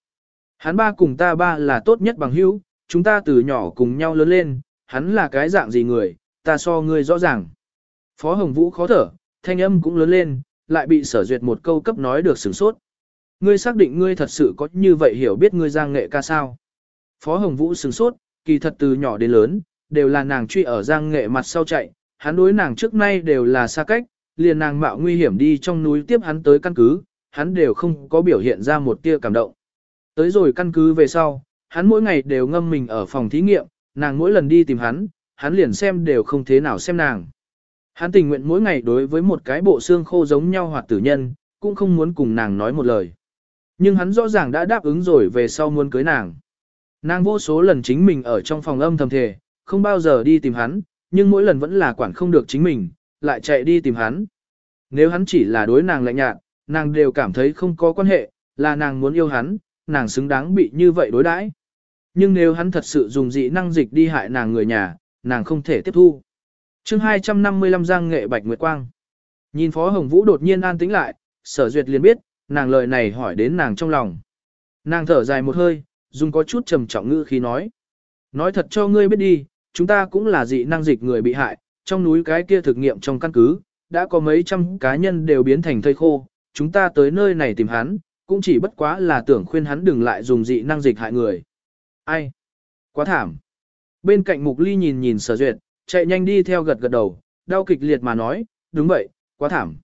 Hắn ba cùng ta ba là tốt nhất bằng hữu, chúng ta từ nhỏ cùng nhau lớn lên, hắn là cái dạng gì người, ta so ngươi rõ ràng. Phó Hồng Vũ khó thở, thanh âm cũng lớn lên, lại bị sở duyệt một câu cấp nói được sửng sốt. Ngươi xác định ngươi thật sự có như vậy hiểu biết ngươi giang nghệ ca sao. Phó Hồng Vũ sửng sốt, kỳ thật từ nhỏ đến lớn, đều là nàng truy ở giang nghệ mặt sau chạy, hắn đối nàng trước nay đều là xa cách, liền nàng mạo nguy hiểm đi trong núi tiếp hắn tới căn cứ, hắn đều không có biểu hiện ra một tia cảm động. Tới rồi căn cứ về sau, hắn mỗi ngày đều ngâm mình ở phòng thí nghiệm, nàng mỗi lần đi tìm hắn, hắn liền xem đều không thế nào xem nàng. Hắn tình nguyện mỗi ngày đối với một cái bộ xương khô giống nhau hoặc tử nhân, cũng không muốn cùng nàng nói một lời. Nhưng hắn rõ ràng đã đáp ứng rồi về sau muốn cưới nàng. Nàng vô số lần chính mình ở trong phòng âm thầm thề, không bao giờ đi tìm hắn, nhưng mỗi lần vẫn là quản không được chính mình, lại chạy đi tìm hắn. Nếu hắn chỉ là đối nàng lạnh nhạt, nàng đều cảm thấy không có quan hệ, là nàng muốn yêu hắn, nàng xứng đáng bị như vậy đối đãi. Nhưng nếu hắn thật sự dùng dị năng dịch đi hại nàng người nhà, nàng không thể tiếp thu. chương 255 Giang Nghệ Bạch Nguyệt Quang Nhìn Phó Hồng Vũ đột nhiên an tĩnh lại, sở duyệt liền biết, nàng lời này hỏi đến nàng trong lòng. Nàng thở dài một hơi, dùng có chút trầm trọng ngữ khí nói. Nói thật cho ngươi biết đi, chúng ta cũng là dị năng dịch người bị hại, trong núi cái kia thực nghiệm trong căn cứ, đã có mấy trăm cá nhân đều biến thành thây khô, chúng ta tới nơi này tìm hắn, cũng chỉ bất quá là tưởng khuyên hắn đừng lại dùng dị năng dịch hại người. Ai? Quá thảm. Bên cạnh mục ly nhìn nhìn sở duyệt, chạy nhanh đi theo gật gật đầu, đau kịch liệt mà nói, đúng vậy, quá thảm.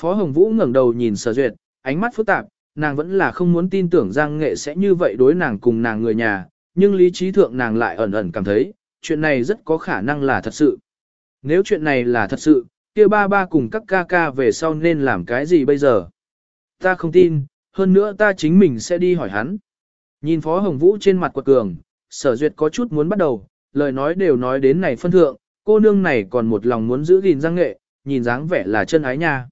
Phó Hồng Vũ ngẩng đầu nhìn sở duyệt, ánh mắt phức tạp, nàng vẫn là không muốn tin tưởng Giang Nghệ sẽ như vậy đối nàng cùng nàng người nhà, nhưng lý trí thượng nàng lại ẩn ẩn cảm thấy, chuyện này rất có khả năng là thật sự. Nếu chuyện này là thật sự, kia ba ba cùng các ca ca về sau nên làm cái gì bây giờ? Ta không tin, hơn nữa ta chính mình sẽ đi hỏi hắn. Nhìn Phó Hồng Vũ trên mặt quật cường, sở duyệt có chút muốn bắt đầu, lời nói đều nói đến này phân thượng, cô nương này còn một lòng muốn giữ gìn Giang Nghệ, nhìn dáng vẻ là chân ái nha.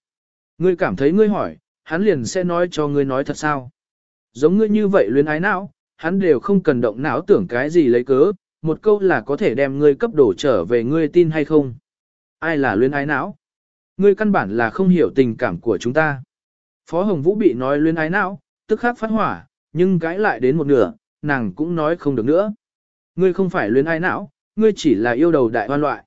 Ngươi cảm thấy ngươi hỏi, hắn liền sẽ nói cho ngươi nói thật sao. Giống ngươi như vậy luyến ái não, hắn đều không cần động não tưởng cái gì lấy cớ, một câu là có thể đem ngươi cấp đổ trở về ngươi tin hay không. Ai là luyến ái não? Ngươi căn bản là không hiểu tình cảm của chúng ta. Phó Hồng Vũ bị nói luyến ái não, tức khắc phát hỏa, nhưng cãi lại đến một nửa, nàng cũng nói không được nữa. Ngươi không phải luyến ái não, ngươi chỉ là yêu đầu đại hoan loại.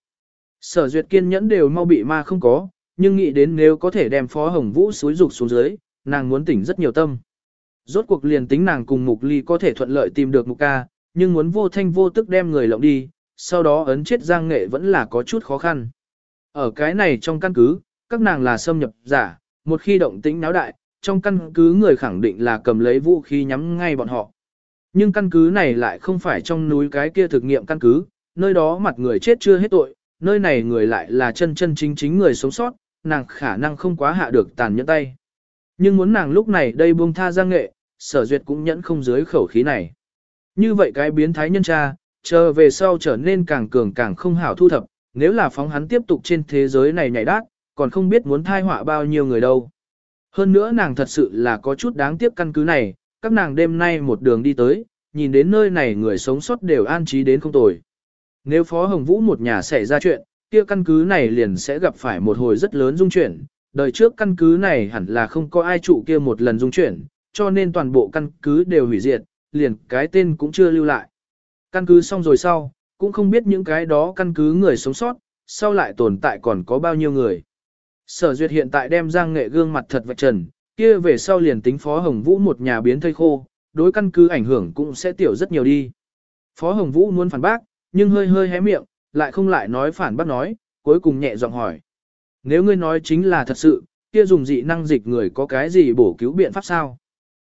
Sở duyệt kiên nhẫn đều mau bị ma không có, nhưng nghĩ đến nếu có thể đem Phó Hồng Vũ xúi dục xuống dưới, nàng muốn tỉnh rất nhiều tâm. Rốt cuộc liền tính nàng cùng Mục Ly có thể thuận lợi tìm được Mục Ca, nhưng muốn vô thanh vô tức đem người lộng đi, sau đó ấn chết Giang Nghệ vẫn là có chút khó khăn. Ở cái này trong căn cứ, các nàng là xâm nhập giả, một khi động tĩnh náo đại, trong căn cứ người khẳng định là cầm lấy vũ khí nhắm ngay bọn họ. Nhưng căn cứ này lại không phải trong núi cái kia thực nghiệm căn cứ, nơi đó mặt người chết chưa hết tội, nơi này người lại là chân chân chính chính người sống sót, nàng khả năng không quá hạ được tàn nhẫn tay. Nhưng muốn nàng lúc này đây buông tha giang nghệ, sở duyệt cũng nhẫn không dưới khẩu khí này. Như vậy cái biến thái nhân tra, chờ về sau trở nên càng cường càng không hảo thu thập, nếu là phóng hắn tiếp tục trên thế giới này nhảy đát, còn không biết muốn thai họa bao nhiêu người đâu. Hơn nữa nàng thật sự là có chút đáng tiếc căn cứ này, các nàng đêm nay một đường đi tới, nhìn đến nơi này người sống sót đều an trí đến không tồi. Nếu Phó Hồng Vũ một nhà xảy ra chuyện, kia căn cứ này liền sẽ gặp phải một hồi rất lớn dung chuyển. Đời trước căn cứ này hẳn là không có ai trụ kia một lần dung chuyển, cho nên toàn bộ căn cứ đều hủy diệt, liền cái tên cũng chưa lưu lại. Căn cứ xong rồi sau, cũng không biết những cái đó căn cứ người sống sót, sau lại tồn tại còn có bao nhiêu người. Sở duyệt hiện tại đem Giang Nghệ gương mặt thật vạch trần, kia về sau liền tính Phó Hồng Vũ một nhà biến thây khô, đối căn cứ ảnh hưởng cũng sẽ tiểu rất nhiều đi. Phó Hồng Vũ muốn phản bác, nhưng hơi hơi hé miệng, lại không lại nói phản bác nói, cuối cùng nhẹ giọng hỏi. Nếu ngươi nói chính là thật sự, kia dùng dị năng dịch người có cái gì bổ cứu biện pháp sao?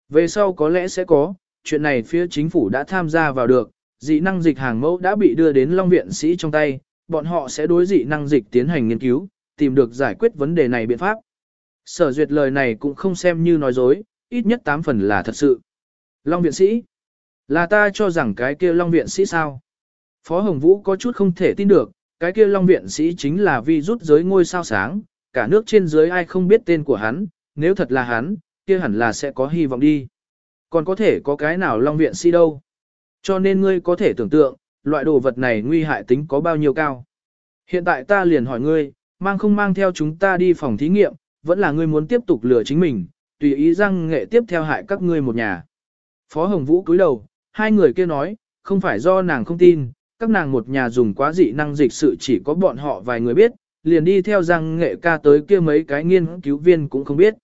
Về sau có lẽ sẽ có, chuyện này phía chính phủ đã tham gia vào được, dị năng dịch hàng mẫu đã bị đưa đến Long Viện Sĩ trong tay, bọn họ sẽ đối dị năng dịch tiến hành nghiên cứu, tìm được giải quyết vấn đề này biện pháp. Sở duyệt lời này cũng không xem như nói dối, ít nhất 8 phần là thật sự. Long Viện Sĩ Là ta cho rằng cái kia Long Viện Sĩ sao? Phó Hồng Vũ có chút không thể tin được, cái kia Long Viện Sĩ chính là vi rút giới ngôi sao sáng, cả nước trên dưới ai không biết tên của hắn, nếu thật là hắn, kia hẳn là sẽ có hy vọng đi. Còn có thể có cái nào Long Viện Sĩ đâu? Cho nên ngươi có thể tưởng tượng, loại đồ vật này nguy hại tính có bao nhiêu cao. Hiện tại ta liền hỏi ngươi, mang không mang theo chúng ta đi phòng thí nghiệm, vẫn là ngươi muốn tiếp tục lừa chính mình, tùy ý răng nghệ tiếp theo hại các ngươi một nhà. Phó Hồng Vũ cúi đầu, hai người kia nói, không phải do nàng không tin, các nàng một nhà dùng quá dị năng dịch sự chỉ có bọn họ vài người biết, liền đi theo răng nghệ ca tới kia mấy cái nghiên cứu viên cũng không biết.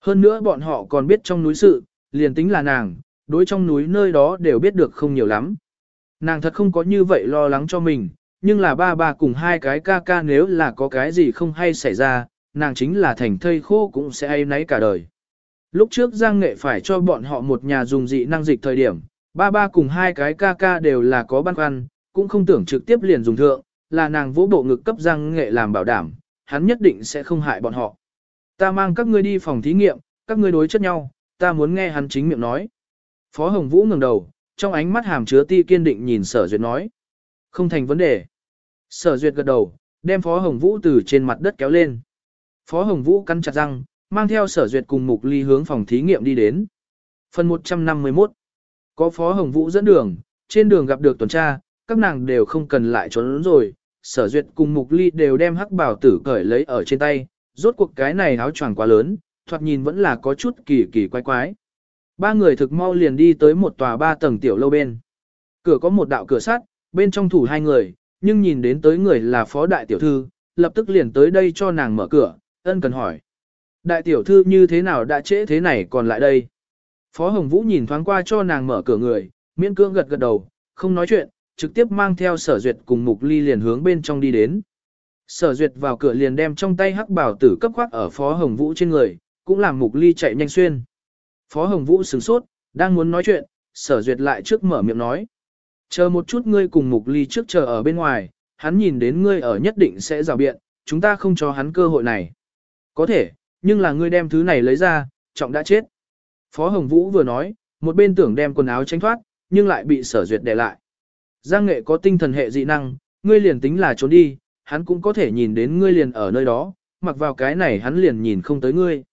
Hơn nữa bọn họ còn biết trong núi sự, liền tính là nàng, đối trong núi nơi đó đều biết được không nhiều lắm. Nàng thật không có như vậy lo lắng cho mình, nhưng là ba ba cùng hai cái ca ca nếu là có cái gì không hay xảy ra, nàng chính là thành thây khô cũng sẽ ai nấy cả đời. Lúc trước Giang Nghệ phải cho bọn họ một nhà dùng dị năng dịch thời điểm, ba ba cùng hai cái ca ca đều là có băn khoăn, cũng không tưởng trực tiếp liền dùng thượng, là nàng vỗ bộ ngực cấp Giang Nghệ làm bảo đảm, hắn nhất định sẽ không hại bọn họ. Ta mang các ngươi đi phòng thí nghiệm, các ngươi đối chất nhau, ta muốn nghe hắn chính miệng nói. Phó Hồng Vũ ngẩng đầu, trong ánh mắt hàm chứa ti kiên định nhìn Sở Duyệt nói. Không thành vấn đề. Sở Duyệt gật đầu, đem Phó Hồng Vũ từ trên mặt đất kéo lên. Phó Hồng Vũ cắn chặt răng, mang theo Sở Duyệt cùng Mục Ly hướng phòng thí nghiệm đi đến. Phần 151 Có Phó Hồng Vũ dẫn đường, trên đường gặp được tuần tra, các nàng đều không cần lại trốn rồi. Sở Duyệt cùng Mục Ly đều đem hắc bảo tử cởi lấy ở trên tay, rốt cuộc cái này áo choàng quá lớn, thoạt nhìn vẫn là có chút kỳ kỳ quái quái. Ba người thực mau liền đi tới một tòa ba tầng tiểu lâu bên. Cửa có một đạo cửa sắt, bên trong thủ hai người, nhưng nhìn đến tới người là phó đại tiểu thư, lập tức liền tới đây cho nàng mở cửa, ân cần hỏi. Đại tiểu thư như thế nào đã trễ thế này còn lại đây? Phó Hồng Vũ nhìn thoáng qua cho nàng mở cửa người, miễn cưỡng gật gật đầu, không nói chuyện, trực tiếp mang theo sở duyệt cùng mục ly liền hướng bên trong đi đến. Sở duyệt vào cửa liền đem trong tay hắc bảo tử cấp khoác ở Phó Hồng Vũ trên người, cũng làm mục ly chạy nhanh xuyên. Phó Hồng Vũ sửng sốt, đang muốn nói chuyện, sở duyệt lại trước mở miệng nói. Chờ một chút ngươi cùng mục ly trước chờ ở bên ngoài, hắn nhìn đến ngươi ở nhất định sẽ rào biện, chúng ta không cho hắn cơ hội này. Có thể, nhưng là ngươi đem thứ này lấy ra, trọng đã chết. Phó Hồng Vũ vừa nói, một bên tưởng đem quần áo tránh thoát, nhưng lại bị sở duyệt để lại. Giang nghệ có tinh thần hệ dị năng, ngươi liền tính là trốn đi, hắn cũng có thể nhìn đến ngươi liền ở nơi đó, mặc vào cái này hắn liền nhìn không tới ngươi.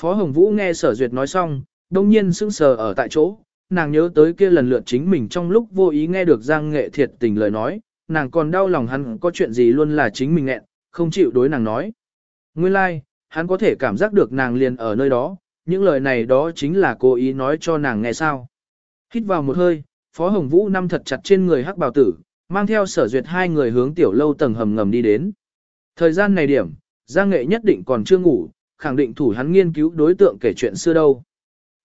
Phó Hồng Vũ nghe sở duyệt nói xong, đông nhiên sững sờ ở tại chỗ, nàng nhớ tới kia lần lượt chính mình trong lúc vô ý nghe được Giang Nghệ thiệt tình lời nói, nàng còn đau lòng hắn có chuyện gì luôn là chính mình nghẹn, không chịu đối nàng nói. Nguyên lai, like, hắn có thể cảm giác được nàng liền ở nơi đó, những lời này đó chính là cố ý nói cho nàng nghe sao. Hít vào một hơi, Phó Hồng Vũ nắm thật chặt trên người hắc bào tử, mang theo sở duyệt hai người hướng tiểu lâu tầng hầm ngầm đi đến. Thời gian này điểm, Giang Nghệ nhất định còn chưa ngủ, khẳng định thủ hắn nghiên cứu đối tượng kể chuyện xưa đâu.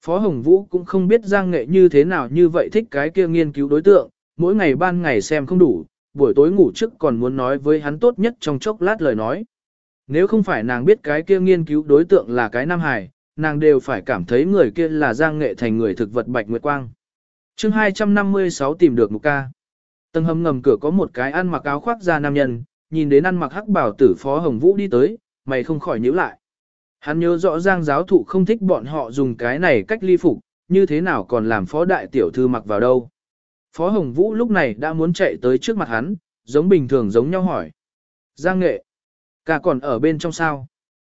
Phó Hồng Vũ cũng không biết Giang Nghệ như thế nào như vậy thích cái kia nghiên cứu đối tượng, mỗi ngày ban ngày xem không đủ, buổi tối ngủ trước còn muốn nói với hắn tốt nhất trong chốc lát lời nói. Nếu không phải nàng biết cái kia nghiên cứu đối tượng là cái nam Hải, nàng đều phải cảm thấy người kia là Giang Nghệ thành người thực vật Bạch Nguyệt Quang. chương 256 tìm được một ca. Tầng hầm ngầm cửa có một cái ăn mặc áo khoác da nam nhân, nhìn đến ăn mặc hắc bảo tử Phó Hồng Vũ đi tới, mày không khỏi nhíu lại. Hắn nhớ rõ Giang giáo thụ không thích bọn họ dùng cái này cách ly phục, như thế nào còn làm phó đại tiểu thư mặc vào đâu. Phó Hồng Vũ lúc này đã muốn chạy tới trước mặt hắn, giống bình thường giống nhau hỏi. Giang nghệ, cả còn ở bên trong sao?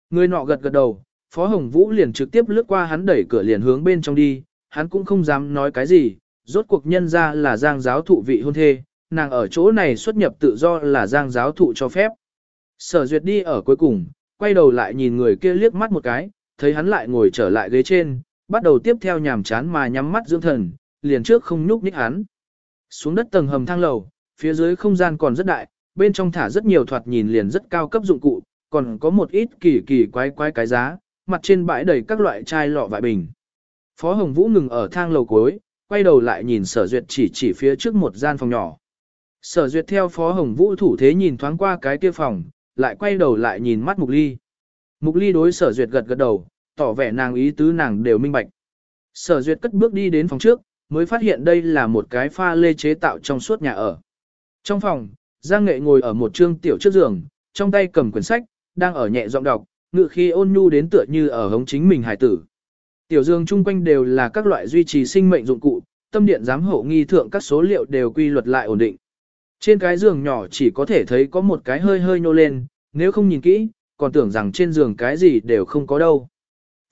Người nọ gật gật đầu, Phó Hồng Vũ liền trực tiếp lướt qua hắn đẩy cửa liền hướng bên trong đi, hắn cũng không dám nói cái gì, rốt cuộc nhân ra là Giang giáo thụ vị hôn thê, nàng ở chỗ này xuất nhập tự do là Giang giáo thụ cho phép. Sở duyệt đi ở cuối cùng, quay đầu lại nhìn người kia liếc mắt một cái, thấy hắn lại ngồi trở lại ghế trên, bắt đầu tiếp theo nhàm chán mà nhắm mắt dưỡng thần, liền trước không nhúc nhích hắn. Xuống đất tầng hầm thang lầu, phía dưới không gian còn rất đại, bên trong thả rất nhiều thoạt nhìn liền rất cao cấp dụng cụ, còn có một ít kỳ kỳ quái quái cái giá, mặt trên bãi đầy các loại chai lọ vại bình. Phó Hồng Vũ ngừng ở thang lầu cuối, quay đầu lại nhìn sở duyệt chỉ chỉ phía trước một gian phòng nhỏ. Sở duyệt theo Phó Hồng Vũ thủ thế nhìn thoáng qua cái kia phòng, lại quay đầu lại nhìn mắt Mục Ly. Mục Ly đối sở duyệt gật gật đầu, tỏ vẻ nàng ý tứ nàng đều minh bạch. Sở duyệt cất bước đi đến phòng trước, mới phát hiện đây là một cái pha lê chế tạo trong suốt nhà ở. Trong phòng, Giang Nghệ ngồi ở một trương tiểu trước giường, trong tay cầm quyển sách, đang ở nhẹ giọng đọc, ngự khi ôn nhu đến tựa như ở hống chính mình hải tử. Tiểu dương chung quanh đều là các loại duy trì sinh mệnh dụng cụ, tâm điện giám hộ nghi thượng các số liệu đều quy luật lại ổn định. Trên cái giường nhỏ chỉ có thể thấy có một cái hơi hơi nhô lên, nếu không nhìn kỹ, còn tưởng rằng trên giường cái gì đều không có đâu.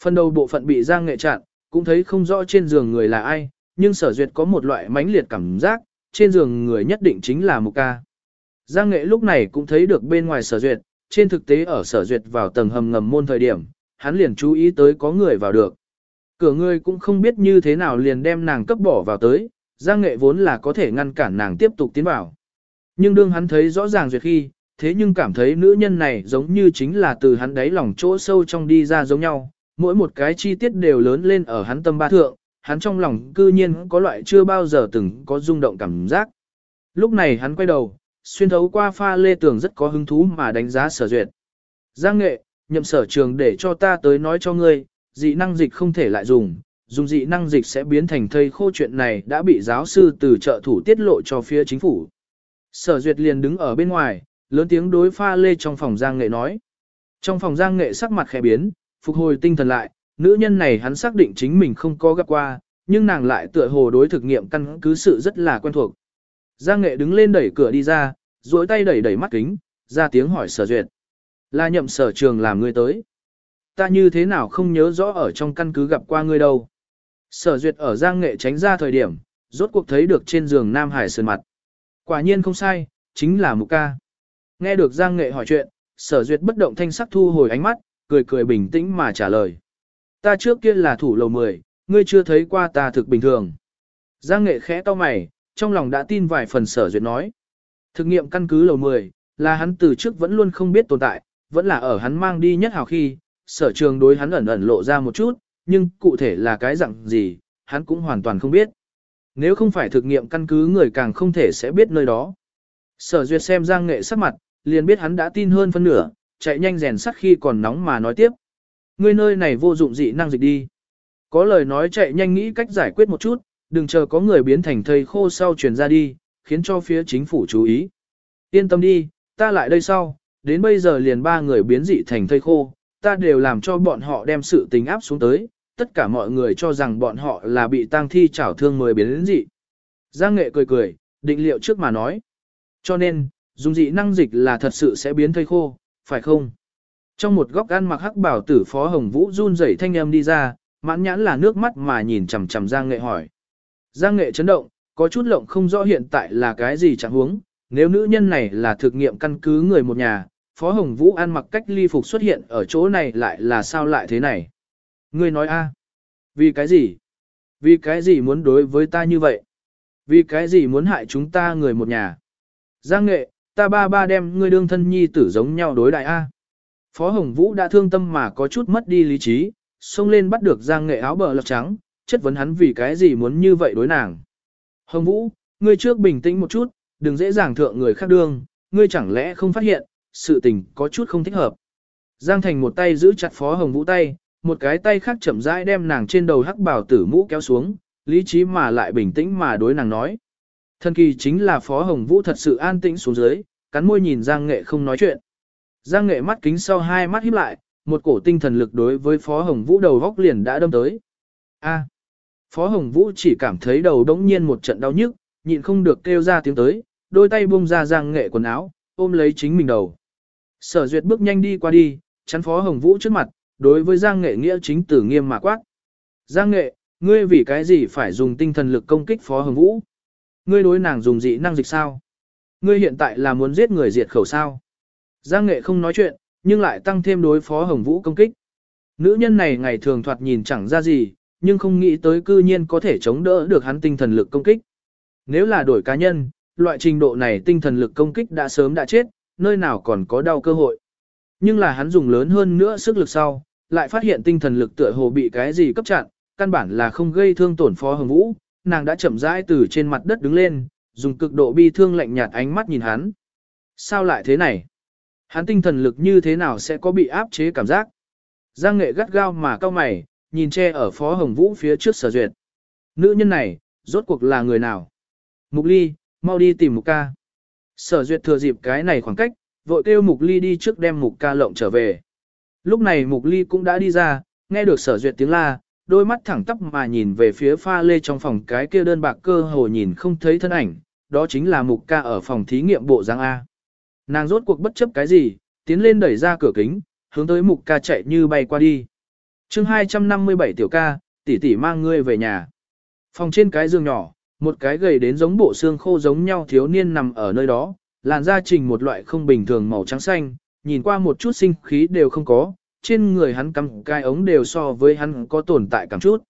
Phần đầu bộ phận bị Giang Nghệ chặn, cũng thấy không rõ trên giường người là ai, nhưng sở duyệt có một loại mãnh liệt cảm giác, trên giường người nhất định chính là một ca. Giang Nghệ lúc này cũng thấy được bên ngoài sở duyệt, trên thực tế ở sở duyệt vào tầng hầm ngầm môn thời điểm, hắn liền chú ý tới có người vào được. Cửa người cũng không biết như thế nào liền đem nàng cấp bỏ vào tới, Giang Nghệ vốn là có thể ngăn cản nàng tiếp tục tiến vào. Nhưng đương hắn thấy rõ ràng duyệt khi, thế nhưng cảm thấy nữ nhân này giống như chính là từ hắn đáy lòng chỗ sâu trong đi ra giống nhau, mỗi một cái chi tiết đều lớn lên ở hắn tâm ba thượng, hắn trong lòng cư nhiên có loại chưa bao giờ từng có rung động cảm giác. Lúc này hắn quay đầu, xuyên thấu qua pha lê tường rất có hứng thú mà đánh giá sở duyệt. Giang nghệ, nhậm sở trường để cho ta tới nói cho ngươi, dị năng dịch không thể lại dùng, dùng dị năng dịch sẽ biến thành thây khô chuyện này đã bị giáo sư từ trợ thủ tiết lộ cho phía chính phủ. Sở duyệt liền đứng ở bên ngoài, lớn tiếng đối pha lê trong phòng giang nghệ nói. Trong phòng giang nghệ sắc mặt khẽ biến, phục hồi tinh thần lại, nữ nhân này hắn xác định chính mình không có gặp qua, nhưng nàng lại tựa hồ đối thực nghiệm căn cứ sự rất là quen thuộc. Giang nghệ đứng lên đẩy cửa đi ra, duỗi tay đẩy đẩy mắt kính, ra tiếng hỏi sở duyệt. Là nhậm sở trường làm ngươi tới. Ta như thế nào không nhớ rõ ở trong căn cứ gặp qua ngươi đâu. Sở duyệt ở giang nghệ tránh ra thời điểm, rốt cuộc thấy được trên giường Nam Hải sơn mặt. Quả nhiên không sai, chính là Mục ca. Nghe được giang nghệ hỏi chuyện, sở duyệt bất động thanh sắc thu hồi ánh mắt, cười cười bình tĩnh mà trả lời. Ta trước kia là thủ lầu 10, ngươi chưa thấy qua ta thực bình thường. Giang nghệ khẽ to mày, trong lòng đã tin vài phần sở duyệt nói. Thực nghiệm căn cứ lầu 10, là hắn từ trước vẫn luôn không biết tồn tại, vẫn là ở hắn mang đi nhất hào khi, sở trường đối hắn ẩn ẩn lộ ra một chút, nhưng cụ thể là cái dạng gì, hắn cũng hoàn toàn không biết. Nếu không phải thực nghiệm căn cứ người càng không thể sẽ biết nơi đó. Sở duyệt xem Giang nghệ sắc mặt, liền biết hắn đã tin hơn phân nửa, chạy nhanh rèn sắt khi còn nóng mà nói tiếp. Ngươi nơi này vô dụng dị năng dịch đi. Có lời nói chạy nhanh nghĩ cách giải quyết một chút, đừng chờ có người biến thành thầy khô sau truyền ra đi, khiến cho phía chính phủ chú ý. Yên tâm đi, ta lại đây sau, đến bây giờ liền ba người biến dị thành thây khô, ta đều làm cho bọn họ đem sự tình áp xuống tới, tất cả mọi người cho rằng bọn họ là bị tang thi chảo thương mới biến dị. Giang nghệ cười cười, định liệu trước mà nói. Cho nên, dùng dị năng dịch là thật sự sẽ biến thây khô, phải không? Trong một góc ăn mặc hắc bảo tử phó hồng vũ run rẩy thanh âm đi ra, mãn nhãn là nước mắt mà nhìn chằm chằm Giang nghệ hỏi. Giang nghệ chấn động, có chút lộng không rõ hiện tại là cái gì chẳng huống, nếu nữ nhân này là thực nghiệm căn cứ người một nhà, Phó Hồng Vũ ăn mặc cách ly phục xuất hiện ở chỗ này lại là sao lại thế này? Ngươi nói a? Vì cái gì? Vì cái gì muốn đối với ta như vậy? Vì cái gì muốn hại chúng ta người một nhà? Giang nghệ, ta ba ba đem ngươi đương thân nhi tử giống nhau đối đại a. Phó Hồng Vũ đã thương tâm mà có chút mất đi lý trí, xông lên bắt được Giang nghệ áo bờ lọc trắng, chất vấn hắn vì cái gì muốn như vậy đối nàng. Hồng Vũ, ngươi trước bình tĩnh một chút, đừng dễ dàng thượng người khác đương, ngươi chẳng lẽ không phát hiện, sự tình có chút không thích hợp. Giang Thành một tay giữ chặt Phó Hồng Vũ tay, một cái tay khác chậm rãi đem nàng trên đầu hắc bảo tử mũ kéo xuống, lý trí mà lại bình tĩnh mà đối nàng nói. Thần kỳ chính là Phó Hồng Vũ thật sự an tĩnh xuống dưới, cắn môi nhìn Giang Nghệ không nói chuyện. Giang Nghệ mắt kính sau hai mắt híp lại, một cổ tinh thần lực đối với Phó Hồng Vũ đầu góc liền đã đâm tới. A. Phó Hồng Vũ chỉ cảm thấy đầu đống nhiên một trận đau nhức, nhịn không được kêu ra tiếng tới, đôi tay buông ra giang nghệ quần áo, ôm lấy chính mình đầu. Sở duyệt bước nhanh đi qua đi, chắn Phó Hồng Vũ trước mặt, đối với giang nghệ nghĩa chính tử nghiêm mà quát. Giang nghệ, ngươi vì cái gì phải dùng tinh thần lực công kích Phó Hồng Vũ? Ngươi đối nàng dùng dị năng dịch sao? Ngươi hiện tại là muốn giết người diệt khẩu sao? Giang nghệ không nói chuyện, nhưng lại tăng thêm đối Phó Hồng Vũ công kích. Nữ nhân này ngày thường thoạt nhìn chẳng ra gì, nhưng không nghĩ tới cư nhiên có thể chống đỡ được hắn tinh thần lực công kích. Nếu là đổi cá nhân, loại trình độ này tinh thần lực công kích đã sớm đã chết, nơi nào còn có đau cơ hội. Nhưng là hắn dùng lớn hơn nữa sức lực sau, lại phát hiện tinh thần lực tựa hồ bị cái gì cấp chặn, căn bản là không gây thương tổn Phó Hồng Vũ, nàng đã chậm rãi từ trên mặt đất đứng lên, dùng cực độ bi thương lạnh nhạt ánh mắt nhìn hắn. Sao lại thế này? Hắn tinh thần lực như thế nào sẽ có bị áp chế cảm giác? Giang nghệ gắt gao mà cao mày, nhìn che ở Phó Hồng Vũ phía trước sở duyệt. Nữ nhân này, rốt cuộc là người nào? Mục ly, mau đi tìm mục ca. Sở duyệt thừa dịp cái này khoảng cách, vội kêu mục ly đi trước đem mục ca lộng trở về. Lúc này mục ly cũng đã đi ra, nghe được sở duyệt tiếng la, đôi mắt thẳng tắp mà nhìn về phía pha lê trong phòng cái kia đơn bạc cơ hồ nhìn không thấy thân ảnh, đó chính là mục ca ở phòng thí nghiệm bộ giang A. Nàng rốt cuộc bất chấp cái gì, tiến lên đẩy ra cửa kính, hướng tới mục ca chạy như bay qua đi. chương 257 tiểu ca, tỷ tỷ mang ngươi về nhà. Phòng trên cái giường nhỏ, một cái gầy đến giống bộ xương khô giống nhau thiếu niên nằm ở nơi đó, làn da trình một loại không bình thường màu trắng xanh, nhìn qua một chút sinh khí đều không có, trên người hắn cắm cái ống đều so với hắn có tồn tại cảm chút.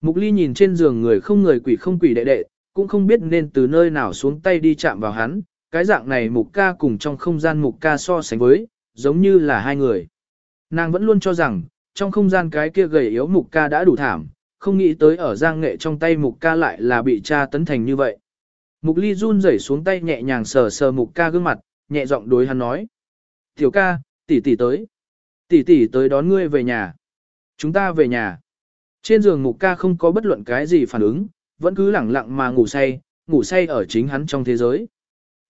Mục ly nhìn trên giường người không người quỷ không quỷ đệ đệ, cũng không biết nên từ nơi nào xuống tay đi chạm vào hắn, cái dạng này mục ca cùng trong không gian mục ca so sánh với, giống như là hai người. Nàng vẫn luôn cho rằng, trong không gian cái kia gầy yếu mục ca đã đủ thảm, không nghĩ tới ở giang nghệ trong tay mục ca lại là bị cha tấn thành như vậy. Mục ly run rẩy xuống tay nhẹ nhàng sờ sờ mục ca gương mặt, nhẹ giọng đối hắn nói. Tiểu ca, tỷ tỷ tới. Tỷ tỷ tới đón ngươi về nhà. Chúng ta về nhà. Trên giường mục ca không có bất luận cái gì phản ứng, vẫn cứ lẳng lặng mà ngủ say, ngủ say ở chính hắn trong thế giới.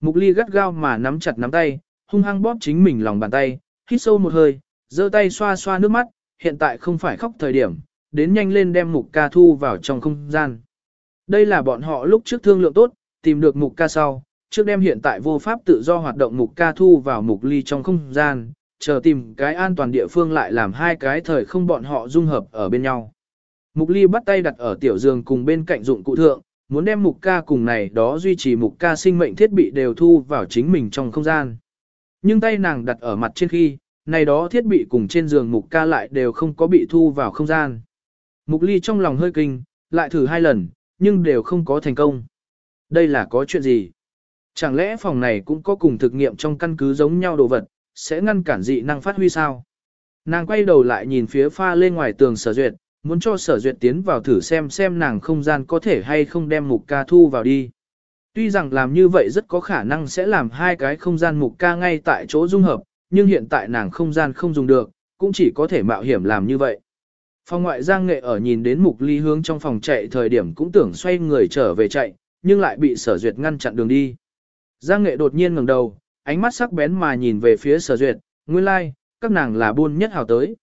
Mục ly gắt gao mà nắm chặt nắm tay, hung hăng bóp chính mình lòng bàn tay, hít sâu một hơi, giơ tay xoa xoa nước mắt, hiện tại không phải khóc thời điểm, đến nhanh lên đem mục ca thu vào trong không gian. Đây là bọn họ lúc trước thương lượng tốt, tìm được mục ca sau, trước đem hiện tại vô pháp tự do hoạt động mục ca thu vào mục ly trong không gian, chờ tìm cái an toàn địa phương lại làm hai cái thời không bọn họ dung hợp ở bên nhau. Mục ly bắt tay đặt ở tiểu giường cùng bên cạnh dụng cụ thượng, muốn đem mục ca cùng này đó duy trì mục ca sinh mệnh thiết bị đều thu vào chính mình trong không gian. Nhưng tay nàng đặt ở mặt trên khi, này đó thiết bị cùng trên giường mục ca lại đều không có bị thu vào không gian. Mục ly trong lòng hơi kinh, lại thử hai lần, nhưng đều không có thành công. Đây là có chuyện gì? Chẳng lẽ phòng này cũng có cùng thực nghiệm trong căn cứ giống nhau đồ vật, sẽ ngăn cản dị năng phát huy sao? Nàng quay đầu lại nhìn phía pha lên ngoài tường sở duyệt, muốn cho sở duyệt tiến vào thử xem xem nàng không gian có thể hay không đem mục ca thu vào đi. Tuy rằng làm như vậy rất có khả năng sẽ làm hai cái không gian mục ca ngay tại chỗ dung hợp, nhưng hiện tại nàng không gian không dùng được, cũng chỉ có thể mạo hiểm làm như vậy. Phòng ngoại giang nghệ ở nhìn đến mục ly hướng trong phòng chạy thời điểm cũng tưởng xoay người trở về chạy, nhưng lại bị sở duyệt ngăn chặn đường đi. Giang nghệ đột nhiên ngẩng đầu, ánh mắt sắc bén mà nhìn về phía sở duyệt, nguyên lai, like, các nàng là buôn nhất hào tới.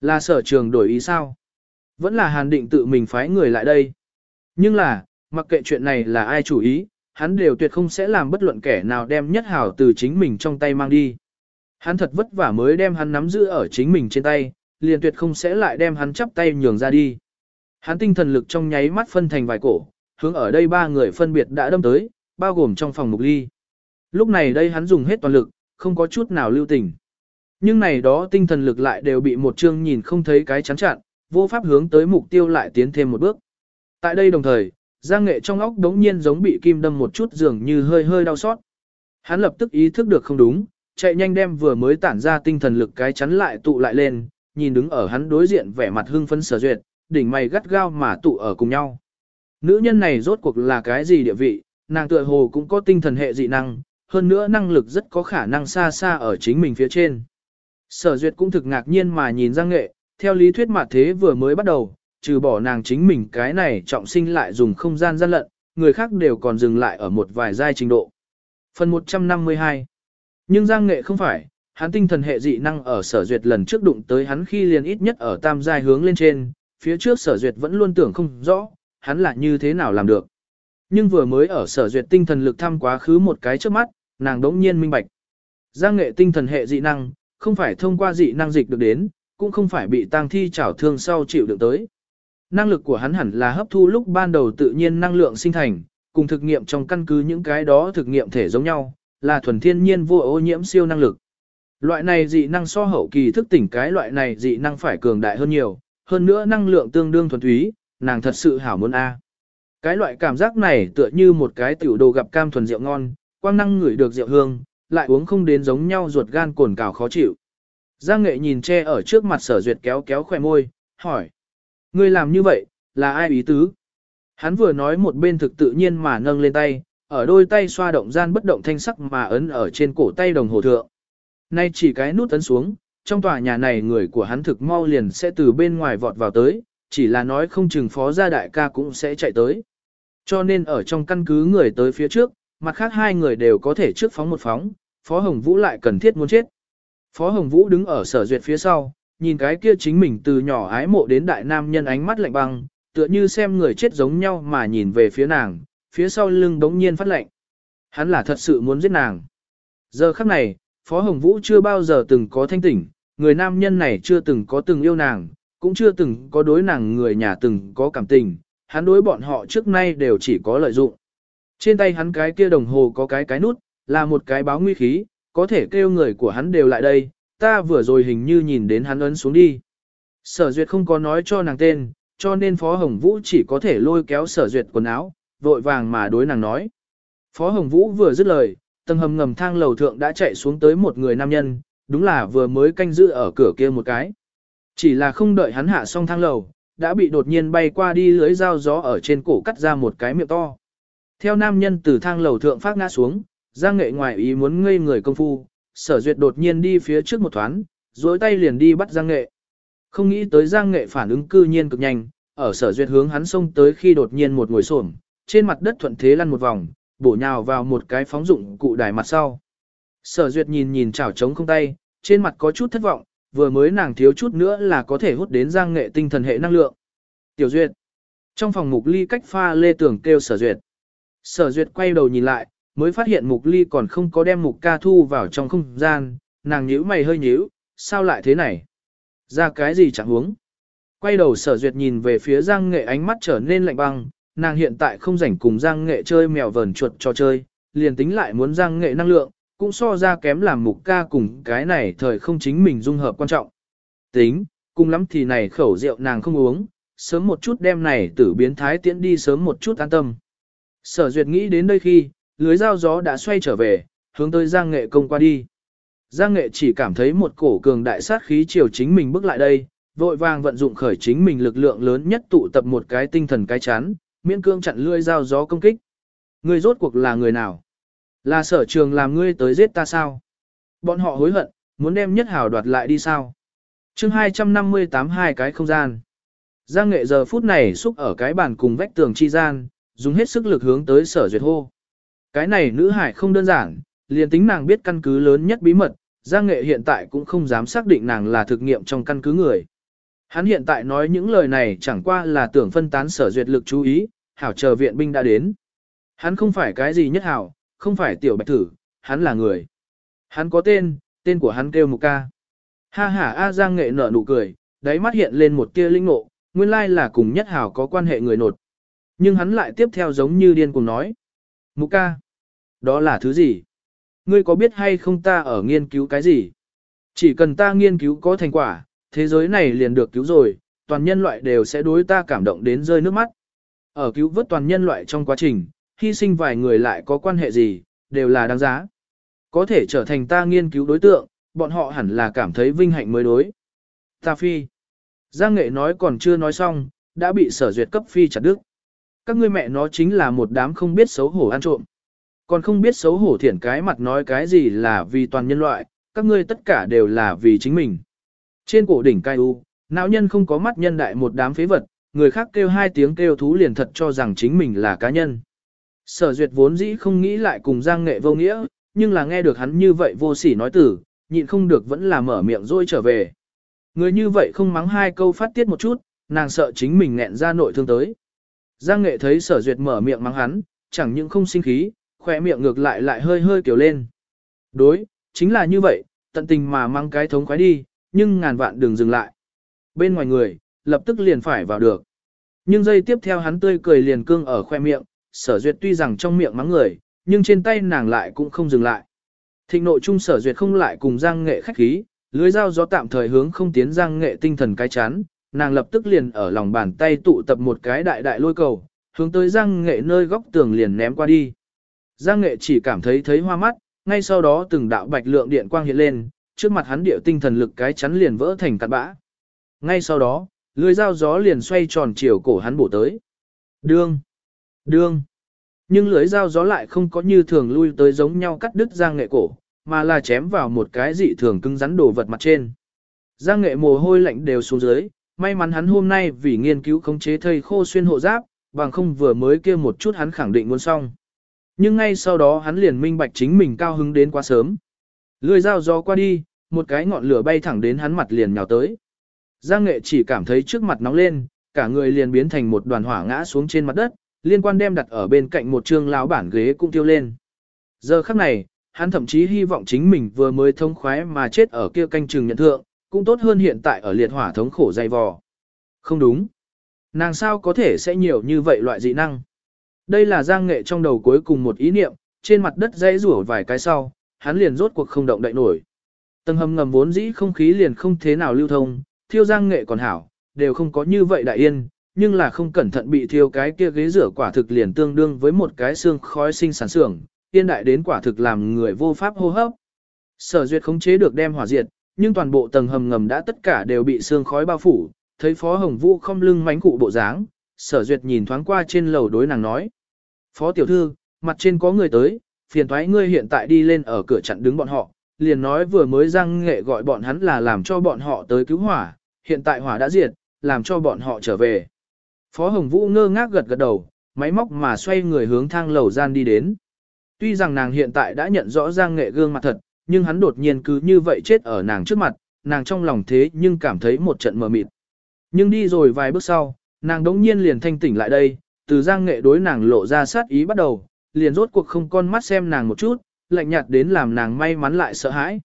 Là sở trường đổi ý sao? Vẫn là hàn định tự mình phái người lại đây. Nhưng là, mặc kệ chuyện này là ai chủ ý, hắn đều tuyệt không sẽ làm bất luận kẻ nào đem nhất hào từ chính mình trong tay mang đi. Hắn thật vất vả mới đem hắn nắm giữ ở chính mình trên tay, liền tuyệt không sẽ lại đem hắn chắp tay nhường ra đi. Hắn tinh thần lực trong nháy mắt phân thành vài cổ, hướng ở đây ba người phân biệt đã đâm tới, bao gồm trong phòng mục ly. Lúc này đây hắn dùng hết toàn lực, không có chút nào lưu tình. Nhưng này đó tinh thần lực lại đều bị một chương nhìn không thấy cái chắn chặn, vô pháp hướng tới mục tiêu lại tiến thêm một bước. Tại đây đồng thời, Giang Nghệ trong óc đống nhiên giống bị kim đâm một chút dường như hơi hơi đau xót. Hắn lập tức ý thức được không đúng, chạy nhanh đem vừa mới tản ra tinh thần lực cái chắn lại tụ lại lên, nhìn đứng ở hắn đối diện vẻ mặt hưng phấn sở duyệt, đỉnh mày gắt gao mà tụ ở cùng nhau. Nữ nhân này rốt cuộc là cái gì địa vị, nàng tựa hồ cũng có tinh thần hệ dị năng, hơn nữa năng lực rất có khả năng xa xa ở chính mình phía trên. Sở duyệt cũng thực ngạc nhiên mà nhìn Giang Nghệ, theo lý thuyết mà thế vừa mới bắt đầu, trừ bỏ nàng chính mình cái này trọng sinh lại dùng không gian gian lận, người khác đều còn dừng lại ở một vài giai trình độ. Phần 152 Nhưng Giang Nghệ không phải, hắn tinh thần hệ dị năng ở sở duyệt lần trước đụng tới hắn khi liền ít nhất ở tam giai hướng lên trên, phía trước sở duyệt vẫn luôn tưởng không rõ, hắn là như thế nào làm được. Nhưng vừa mới ở sở duyệt tinh thần lực thăm quá khứ một cái trước mắt, nàng đống nhiên minh bạch. Giang nghệ tinh thần hệ dị năng, không phải thông qua dị năng dịch được đến, cũng không phải bị tang thi trảo thương sau chịu được tới. Năng lực của hắn hẳn là hấp thu lúc ban đầu tự nhiên năng lượng sinh thành, cùng thực nghiệm trong căn cứ những cái đó thực nghiệm thể giống nhau, là thuần thiên nhiên vô ô nhiễm siêu năng lực. Loại này dị năng so hậu kỳ thức tỉnh cái loại này dị năng phải cường đại hơn nhiều, hơn nữa năng lượng tương đương thuần túy, nàng thật sự hảo muốn a. Cái loại cảm giác này tựa như một cái tiểu đồ gặp cam thuần rượu ngon, quang năng ngửi được rượu hương, lại uống không đến giống nhau ruột gan cồn cào khó chịu. Giang nghệ nhìn che ở trước mặt sở duyệt kéo kéo khỏe môi, hỏi. Ngươi làm như vậy, là ai ý tứ? Hắn vừa nói một bên thực tự nhiên mà nâng lên tay, ở đôi tay xoa động gian bất động thanh sắc mà ấn ở trên cổ tay đồng hồ thượng. Nay chỉ cái nút ấn xuống, trong tòa nhà này người của hắn thực mau liền sẽ từ bên ngoài vọt vào tới, chỉ là nói không chừng phó gia đại ca cũng sẽ chạy tới. Cho nên ở trong căn cứ người tới phía trước, mặt khác hai người đều có thể trước phóng một phóng, Phó Hồng Vũ lại cần thiết muốn chết. Phó Hồng Vũ đứng ở sở duyệt phía sau, nhìn cái kia chính mình từ nhỏ ái mộ đến đại nam nhân ánh mắt lạnh băng, tựa như xem người chết giống nhau mà nhìn về phía nàng, phía sau lưng đống nhiên phát lạnh. Hắn là thật sự muốn giết nàng. Giờ khắc này, Phó Hồng Vũ chưa bao giờ từng có thanh tỉnh, người nam nhân này chưa từng có từng yêu nàng, cũng chưa từng có đối nàng người nhà từng có cảm tình, hắn đối bọn họ trước nay đều chỉ có lợi dụng. Trên tay hắn cái kia đồng hồ có cái cái nút, là một cái báo nguy khí, có thể kêu người của hắn đều lại đây, ta vừa rồi hình như nhìn đến hắn ấn xuống đi. Sở duyệt không có nói cho nàng tên, cho nên Phó Hồng Vũ chỉ có thể lôi kéo sở duyệt quần áo, vội vàng mà đối nàng nói. Phó Hồng Vũ vừa dứt lời, tầng hầm ngầm thang lầu thượng đã chạy xuống tới một người nam nhân, đúng là vừa mới canh giữ ở cửa kia một cái. Chỉ là không đợi hắn hạ xong thang lầu, đã bị đột nhiên bay qua đi lưới dao gió ở trên cổ cắt ra một cái miệng to. Theo nam nhân từ thang lầu thượng phát ngã xuống, Giang Nghệ ngoài ý muốn ngây người công phu, sở duyệt đột nhiên đi phía trước một thoáng, duỗi tay liền đi bắt Giang Nghệ. Không nghĩ tới Giang Nghệ phản ứng cư nhiên cực nhanh, ở sở duyệt hướng hắn xông tới khi đột nhiên một ngồi xổm trên mặt đất thuận thế lăn một vòng, bổ nhào vào một cái phóng dụng cụ đài mặt sau. Sở duyệt nhìn nhìn chảo trống không tay, trên mặt có chút thất vọng, vừa mới nàng thiếu chút nữa là có thể hút đến Giang Nghệ tinh thần hệ năng lượng. Tiểu Duyệt. Trong phòng mục ly cách pha lê tưởng kêu sở duyệt. Sở duyệt quay đầu nhìn lại, mới phát hiện mục ly còn không có đem mục ca thu vào trong không gian, nàng nhíu mày hơi nhíu, sao lại thế này? Ra cái gì chẳng huống? Quay đầu sở duyệt nhìn về phía giang nghệ ánh mắt trở nên lạnh băng, nàng hiện tại không rảnh cùng giang nghệ chơi mèo vờn chuột trò chơi, liền tính lại muốn giang nghệ năng lượng, cũng so ra kém làm mục ca cùng cái này thời không chính mình dung hợp quan trọng. Tính, cùng lắm thì này khẩu rượu nàng không uống, sớm một chút đem này tử biến thái tiễn đi sớm một chút an tâm. Sở duyệt nghĩ đến đây khi, lưới dao gió đã xoay trở về, hướng tới Giang Nghệ công qua đi. Giang Nghệ chỉ cảm thấy một cổ cường đại sát khí chiều chính mình bước lại đây, vội vàng vận dụng khởi chính mình lực lượng lớn nhất tụ tập một cái tinh thần cái chán, miễn cương chặn lưỡi dao gió công kích. Ngươi rốt cuộc là người nào? Là sở trường làm ngươi tới giết ta sao? Bọn họ hối hận, muốn đem nhất hảo đoạt lại đi sao? chương 258 hai cái không gian. Giang nghệ giờ phút này xúc ở cái bàn cùng vách tường chi gian, dùng hết sức lực hướng tới sở duyệt hô. Cái này nữ hải không đơn giản, liền tính nàng biết căn cứ lớn nhất bí mật, Giang Nghệ hiện tại cũng không dám xác định nàng là thực nghiệm trong căn cứ người. Hắn hiện tại nói những lời này chẳng qua là tưởng phân tán sở duyệt lực chú ý, hảo chờ viện binh đã đến. Hắn không phải cái gì nhất hảo, không phải tiểu bạch thử, hắn là người. Hắn có tên, tên của hắn kêu Mục Ca. Ha ha A Giang Nghệ nở nụ cười, đáy mắt hiện lên một tia linh ngộ, nguyên lai là cùng nhất hảo có quan hệ người nột. Nhưng hắn lại tiếp theo giống như điên cùng nói. Mục Ca. Đó là thứ gì? Ngươi có biết hay không ta ở nghiên cứu cái gì? Chỉ cần ta nghiên cứu có thành quả, thế giới này liền được cứu rồi, toàn nhân loại đều sẽ đối ta cảm động đến rơi nước mắt. Ở cứu vớt toàn nhân loại trong quá trình, hy sinh vài người lại có quan hệ gì, đều là đáng giá. Có thể trở thành ta nghiên cứu đối tượng, bọn họ hẳn là cảm thấy vinh hạnh mới đối. Ta phi. Giang nghệ nói còn chưa nói xong, đã bị sở duyệt cấp phi chặt đứt. Các ngươi mẹ nó chính là một đám không biết xấu hổ ăn trộm. Còn không biết xấu hổ thiển cái mặt nói cái gì là vì toàn nhân loại, các ngươi tất cả đều là vì chính mình. Trên cổ đỉnh cai u, não nhân không có mắt nhân đại một đám phế vật, người khác kêu hai tiếng kêu thú liền thật cho rằng chính mình là cá nhân. Sở duyệt vốn dĩ không nghĩ lại cùng giang nghệ vô nghĩa, nhưng là nghe được hắn như vậy vô sỉ nói tử, nhịn không được vẫn là mở miệng rồi trở về. Người như vậy không mắng hai câu phát tiết một chút, nàng sợ chính mình nghẹn ra nội thương tới. Giang nghệ thấy sở duyệt mở miệng mắng hắn, chẳng những không sinh khí, khỏe miệng ngược lại lại hơi hơi kiểu lên. Đối, chính là như vậy, tận tình mà mang cái thống khoái đi, nhưng ngàn vạn đừng dừng lại. Bên ngoài người, lập tức liền phải vào được. Nhưng giây tiếp theo hắn tươi cười liền cương ở khoe miệng, sở duyệt tuy rằng trong miệng mắng người, nhưng trên tay nàng lại cũng không dừng lại. Thịnh nội trung sở duyệt không lại cùng giang nghệ khách khí, lưới dao gió tạm thời hướng không tiến giang nghệ tinh thần cái chán, nàng lập tức liền ở lòng bàn tay tụ tập một cái đại đại lôi cầu, hướng tới Giang Nghệ nơi góc tường liền ném qua đi. Giang Nghệ chỉ cảm thấy thấy hoa mắt, ngay sau đó từng đạo bạch lượng điện quang hiện lên, trước mặt hắn điệu tinh thần lực cái chắn liền vỡ thành cát bã. Ngay sau đó, lưỡi dao gió liền xoay tròn chiều cổ hắn bổ tới. Đương! Đương! Nhưng lưỡi dao gió lại không có như thường lui tới giống nhau cắt đứt Giang Nghệ cổ, mà là chém vào một cái dị thường cứng rắn đồ vật mặt trên. Giang Nghệ mồ hôi lạnh đều xuống dưới, may mắn hắn hôm nay vì nghiên cứu khống chế thây khô xuyên hộ giáp, bằng không vừa mới kia một chút hắn khẳng định muốn xong. Nhưng ngay sau đó hắn liền minh bạch chính mình cao hứng đến quá sớm. Lưỡi dao gió qua đi, một cái ngọn lửa bay thẳng đến hắn mặt liền nhào tới. Giang nghệ chỉ cảm thấy trước mặt nóng lên, cả người liền biến thành một đoàn hỏa ngã xuống trên mặt đất, liên quan đem đặt ở bên cạnh một trương lão bản ghế cũng tiêu lên. Giờ khắc này, hắn thậm chí hy vọng chính mình vừa mới thông khoái mà chết ở kia canh trường nhận thượng, cũng tốt hơn hiện tại ở liệt hỏa thống khổ dày vò. Không đúng. Nàng sao có thể sẽ nhiều như vậy loại dị năng? Đây là giang nghệ trong đầu cuối cùng một ý niệm, trên mặt đất dãy rủa vài cái sau, hắn liền rốt cuộc không động đậy nổi. Tầng hầm ngầm vốn dĩ không khí liền không thế nào lưu thông, thiêu giang nghệ còn hảo, đều không có như vậy đại yên, nhưng là không cẩn thận bị thiêu cái kia ghế rửa quả thực liền tương đương với một cái xương khói sinh sản xưởng, yên đại đến quả thực làm người vô pháp hô hấp. Sở duyệt khống chế được đem hỏa diệt, nhưng toàn bộ tầng hầm ngầm đã tất cả đều bị xương khói bao phủ, thấy Phó Hồng Vũ không lưng mánh cụ bộ dáng, sở duyệt nhìn thoáng qua trên lầu đối nàng nói. Phó tiểu thư, mặt trên có người tới, phiền thoái ngươi hiện tại đi lên ở cửa chặn đứng bọn họ, liền nói vừa mới răng nghệ gọi bọn hắn là làm cho bọn họ tới cứu hỏa, hiện tại hỏa đã diệt, làm cho bọn họ trở về. Phó Hồng Vũ ngơ ngác gật gật đầu, máy móc mà xoay người hướng thang lầu gian đi đến. Tuy rằng nàng hiện tại đã nhận rõ Giang Nghệ gương mặt thật, nhưng hắn đột nhiên cứ như vậy chết ở nàng trước mặt, nàng trong lòng thế nhưng cảm thấy một trận mờ mịt. Nhưng đi rồi vài bước sau, nàng đống nhiên liền thanh tỉnh lại đây, từ Giang Nghệ đối nàng lộ ra sát ý bắt đầu, liền rốt cuộc không con mắt xem nàng một chút, lạnh nhạt đến làm nàng may mắn lại sợ hãi.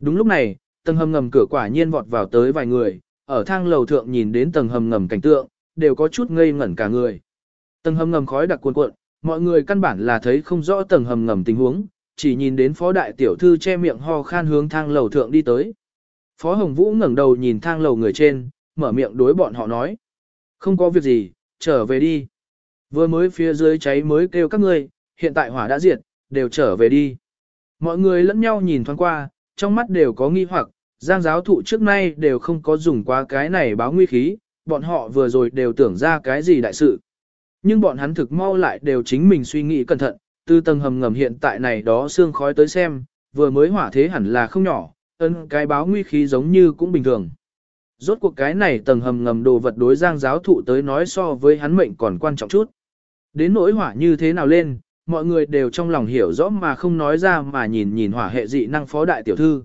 Đúng lúc này, tầng hầm ngầm cửa quả nhiên vọt vào tới vài người, ở thang lầu thượng nhìn đến tầng hầm ngầm cảnh tượng, đều có chút ngây ngẩn cả người. Tầng hầm ngầm khói đặc cuồn cuộn, mọi người căn bản là thấy không rõ tầng hầm ngầm tình huống, chỉ nhìn đến phó đại tiểu thư che miệng ho khan hướng thang lầu thượng đi tới. Phó Hồng Vũ ngẩng đầu nhìn thang lầu người trên, mở miệng đối bọn họ nói. Không có việc gì, trở về đi. Vừa mới phía dưới cháy mới kêu các ngươi, hiện tại hỏa đã diệt, đều trở về đi. Mọi người lẫn nhau nhìn thoáng qua, trong mắt đều có nghi hoặc, giang giáo thụ trước nay đều không có dùng qua cái này báo nguy khí, bọn họ vừa rồi đều tưởng ra cái gì đại sự. Nhưng bọn hắn thực mau lại đều chính mình suy nghĩ cẩn thận, từ tầng hầm ngầm hiện tại này đó xương khói tới xem, vừa mới hỏa thế hẳn là không nhỏ, ấn cái báo nguy khí giống như cũng bình thường. Rốt cuộc cái này tầng hầm ngầm đồ vật đối giang giáo thụ tới nói so với hắn mệnh còn quan trọng chút. Đến nỗi hỏa như thế nào lên, mọi người đều trong lòng hiểu rõ mà không nói ra mà nhìn nhìn hỏa hệ dị năng phó đại tiểu thư.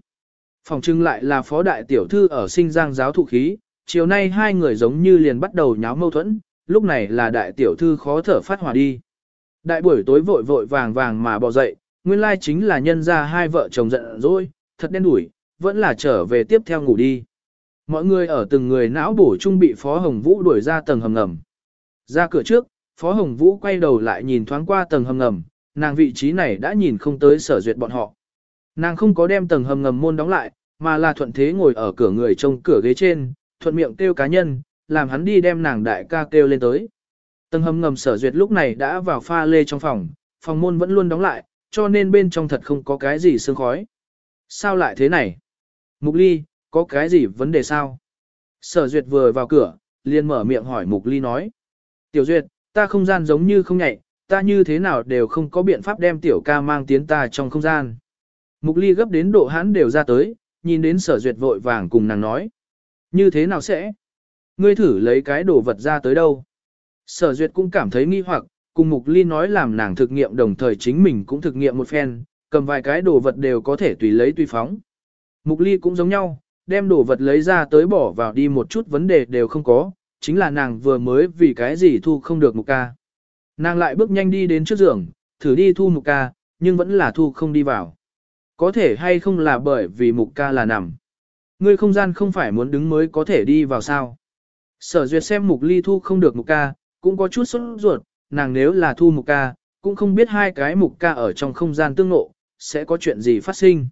Phòng trưng lại là phó đại tiểu thư ở sinh giang giáo thụ khí, chiều nay hai người giống như liền bắt đầu nháo mâu thuẫn, lúc này là đại tiểu thư khó thở phát hỏa đi. Đại buổi tối vội vội vàng vàng mà bỏ dậy, nguyên lai chính là nhân ra hai vợ chồng giận dỗi, thật đen đủi, vẫn là trở về tiếp theo ngủ đi. Mọi người ở từng người não bổ chung bị Phó Hồng Vũ đuổi ra tầng hầm ngầm. Ra cửa trước, Phó Hồng Vũ quay đầu lại nhìn thoáng qua tầng hầm ngầm, nàng vị trí này đã nhìn không tới sở duyệt bọn họ. Nàng không có đem tầng hầm ngầm môn đóng lại, mà là thuận thế ngồi ở cửa người trông cửa ghế trên, thuận miệng kêu cá nhân, làm hắn đi đem nàng đại ca kêu lên tới. Tầng hầm ngầm sở duyệt lúc này đã vào pha lê trong phòng, phòng môn vẫn luôn đóng lại, cho nên bên trong thật không có cái gì sương khói. Sao lại thế này? Mục ly, có cái gì vấn đề sao? Sở duyệt vừa vào cửa, liền mở miệng hỏi mục ly nói. Tiểu duyệt, ta không gian giống như không nhạy, ta như thế nào đều không có biện pháp đem tiểu ca mang tiến ta trong không gian. Mục ly gấp đến độ hãn đều ra tới, nhìn đến sở duyệt vội vàng cùng nàng nói. Như thế nào sẽ? Ngươi thử lấy cái đồ vật ra tới đâu? Sở duyệt cũng cảm thấy nghi hoặc, cùng mục ly nói làm nàng thực nghiệm đồng thời chính mình cũng thực nghiệm một phen, cầm vài cái đồ vật đều có thể tùy lấy tùy phóng. Mục ly cũng giống nhau, đem đồ vật lấy ra tới bỏ vào đi một chút vấn đề đều không có, chính là nàng vừa mới vì cái gì thu không được mục ca. Nàng lại bước nhanh đi đến trước giường, thử đi thu mục ca, nhưng vẫn là thu không đi vào. Có thể hay không là bởi vì mục ca là nằm. Ngươi không gian không phải muốn đứng mới có thể đi vào sao. Sở duyệt xem mục ly thu không được mục ca, cũng có chút sốt ruột, nàng nếu là thu mục ca, cũng không biết hai cái mục ca ở trong không gian tương ngộ, sẽ có chuyện gì phát sinh.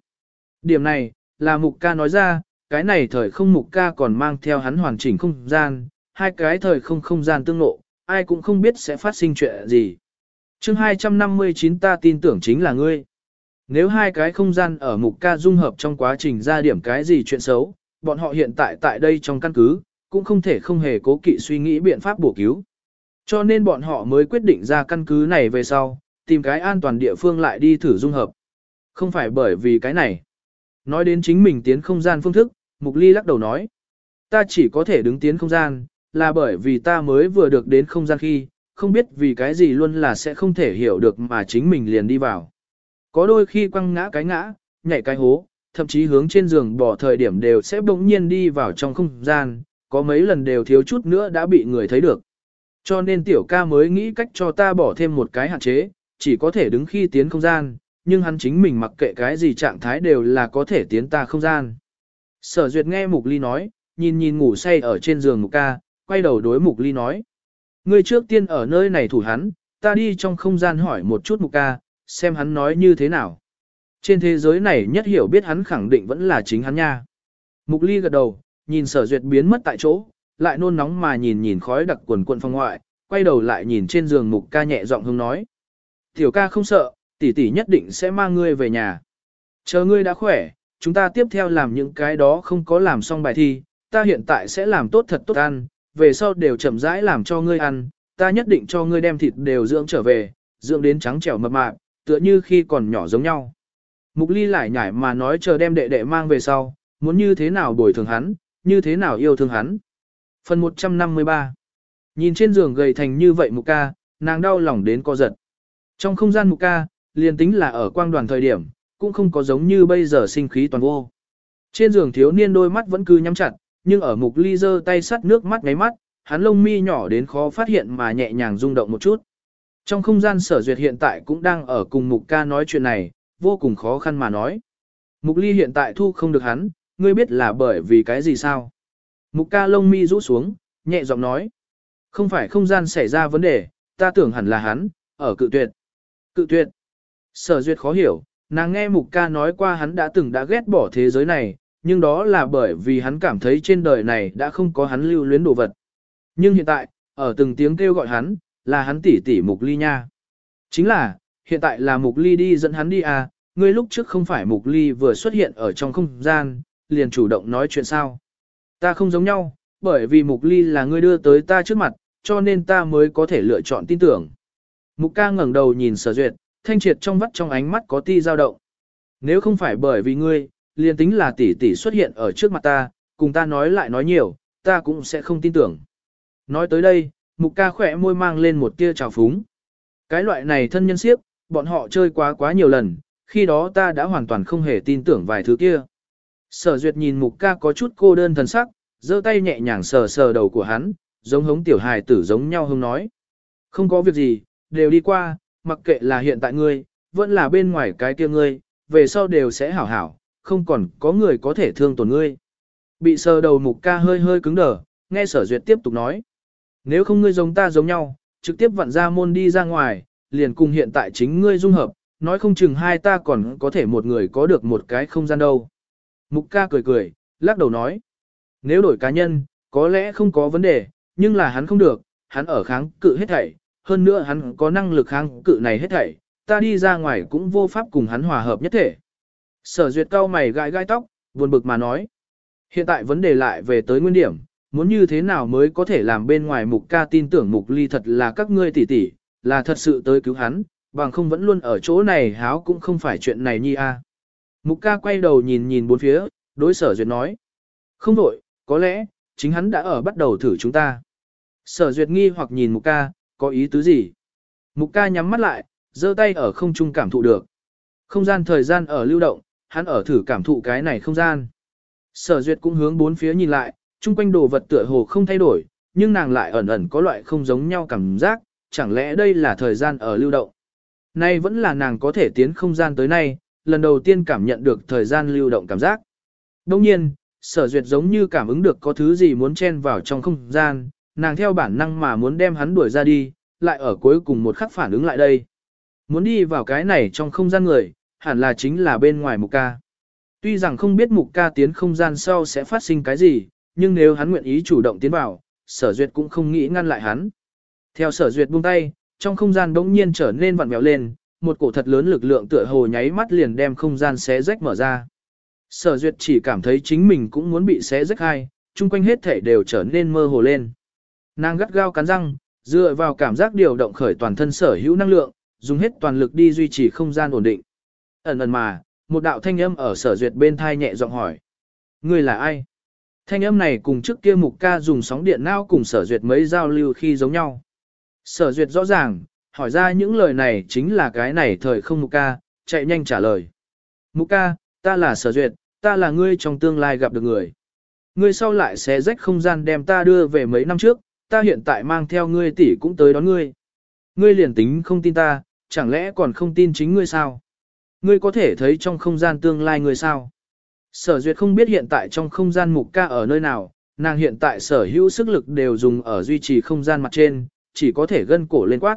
Điểm này, là mục ca nói ra, cái này thời không mục ca còn mang theo hắn hoàn chỉnh không gian, hai cái thời không không gian tương ngộ, ai cũng không biết sẽ phát sinh chuyện gì. chương 259 ta tin tưởng chính là ngươi. Nếu hai cái không gian ở mục ca dung hợp trong quá trình ra điểm cái gì chuyện xấu, bọn họ hiện tại tại đây trong căn cứ, cũng không thể không hề cố kỵ suy nghĩ biện pháp bổ cứu. Cho nên bọn họ mới quyết định ra căn cứ này về sau, tìm cái an toàn địa phương lại đi thử dung hợp. Không phải bởi vì cái này. Nói đến chính mình tiến không gian phương thức, Mục Ly lắc đầu nói. Ta chỉ có thể đứng tiến không gian, là bởi vì ta mới vừa được đến không gian khi, không biết vì cái gì luôn là sẽ không thể hiểu được mà chính mình liền đi vào. Có đôi khi quăng ngã cái ngã, nhảy cái hố, thậm chí hướng trên giường bỏ thời điểm đều sẽ bỗng nhiên đi vào trong không gian, có mấy lần đều thiếu chút nữa đã bị người thấy được. Cho nên tiểu ca mới nghĩ cách cho ta bỏ thêm một cái hạn chế, chỉ có thể đứng khi tiến không gian, nhưng hắn chính mình mặc kệ cái gì trạng thái đều là có thể tiến ta không gian. Sở duyệt nghe Mục Ly nói, nhìn nhìn ngủ say ở trên giường Mục ca, quay đầu đối Mục Ly nói. Ngươi trước tiên ở nơi này thủ hắn, ta đi trong không gian hỏi một chút Mục ca, xem hắn nói như thế nào. Trên thế giới này nhất hiểu biết hắn khẳng định vẫn là chính hắn nha. Mục Ly gật đầu, nhìn sở duyệt biến mất tại chỗ, lại nôn nóng mà nhìn nhìn khói đặc quần quần phong ngoại, quay đầu lại nhìn trên giường Mục ca nhẹ giọng hương nói. Tiểu ca không sợ, tỷ tỷ nhất định sẽ mang ngươi về nhà. Chờ ngươi đã khỏe, chúng ta tiếp theo làm những cái đó không có làm xong bài thi, ta hiện tại sẽ làm tốt thật tốt ăn, về sau đều chậm rãi làm cho ngươi ăn, ta nhất định cho ngươi đem thịt đều dưỡng trở về, dưỡng đến trắng trẻo mập mạp, tựa như khi còn nhỏ giống nhau. Mục ly lại nhảy mà nói chờ đem đệ đệ mang về sau, muốn như thế nào bồi thường hắn, như thế nào yêu thương hắn. Phần 153 Nhìn trên giường gầy thành như vậy mục ca, nàng đau lòng đến co giật. Trong không gian mục ca, liền tính là ở quang đoàn thời điểm, cũng không có giống như bây giờ sinh khí toàn vô. Trên giường thiếu niên đôi mắt vẫn cứ nhắm chặt, nhưng ở mục ly giơ tay sắt nước mắt ngáy mắt, hắn lông mi nhỏ đến khó phát hiện mà nhẹ nhàng rung động một chút. Trong không gian sở duyệt hiện tại cũng đang ở cùng mục ca nói chuyện này, vô cùng khó khăn mà nói. Mục ly hiện tại thu không được hắn, ngươi biết là bởi vì cái gì sao? Mục ca lông mi rũ xuống, nhẹ giọng nói. Không phải không gian xảy ra vấn đề, ta tưởng hẳn là hắn, ở cự tuyệt. Cự tuyệt. Sở duyệt khó hiểu, nàng nghe mục ca nói qua hắn đã từng đã ghét bỏ thế giới này, nhưng đó là bởi vì hắn cảm thấy trên đời này đã không có hắn lưu luyến đồ vật. Nhưng hiện tại, ở từng tiếng kêu gọi hắn, là hắn tỷ tỷ mục ly nha. Chính là, hiện tại là mục ly đi dẫn hắn đi à, ngươi lúc trước không phải mục ly vừa xuất hiện ở trong không gian, liền chủ động nói chuyện sao. Ta không giống nhau, bởi vì mục ly là ngươi đưa tới ta trước mặt, cho nên ta mới có thể lựa chọn tin tưởng. Mục ca ngẩng đầu nhìn sở duyệt, thanh triệt trong vắt trong ánh mắt có ti dao động. Nếu không phải bởi vì ngươi, liền tính là tỷ tỷ xuất hiện ở trước mặt ta, cùng ta nói lại nói nhiều, ta cũng sẽ không tin tưởng. Nói tới đây, mục ca khỏe môi mang lên một tia trào phúng. Cái loại này thân nhân siếp, bọn họ chơi quá quá nhiều lần, khi đó ta đã hoàn toàn không hề tin tưởng vài thứ kia. Sở duyệt nhìn mục ca có chút cô đơn thần sắc, giơ tay nhẹ nhàng sờ sờ đầu của hắn, giống hống tiểu hài tử giống nhau hông nói. Không có việc gì, đều đi qua, mặc kệ là hiện tại ngươi, vẫn là bên ngoài cái kia ngươi, về sau đều sẽ hảo hảo, không còn có người có thể thương tổn ngươi. Bị sờ đầu mục ca hơi hơi cứng đờ, nghe sở duyệt tiếp tục nói. Nếu không ngươi giống ta giống nhau, trực tiếp vặn ra môn đi ra ngoài, liền cùng hiện tại chính ngươi dung hợp, nói không chừng hai ta còn có thể một người có được một cái không gian đâu. Mục ca cười cười, lắc đầu nói. Nếu đổi cá nhân, có lẽ không có vấn đề, nhưng là hắn không được, hắn ở kháng cự hết thảy, hơn nữa hắn có năng lực kháng cự này hết thảy, ta đi ra ngoài cũng vô pháp cùng hắn hòa hợp nhất thể. Sở duyệt cao mày gai gai tóc, buồn bực mà nói. Hiện tại vấn đề lại về tới nguyên điểm, muốn như thế nào mới có thể làm bên ngoài mục ca tin tưởng mục ly thật là các ngươi tỷ tỷ, là thật sự tới cứu hắn, bằng không vẫn luôn ở chỗ này háo cũng không phải chuyện này nhi a. Mục ca quay đầu nhìn nhìn bốn phía, đối sở duyệt nói. Không đổi, có lẽ, chính hắn đã ở bắt đầu thử chúng ta. Sở duyệt nghi hoặc nhìn mục ca, có ý tứ gì? Mục ca nhắm mắt lại, giơ tay ở không trung cảm thụ được. Không gian thời gian ở lưu động, hắn ở thử cảm thụ cái này không gian. Sở duyệt cũng hướng bốn phía nhìn lại, chung quanh đồ vật tựa hồ không thay đổi, nhưng nàng lại ẩn ẩn có loại không giống nhau cảm giác, chẳng lẽ đây là thời gian ở lưu động. Nay vẫn là nàng có thể tiến không gian tới nay, lần đầu tiên cảm nhận được thời gian lưu động cảm giác. Đồng nhiên, sở duyệt giống như cảm ứng được có thứ gì muốn chen vào trong không gian, nàng theo bản năng mà muốn đem hắn đuổi ra đi, lại ở cuối cùng một khắc phản ứng lại đây. Muốn đi vào cái này trong không gian người, hẳn là chính là bên ngoài mục ca. Tuy rằng không biết mục ca tiến không gian sau sẽ phát sinh cái gì, nhưng nếu hắn nguyện ý chủ động tiến vào, sở duyệt cũng không nghĩ ngăn lại hắn. Theo sở duyệt buông tay, trong không gian đống nhiên trở nên vặn vẹo lên, một cổ thật lớn lực lượng tựa hồ nháy mắt liền đem không gian xé rách mở ra. Sở duyệt chỉ cảm thấy chính mình cũng muốn bị xé rách hai, chung quanh hết thể đều trở nên mơ hồ lên. Nàng gắt gao cắn răng, dựa vào cảm giác điều động khởi toàn thân sở hữu năng lượng, dùng hết toàn lực đi duy trì không gian ổn định. Ẩn ẩn mà, một đạo thanh âm ở sở duyệt bên thai nhẹ giọng hỏi. Người là ai? Thanh âm này cùng trước kia mục ca dùng sóng điện não cùng sở duyệt mấy giao lưu khi giống nhau. Sở duyệt rõ ràng, hỏi ra những lời này chính là cái này thời không mục ca, chạy nhanh trả lời. Mục ca, ta là sở duyệt, ta là ngươi trong tương lai gặp được người. Ngươi sau lại sẽ rách không gian đem ta đưa về mấy năm trước, ta hiện tại mang theo ngươi tỷ cũng tới đón ngươi. Ngươi liền tính không tin ta, chẳng lẽ còn không tin chính ngươi sao? Ngươi có thể thấy trong không gian tương lai ngươi sao? Sở duyệt không biết hiện tại trong không gian mục ca ở nơi nào, nàng hiện tại sở hữu sức lực đều dùng ở duy trì không gian mặt trên, chỉ có thể gân cổ lên quát.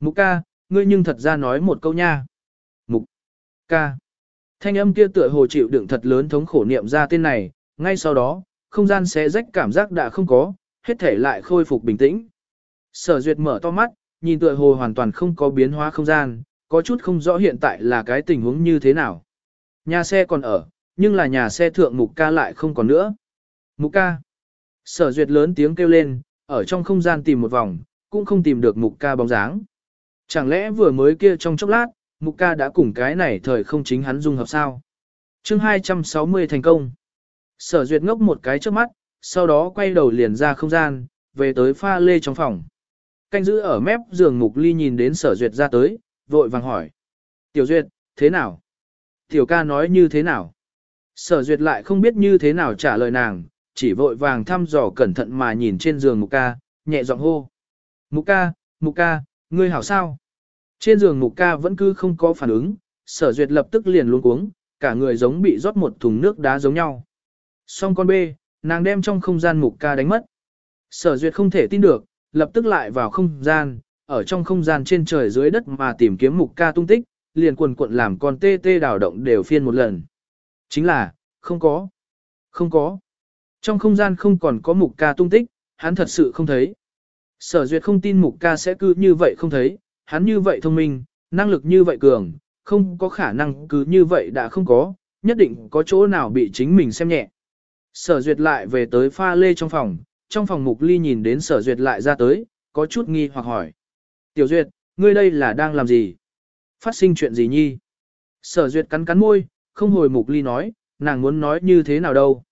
Mục ca, ngươi nhưng thật ra nói một câu nha. Mục ca. Thanh âm kia tựa hồ chịu đựng thật lớn thống khổ niệm ra tên này, ngay sau đó, không gian xé rách cảm giác đã không có, hết thể lại khôi phục bình tĩnh. Sở duyệt mở to mắt, nhìn tựa hồ hoàn toàn không có biến hóa không gian, có chút không rõ hiện tại là cái tình huống như thế nào. Nhà xe còn ở, nhưng là nhà xe thượng mục ca lại không còn nữa. Mục ca. Sở duyệt lớn tiếng kêu lên, ở trong không gian tìm một vòng, cũng không tìm được mục ca bóng dáng. Chẳng lẽ vừa mới kia trong chốc lát, mục ca đã cùng cái này thời không chính hắn dung hợp sao? chương 260 thành công. Sở duyệt ngốc một cái trước mắt, sau đó quay đầu liền ra không gian, về tới pha lê trong phòng. Canh giữ ở mép giường mục ly nhìn đến sở duyệt ra tới, vội vàng hỏi. Tiểu duyệt, thế nào? Tiểu ca nói như thế nào? Sở duyệt lại không biết như thế nào trả lời nàng, chỉ vội vàng thăm dò cẩn thận mà nhìn trên giường mục ca, nhẹ giọng hô. Mục ca, mục ca, ngươi hảo sao? Trên giường mục ca vẫn cứ không có phản ứng, sở duyệt lập tức liền luôn cuống, cả người giống bị rót một thùng nước đá giống nhau. Xong con bê, nàng đem trong không gian mục ca đánh mất. Sở duyệt không thể tin được, lập tức lại vào không gian, ở trong không gian trên trời dưới đất mà tìm kiếm mục ca tung tích, liền quần cuộn làm con tê tê đào động đều phiên một lần. Chính là, không có. Không có. Trong không gian không còn có mục ca tung tích, hắn thật sự không thấy. Sở duyệt không tin mục ca sẽ cứ như vậy không thấy, hắn như vậy thông minh, năng lực như vậy cường, không có khả năng cứ như vậy đã không có, nhất định có chỗ nào bị chính mình xem nhẹ. Sở duyệt lại về tới pha lê trong phòng, trong phòng mục ly nhìn đến sở duyệt lại ra tới, có chút nghi hoặc hỏi. Tiểu duyệt, ngươi đây là đang làm gì? Phát sinh chuyện gì nhi? Sở duyệt cắn cắn môi, không hồi mục ly nói, nàng muốn nói như thế nào đâu.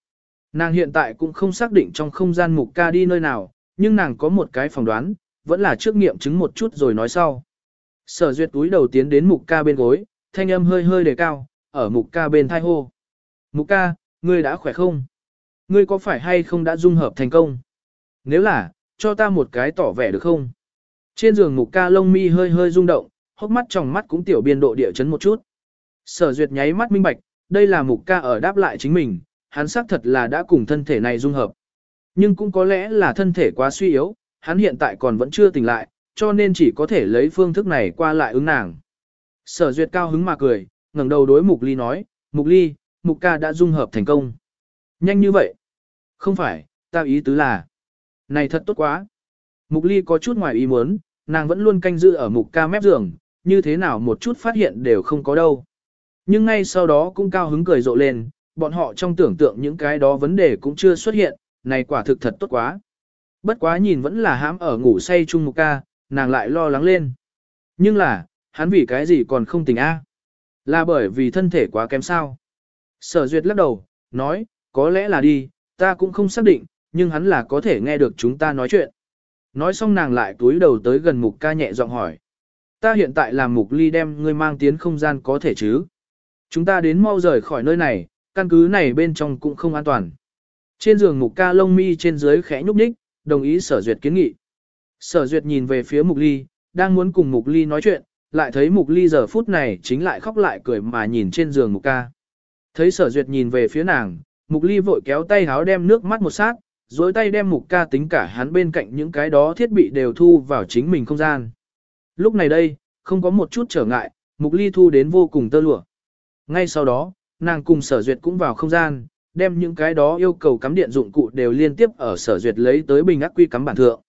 Nàng hiện tại cũng không xác định trong không gian mục ca đi nơi nào, nhưng nàng có một cái phỏng đoán, vẫn là trước nghiệm chứng một chút rồi nói sau. Sở duyệt túi đầu tiến đến mục ca bên gối, thanh âm hơi hơi đề cao, ở mục ca bên thai hô. Mục ca, ngươi đã khỏe không? Ngươi có phải hay không đã dung hợp thành công? Nếu là, cho ta một cái tỏ vẻ được không? Trên giường mục ca lông mi hơi hơi rung động, hốc mắt trong mắt cũng tiểu biên độ địa chấn một chút. Sở duyệt nháy mắt minh bạch, đây là mục ca ở đáp lại chính mình, hắn xác thật là đã cùng thân thể này dung hợp. Nhưng cũng có lẽ là thân thể quá suy yếu, hắn hiện tại còn vẫn chưa tỉnh lại, cho nên chỉ có thể lấy phương thức này qua lại ứng nàng. Sở duyệt cao hứng mà cười, ngẩng đầu đối mục ly nói, mục ly, mục ca đã dung hợp thành công. Nhanh như vậy. Không phải, tao ý tứ là. Này thật tốt quá. Mục ly có chút ngoài ý muốn, nàng vẫn luôn canh giữ ở mục ca mép giường, như thế nào một chút phát hiện đều không có đâu. Nhưng ngay sau đó cũng cao hứng cười rộ lên, bọn họ trong tưởng tượng những cái đó vấn đề cũng chưa xuất hiện, này quả thực thật tốt quá. Bất quá nhìn vẫn là hãm ở ngủ say chung một ca, nàng lại lo lắng lên. Nhưng là, hắn vì cái gì còn không tỉnh A? Là bởi vì thân thể quá kém sao? Sở duyệt lắc đầu, nói, có lẽ là đi, ta cũng không xác định, nhưng hắn là có thể nghe được chúng ta nói chuyện. Nói xong nàng lại túi đầu tới gần mục ca nhẹ giọng hỏi. Ta hiện tại làm mục ly đem ngươi mang tiến không gian có thể chứ? Chúng ta đến mau rời khỏi nơi này, căn cứ này bên trong cũng không an toàn. Trên giường mục ca lông mi trên dưới khẽ nhúc nhích, đồng ý sở duyệt kiến nghị. Sở duyệt nhìn về phía mục ly, đang muốn cùng mục ly nói chuyện, lại thấy mục ly giờ phút này chính lại khóc lại cười mà nhìn trên giường mục ca. Thấy sở duyệt nhìn về phía nàng, mục ly vội kéo tay háo đem nước mắt một sát, dối tay đem mục ca tính cả hắn bên cạnh những cái đó thiết bị đều thu vào chính mình không gian. Lúc này đây, không có một chút trở ngại, mục ly thu đến vô cùng tơ lụa. Ngay sau đó, nàng cùng sở duyệt cũng vào không gian, đem những cái đó yêu cầu cắm điện dụng cụ đều liên tiếp ở sở duyệt lấy tới bình ác quy cắm bản thượng.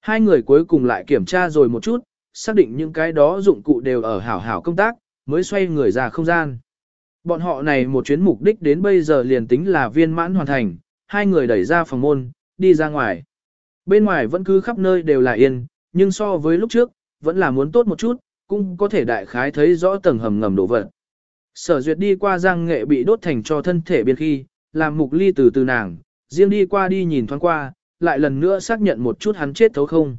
Hai người cuối cùng lại kiểm tra rồi một chút, xác định những cái đó dụng cụ đều ở hảo hảo công tác, mới xoay người ra không gian. Bọn họ này một chuyến mục đích đến bây giờ liền tính là viên mãn hoàn thành, hai người đẩy ra phòng môn, đi ra ngoài. Bên ngoài vẫn cứ khắp nơi đều là yên, nhưng so với lúc trước, vẫn là muốn tốt một chút, cũng có thể đại khái thấy rõ tầng hầm ngầm đổ vật. Sở duyệt đi qua giang nghệ bị đốt thành cho thân thể biên khi, làm mục ly từ từ nàng, riêng đi qua đi nhìn thoáng qua, lại lần nữa xác nhận một chút hắn chết thấu không.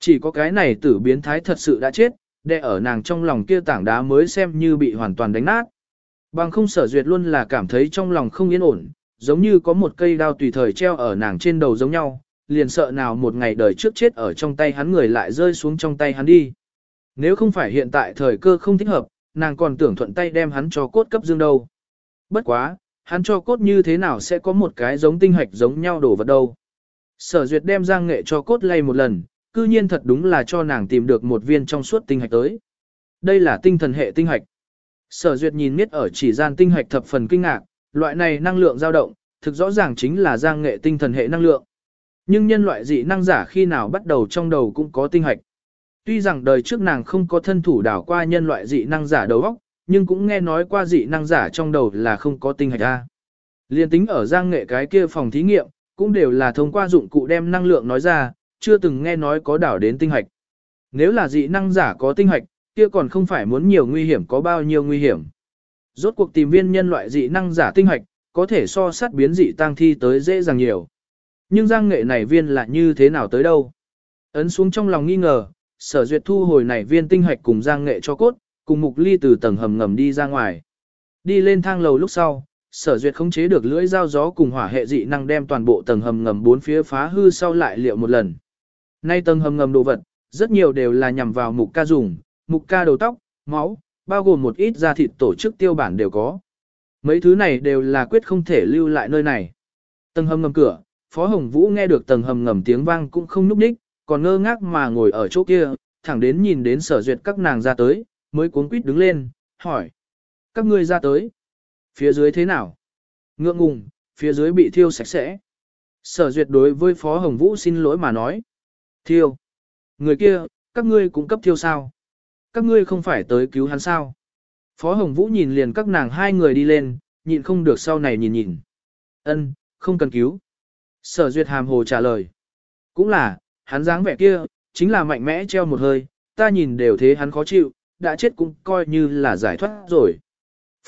Chỉ có cái này tử biến thái thật sự đã chết, để ở nàng trong lòng kia tảng đá mới xem như bị hoàn toàn đánh nát. Bằng không sở duyệt luôn là cảm thấy trong lòng không yên ổn, giống như có một cây đao tùy thời treo ở nàng trên đầu giống nhau, liền sợ nào một ngày đời trước chết ở trong tay hắn người lại rơi xuống trong tay hắn đi. Nếu không phải hiện tại thời cơ không thích hợp, nàng còn tưởng thuận tay đem hắn cho cốt cấp dương đâu. Bất quá, hắn cho cốt như thế nào sẽ có một cái giống tinh hạch giống nhau đổ vật đâu. Sở duyệt đem giang nghệ cho cốt lay một lần, cư nhiên thật đúng là cho nàng tìm được một viên trong suốt tinh hạch tới. Đây là tinh thần hệ tinh hạch. Sở duyệt nhìn miết ở chỉ gian tinh hạch thập phần kinh ngạc, loại này năng lượng dao động, thực rõ ràng chính là giang nghệ tinh thần hệ năng lượng. Nhưng nhân loại dị năng giả khi nào bắt đầu trong đầu cũng có tinh hạch. Tuy rằng đời trước nàng không có thân thủ đảo qua nhân loại dị năng giả đầu óc, nhưng cũng nghe nói qua dị năng giả trong đầu là không có tinh hạch A. Liên tính ở giang nghệ cái kia phòng thí nghiệm, cũng đều là thông qua dụng cụ đem năng lượng nói ra, chưa từng nghe nói có đảo đến tinh hạch. Nếu là dị năng giả có tinh hạch, kia còn không phải muốn nhiều nguy hiểm có bao nhiêu nguy hiểm. Rốt cuộc tìm viên nhân loại dị năng giả tinh hạch, có thể so sát biến dị tăng thi tới dễ dàng nhiều. Nhưng giang nghệ này viên là như thế nào tới đâu? Ấn xuống trong lòng nghi ngờ, sở duyệt thu hồi này viên tinh hạch cùng giang nghệ cho cốt, cùng mục ly từ tầng hầm ngầm đi ra ngoài. Đi lên thang lầu lúc sau, sở duyệt khống chế được lưỡi dao gió cùng hỏa hệ dị năng đem toàn bộ tầng hầm ngầm bốn phía phá hư sau lại liệu một lần. Nay tầng hầm ngầm đồ vật, rất nhiều đều là nhằm vào mục ca dùng, mục ca đầu tóc, máu, bao gồm một ít da thịt tổ chức tiêu bản đều có. Mấy thứ này đều là quyết không thể lưu lại nơi này. Tầng hầm ngầm cửa, Phó Hồng Vũ nghe được tầng hầm ngầm tiếng vang cũng không núp đích, còn ngơ ngác mà ngồi ở chỗ kia, thẳng đến nhìn đến sở duyệt các nàng ra tới, mới cuống quýt đứng lên, hỏi. Các ngươi ra tới. Phía dưới thế nào? Ngượng ngùng, phía dưới bị thiêu sạch sẽ. Sở duyệt đối với Phó Hồng Vũ xin lỗi mà nói. Thiêu. Người kia, các ngươi cũng cấp thiêu sao? Các ngươi không phải tới cứu hắn sao? Phó Hồng Vũ nhìn liền các nàng hai người đi lên, nhịn không được sau này nhìn nhìn. Ân, không cần cứu. Sở duyệt hàm hồ trả lời. Cũng là, hắn dáng vẻ kia, chính là mạnh mẽ treo một hơi, ta nhìn đều thế hắn khó chịu, đã chết cũng coi như là giải thoát rồi.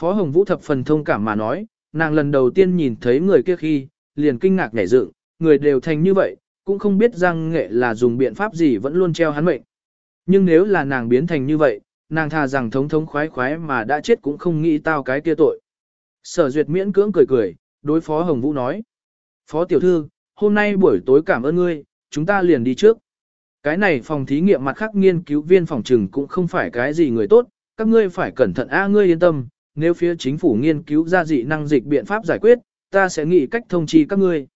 Phó Hồng Vũ thập phần thông cảm mà nói, nàng lần đầu tiên nhìn thấy người kia khi, liền kinh ngạc nhảy dựng, người đều thành như vậy, cũng không biết rằng nghệ là dùng biện pháp gì vẫn luôn treo hắn mệnh. Nhưng nếu là nàng biến thành như vậy, nàng thà rằng thống thống khoái khoái mà đã chết cũng không nghĩ tao cái kia tội. Sở duyệt miễn cưỡng cười cười, đối phó Hồng Vũ nói. Phó tiểu thư, hôm nay buổi tối cảm ơn ngươi, chúng ta liền đi trước. Cái này phòng thí nghiệm mặt khác nghiên cứu viên phòng trừng cũng không phải cái gì người tốt, các ngươi phải cẩn thận a ngươi yên tâm, nếu phía chính phủ nghiên cứu ra dị năng dịch biện pháp giải quyết, ta sẽ nghĩ cách thông chi các ngươi.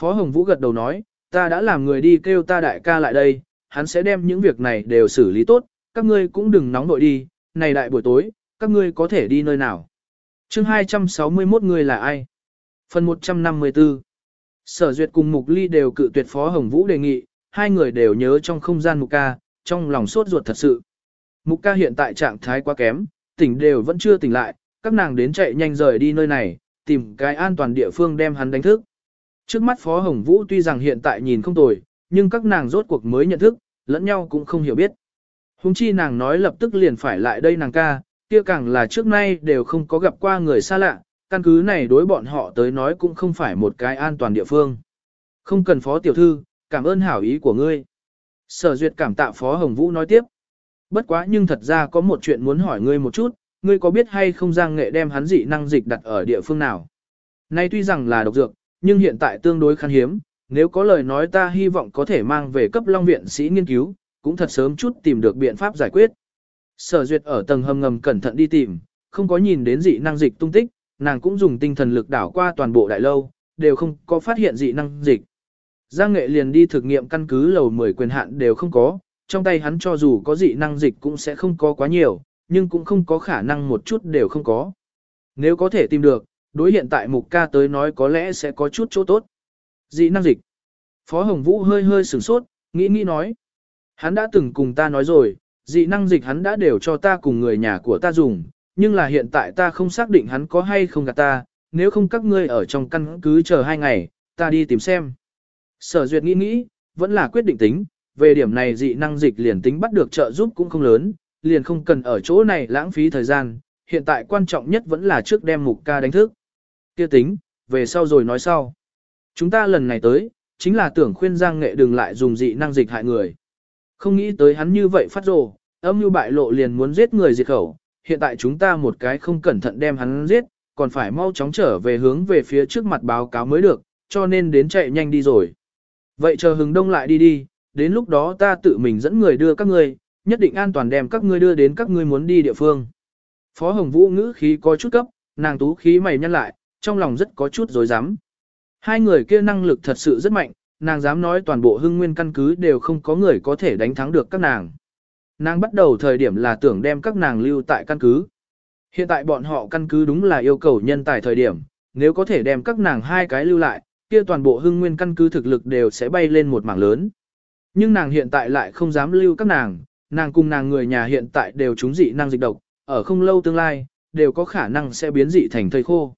Phó Hồng Vũ gật đầu nói, ta đã làm người đi kêu ta đại ca lại đây, hắn sẽ đem những việc này đều xử lý tốt, các ngươi cũng đừng nóng nội đi, này đại buổi tối, các ngươi có thể đi nơi nào. chương 261 người là ai? Phần 154 Sở Duyệt cùng Mục Ly đều cự tuyệt Phó Hồng Vũ đề nghị, hai người đều nhớ trong không gian Mục ca, trong lòng sốt ruột thật sự. Mục ca hiện tại trạng thái quá kém, tỉnh đều vẫn chưa tỉnh lại, các nàng đến chạy nhanh rời đi nơi này, tìm cái an toàn địa phương đem hắn đánh thức. Trước mắt Phó Hồng Vũ tuy rằng hiện tại nhìn không tồi, nhưng các nàng rốt cuộc mới nhận thức, lẫn nhau cũng không hiểu biết. Hùng chi nàng nói lập tức liền phải lại đây nàng ca, kia càng là trước nay đều không có gặp qua người xa lạ, căn cứ này đối bọn họ tới nói cũng không phải một cái an toàn địa phương. Không cần phó tiểu thư, cảm ơn hảo ý của ngươi. Sở duyệt cảm tạ phó Hồng Vũ nói tiếp. Bất quá nhưng thật ra có một chuyện muốn hỏi ngươi một chút, ngươi có biết hay không giang nghệ đem hắn dị năng dịch đặt ở địa phương nào? Nay tuy rằng là độc dược, nhưng hiện tại tương đối khan hiếm, nếu có lời nói ta hy vọng có thể mang về cấp long viện sĩ nghiên cứu, cũng thật sớm chút tìm được biện pháp giải quyết. Sở duyệt ở tầng hầm ngầm cẩn thận đi tìm, không có nhìn đến dị năng dịch tung tích, nàng cũng dùng tinh thần lực đảo qua toàn bộ đại lâu, đều không có phát hiện dị năng dịch. Giang nghệ liền đi thực nghiệm căn cứ lầu 10 quyền hạn đều không có, trong tay hắn cho dù có dị năng dịch cũng sẽ không có quá nhiều, nhưng cũng không có khả năng một chút đều không có. nếu có thể tìm được, đối hiện tại mục ca tới nói có lẽ sẽ có chút chỗ tốt. Dị năng dịch. Phó Hồng Vũ hơi hơi sửng sốt, nghĩ nghĩ nói. Hắn đã từng cùng ta nói rồi, dị năng dịch hắn đã đều cho ta cùng người nhà của ta dùng, nhưng là hiện tại ta không xác định hắn có hay không gạt ta, nếu không các ngươi ở trong căn cứ chờ hai ngày, ta đi tìm xem. Sở duyệt nghĩ nghĩ, vẫn là quyết định tính, về điểm này dị năng dịch liền tính bắt được trợ giúp cũng không lớn, liền không cần ở chỗ này lãng phí thời gian, hiện tại quan trọng nhất vẫn là trước đem mục ca đánh thức. Kia tính, về sau rồi nói sau. Chúng ta lần này tới, chính là tưởng khuyên Giang Nghệ đừng lại dùng dị năng dịch hại người. Không nghĩ tới hắn như vậy phát rồ, âm như bại lộ liền muốn giết người diệt khẩu, hiện tại chúng ta một cái không cẩn thận đem hắn giết, còn phải mau chóng trở về hướng về phía trước mặt báo cáo mới được, cho nên đến chạy nhanh đi rồi. Vậy chờ hừng đông lại đi đi, đến lúc đó ta tự mình dẫn người đưa các ngươi, nhất định an toàn đem các ngươi đưa đến các ngươi muốn đi địa phương. Phó Hồng Vũ ngữ khí có chút cấp, nàng tú khí mày nhăn lại, trong lòng rất có chút dối rắm Hai người kia năng lực thật sự rất mạnh, nàng dám nói toàn bộ hưng nguyên căn cứ đều không có người có thể đánh thắng được các nàng. Nàng bắt đầu thời điểm là tưởng đem các nàng lưu tại căn cứ. Hiện tại bọn họ căn cứ đúng là yêu cầu nhân tài thời điểm, nếu có thể đem các nàng hai cái lưu lại, kia toàn bộ hưng nguyên căn cứ thực lực đều sẽ bay lên một mảng lớn. Nhưng nàng hiện tại lại không dám lưu các nàng, nàng cùng nàng người nhà hiện tại đều trúng dị năng dịch độc, ở không lâu tương lai, đều có khả năng sẽ biến dị thành thây khô.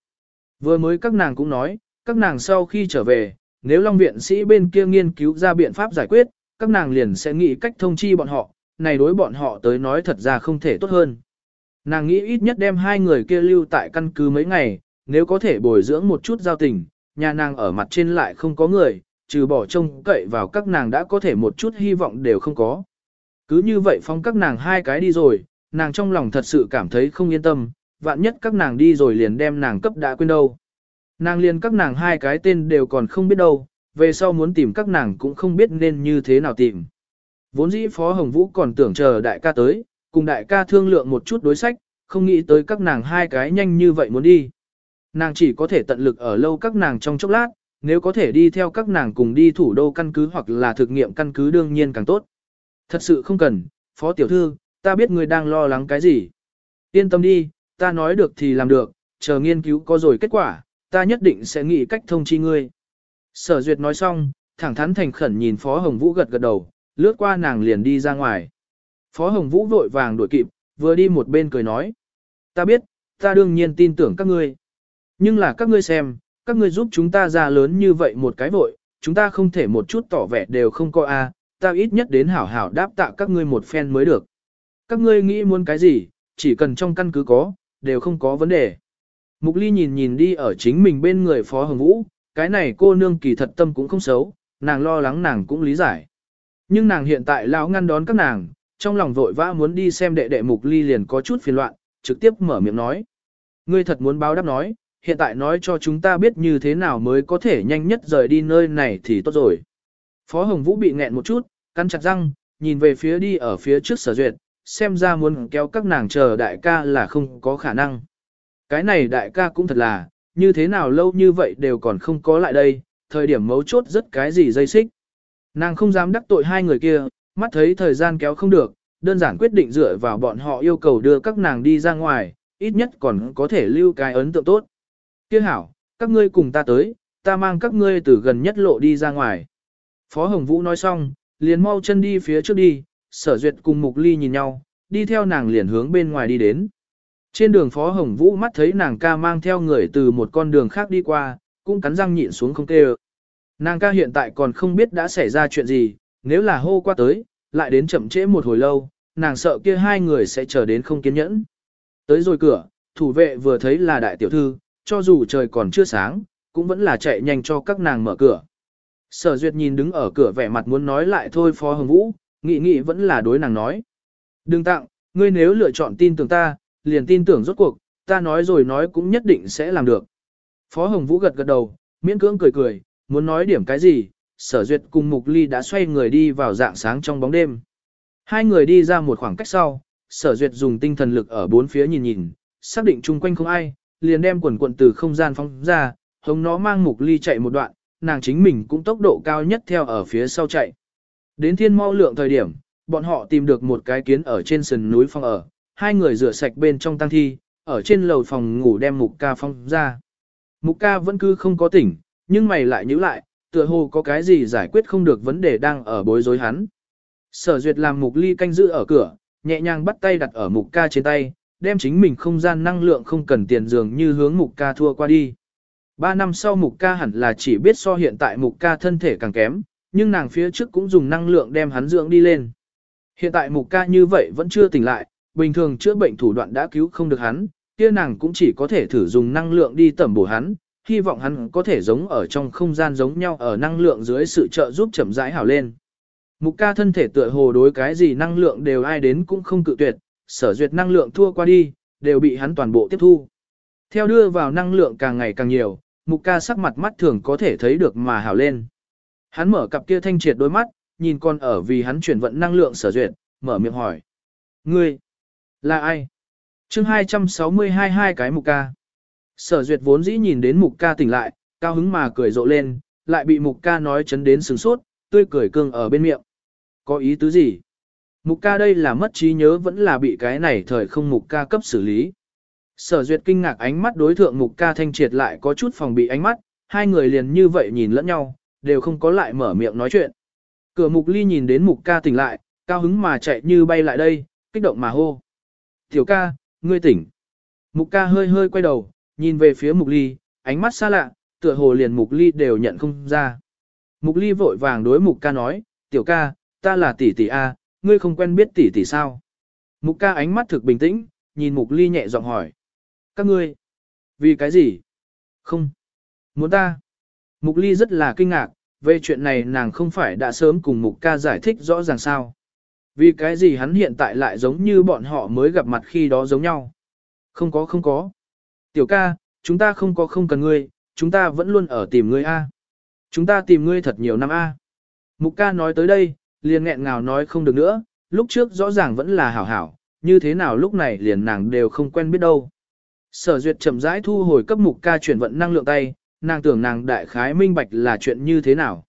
Vừa mới các nàng cũng nói, các nàng sau khi trở về, nếu Long Viện sĩ bên kia nghiên cứu ra biện pháp giải quyết, các nàng liền sẽ nghĩ cách thông chi bọn họ, này đối bọn họ tới nói thật ra không thể tốt hơn. Nàng nghĩ ít nhất đem hai người kia lưu tại căn cứ mấy ngày, nếu có thể bồi dưỡng một chút giao tình, nhà nàng ở mặt trên lại không có người, trừ bỏ trông cậy vào các nàng đã có thể một chút hy vọng đều không có. Cứ như vậy phong các nàng hai cái đi rồi, nàng trong lòng thật sự cảm thấy không yên tâm, vạn nhất các nàng đi rồi liền đem nàng cấp đã quên đâu. Nàng liền các nàng hai cái tên đều còn không biết đâu, về sau muốn tìm các nàng cũng không biết nên như thế nào tìm. Vốn dĩ Phó Hồng Vũ còn tưởng chờ đại ca tới, cùng đại ca thương lượng một chút đối sách, không nghĩ tới các nàng hai cái nhanh như vậy muốn đi. Nàng chỉ có thể tận lực ở lâu các nàng trong chốc lát, nếu có thể đi theo các nàng cùng đi thủ đô căn cứ hoặc là thực nghiệm căn cứ đương nhiên càng tốt. Thật sự không cần, Phó Tiểu Thư, ta biết người đang lo lắng cái gì. Yên tâm đi, ta nói được thì làm được, chờ nghiên cứu có rồi kết quả, ta nhất định sẽ nghĩ cách thông chi ngươi. Sở Duyệt nói xong, thẳng thắn thành khẩn nhìn Phó Hồng Vũ gật gật đầu, lướt qua nàng liền đi ra ngoài. Phó Hồng Vũ vội vàng đuổi kịp, vừa đi một bên cười nói. Ta biết, ta đương nhiên tin tưởng các ngươi. Nhưng là các ngươi xem, các ngươi giúp chúng ta ra lớn như vậy một cái vội, chúng ta không thể một chút tỏ vẻ đều không có a, ta ít nhất đến hảo hảo đáp tạ các ngươi một phen mới được. Các ngươi nghĩ muốn cái gì, chỉ cần trong căn cứ có, đều không có vấn đề. Mục Ly nhìn nhìn đi ở chính mình bên người Phó Hồng Vũ, cái này cô nương kỳ thật tâm cũng không xấu, nàng lo lắng nàng cũng lý giải. Nhưng nàng hiện tại lão ngăn đón các nàng, trong lòng vội vã muốn đi xem đệ đệ Mục Ly liền có chút phiền loạn, trực tiếp mở miệng nói. Ngươi thật muốn báo đáp nói, hiện tại nói cho chúng ta biết như thế nào mới có thể nhanh nhất rời đi nơi này thì tốt rồi. Phó Hồng Vũ bị nghẹn một chút, cắn chặt răng, nhìn về phía đi ở phía trước sở duyệt, xem ra muốn kéo các nàng chờ đại ca là không có khả năng. Cái này đại ca cũng thật là, như thế nào lâu như vậy đều còn không có lại đây, thời điểm mấu chốt rất cái gì dây xích. Nàng không dám đắc tội hai người kia, mắt thấy thời gian kéo không được, đơn giản quyết định dựa vào bọn họ yêu cầu đưa các nàng đi ra ngoài, ít nhất còn có thể lưu cái ấn tượng tốt. Kia hảo, các ngươi cùng ta tới, ta mang các ngươi từ gần nhất lộ đi ra ngoài. Phó Hồng Vũ nói xong, liền mau chân đi phía trước đi, sở duyệt cùng Mục Ly nhìn nhau, đi theo nàng liền hướng bên ngoài đi đến. Trên đường Phó Hồng Vũ mắt thấy nàng ca mang theo người từ một con đường khác đi qua, cũng cắn răng nhịn xuống không kêu. Nàng ca hiện tại còn không biết đã xảy ra chuyện gì, nếu là hô qua tới, lại đến chậm trễ một hồi lâu, nàng sợ kia hai người sẽ chờ đến không kiên nhẫn. Tới rồi cửa, thủ vệ vừa thấy là đại tiểu thư, cho dù trời còn chưa sáng, cũng vẫn là chạy nhanh cho các nàng mở cửa. Sở Duyệt nhìn đứng ở cửa vẻ mặt muốn nói lại thôi Phó Hồng Vũ, nghĩ nghĩ vẫn là đối nàng nói. Đừng tặng, ngươi nếu lựa chọn tin tưởng ta, liền tin tưởng rốt cuộc, ta nói rồi nói cũng nhất định sẽ làm được. Phó Hồng Vũ gật gật đầu, miễn cưỡng cười cười, muốn nói điểm cái gì, sở duyệt cùng Mục Ly đã xoay người đi vào dạng sáng trong bóng đêm. Hai người đi ra một khoảng cách sau, sở duyệt dùng tinh thần lực ở bốn phía nhìn nhìn, xác định chung quanh không ai, liền đem quần quần từ không gian phóng ra, hống nó mang Mục Ly chạy một đoạn, nàng chính mình cũng tốc độ cao nhất theo ở phía sau chạy. Đến thiên mau lượng thời điểm, bọn họ tìm được một cái kiến ở trên sườn núi phong ở, hai người rửa sạch bên trong tăng thi, ở trên lầu phòng ngủ đem mục ca phong ra. Mục ca vẫn cứ không có tỉnh, nhưng mày lại nhíu lại, tựa hồ có cái gì giải quyết không được vấn đề đang ở bối rối hắn. Sở duyệt làm mục ly canh giữ ở cửa, nhẹ nhàng bắt tay đặt ở mục ca trên tay, đem chính mình không gian năng lượng không cần tiền dường như hướng mục ca thua qua đi. Ba năm sau mục ca hẳn là chỉ biết so hiện tại mục ca thân thể càng kém, nhưng nàng phía trước cũng dùng năng lượng đem hắn dưỡng đi lên. Hiện tại mục ca như vậy vẫn chưa tỉnh lại, bình thường chữa bệnh thủ đoạn đã cứu không được hắn, kia nàng cũng chỉ có thể thử dùng năng lượng đi tẩm bổ hắn, hy vọng hắn có thể giống ở trong không gian giống nhau ở năng lượng dưới sự trợ giúp chậm rãi hảo lên. Mục ca thân thể tựa hồ đối cái gì năng lượng đều ai đến cũng không cự tuyệt, sở duyệt năng lượng thua qua đi, đều bị hắn toàn bộ tiếp thu. Theo đưa vào năng lượng càng ngày càng nhiều, mục ca sắc mặt mắt thường có thể thấy được mà hảo lên. Hắn mở cặp kia thanh triệt đôi mắt, nhìn con ở vì hắn chuyển vận năng lượng sở duyệt, mở miệng hỏi. Ngươi, là ai? chương 262 hai cái mục ca. Sở duyệt vốn dĩ nhìn đến mục ca tỉnh lại, cao hứng mà cười rộ lên, lại bị mục ca nói chấn đến sừng sốt, tươi cười cương ở bên miệng. Có ý tứ gì? Mục ca đây là mất trí nhớ vẫn là bị cái này thời không mục ca cấp xử lý. Sở duyệt kinh ngạc ánh mắt đối thượng mục ca thanh triệt lại có chút phòng bị ánh mắt, hai người liền như vậy nhìn lẫn nhau, đều không có lại mở miệng nói chuyện. Cửa mục ly nhìn đến mục ca tỉnh lại, cao hứng mà chạy như bay lại đây, kích động mà hô. Tiểu ca, ngươi tỉnh. Mục ca hơi hơi quay đầu, nhìn về phía mục ly, ánh mắt xa lạ, tựa hồ liền mục ly đều nhận không ra. Mục ly vội vàng đối mục ca nói, tiểu ca, ta là tỷ tỷ A, ngươi không quen biết tỷ tỷ sao. Mục ca ánh mắt thực bình tĩnh, nhìn mục ly nhẹ giọng hỏi. Các ngươi, vì cái gì? Không, muốn ta. Mục ly rất là kinh ngạc, về chuyện này nàng không phải đã sớm cùng mục ca giải thích rõ ràng sao. Vì cái gì hắn hiện tại lại giống như bọn họ mới gặp mặt khi đó giống nhau. Không có không có. Tiểu ca, chúng ta không có không cần ngươi, chúng ta vẫn luôn ở tìm ngươi A. Chúng ta tìm ngươi thật nhiều năm A. Mục ca nói tới đây, liền nghẹn ngào nói không được nữa, lúc trước rõ ràng vẫn là hảo hảo, như thế nào lúc này liền nàng đều không quen biết đâu. Sở duyệt chậm rãi thu hồi cấp mục ca chuyển vận năng lượng tay, nàng tưởng nàng đại khái minh bạch là chuyện như thế nào.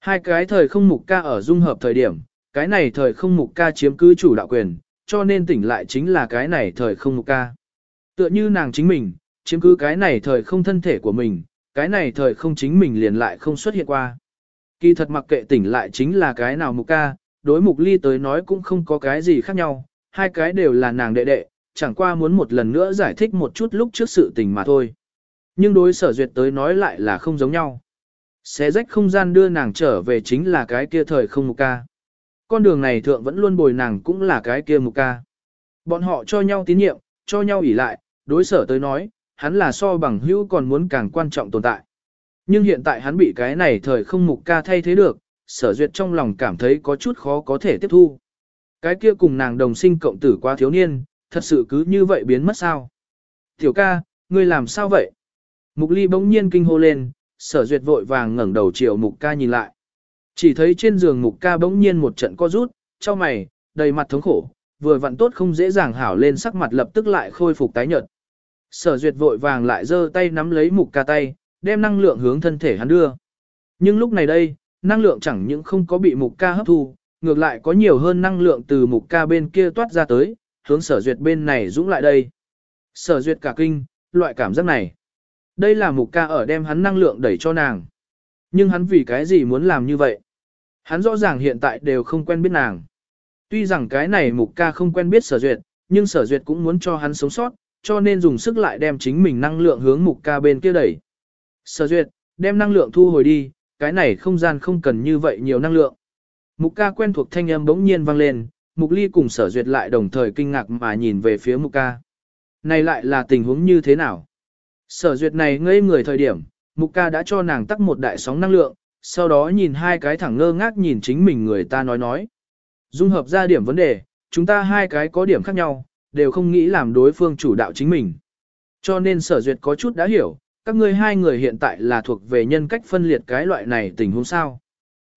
Hai cái thời không mục ca ở dung hợp thời điểm, cái này thời không mục ca chiếm cứ chủ đạo quyền, cho nên tỉnh lại chính là cái này thời không mục ca. Tựa như nàng chính mình, chiếm cứ cái này thời không thân thể của mình, cái này thời không chính mình liền lại không xuất hiện qua. Kỳ thật mặc kệ tỉnh lại chính là cái nào mục ca, đối mục ly tới nói cũng không có cái gì khác nhau, hai cái đều là nàng đệ đệ, chẳng qua muốn một lần nữa giải thích một chút lúc trước sự tình mà thôi. Nhưng đối sở duyệt tới nói lại là không giống nhau. Xé rách không gian đưa nàng trở về chính là cái kia thời không mục ca. Con đường này thượng vẫn luôn bồi nàng cũng là cái kia mục ca. Bọn họ cho nhau tín nhiệm, cho nhau ỉ lại, đối sở tới nói, hắn là so bằng hữu còn muốn càng quan trọng tồn tại. Nhưng hiện tại hắn bị cái này thời không mục ca thay thế được, sở duyệt trong lòng cảm thấy có chút khó có thể tiếp thu. Cái kia cùng nàng đồng sinh cộng tử qua thiếu niên, thật sự cứ như vậy biến mất sao? Tiểu ca, ngươi làm sao vậy? Mục ly bỗng nhiên kinh hô lên, sở duyệt vội vàng ngẩng đầu chiều mục ca nhìn lại. Chỉ thấy trên giường mục ca bỗng nhiên một trận co rút, cho mày, đầy mặt thống khổ, vừa vặn tốt không dễ dàng hảo lên sắc mặt lập tức lại khôi phục tái nhợt. Sở duyệt vội vàng lại giơ tay nắm lấy mục ca tay, đem năng lượng hướng thân thể hắn đưa. Nhưng lúc này đây, năng lượng chẳng những không có bị mục ca hấp thu, ngược lại có nhiều hơn năng lượng từ mục ca bên kia toát ra tới, hướng sở duyệt bên này dũng lại đây. Sở duyệt cả kinh, loại cảm giác này. Đây là mục ca ở đem hắn năng lượng đẩy cho nàng. Nhưng hắn vì cái gì muốn làm như vậy? Hắn rõ ràng hiện tại đều không quen biết nàng. Tuy rằng cái này mục ca không quen biết sở duyệt, nhưng sở duyệt cũng muốn cho hắn sống sót, cho nên dùng sức lại đem chính mình năng lượng hướng mục ca bên kia đẩy. Sở duyệt, đem năng lượng thu hồi đi, cái này không gian không cần như vậy nhiều năng lượng. Mục ca quen thuộc thanh âm bỗng nhiên vang lên, mục ly cùng sở duyệt lại đồng thời kinh ngạc mà nhìn về phía mục ca. Này lại là tình huống như thế nào? Sở duyệt này ngây người thời điểm, mục ca đã cho nàng tắt một đại sóng năng lượng, sau đó nhìn hai cái thẳng ngơ ngác nhìn chính mình người ta nói nói. Dung hợp ra điểm vấn đề, chúng ta hai cái có điểm khác nhau, đều không nghĩ làm đối phương chủ đạo chính mình. Cho nên sở duyệt có chút đã hiểu, các ngươi hai người hiện tại là thuộc về nhân cách phân liệt cái loại này tình huống sao.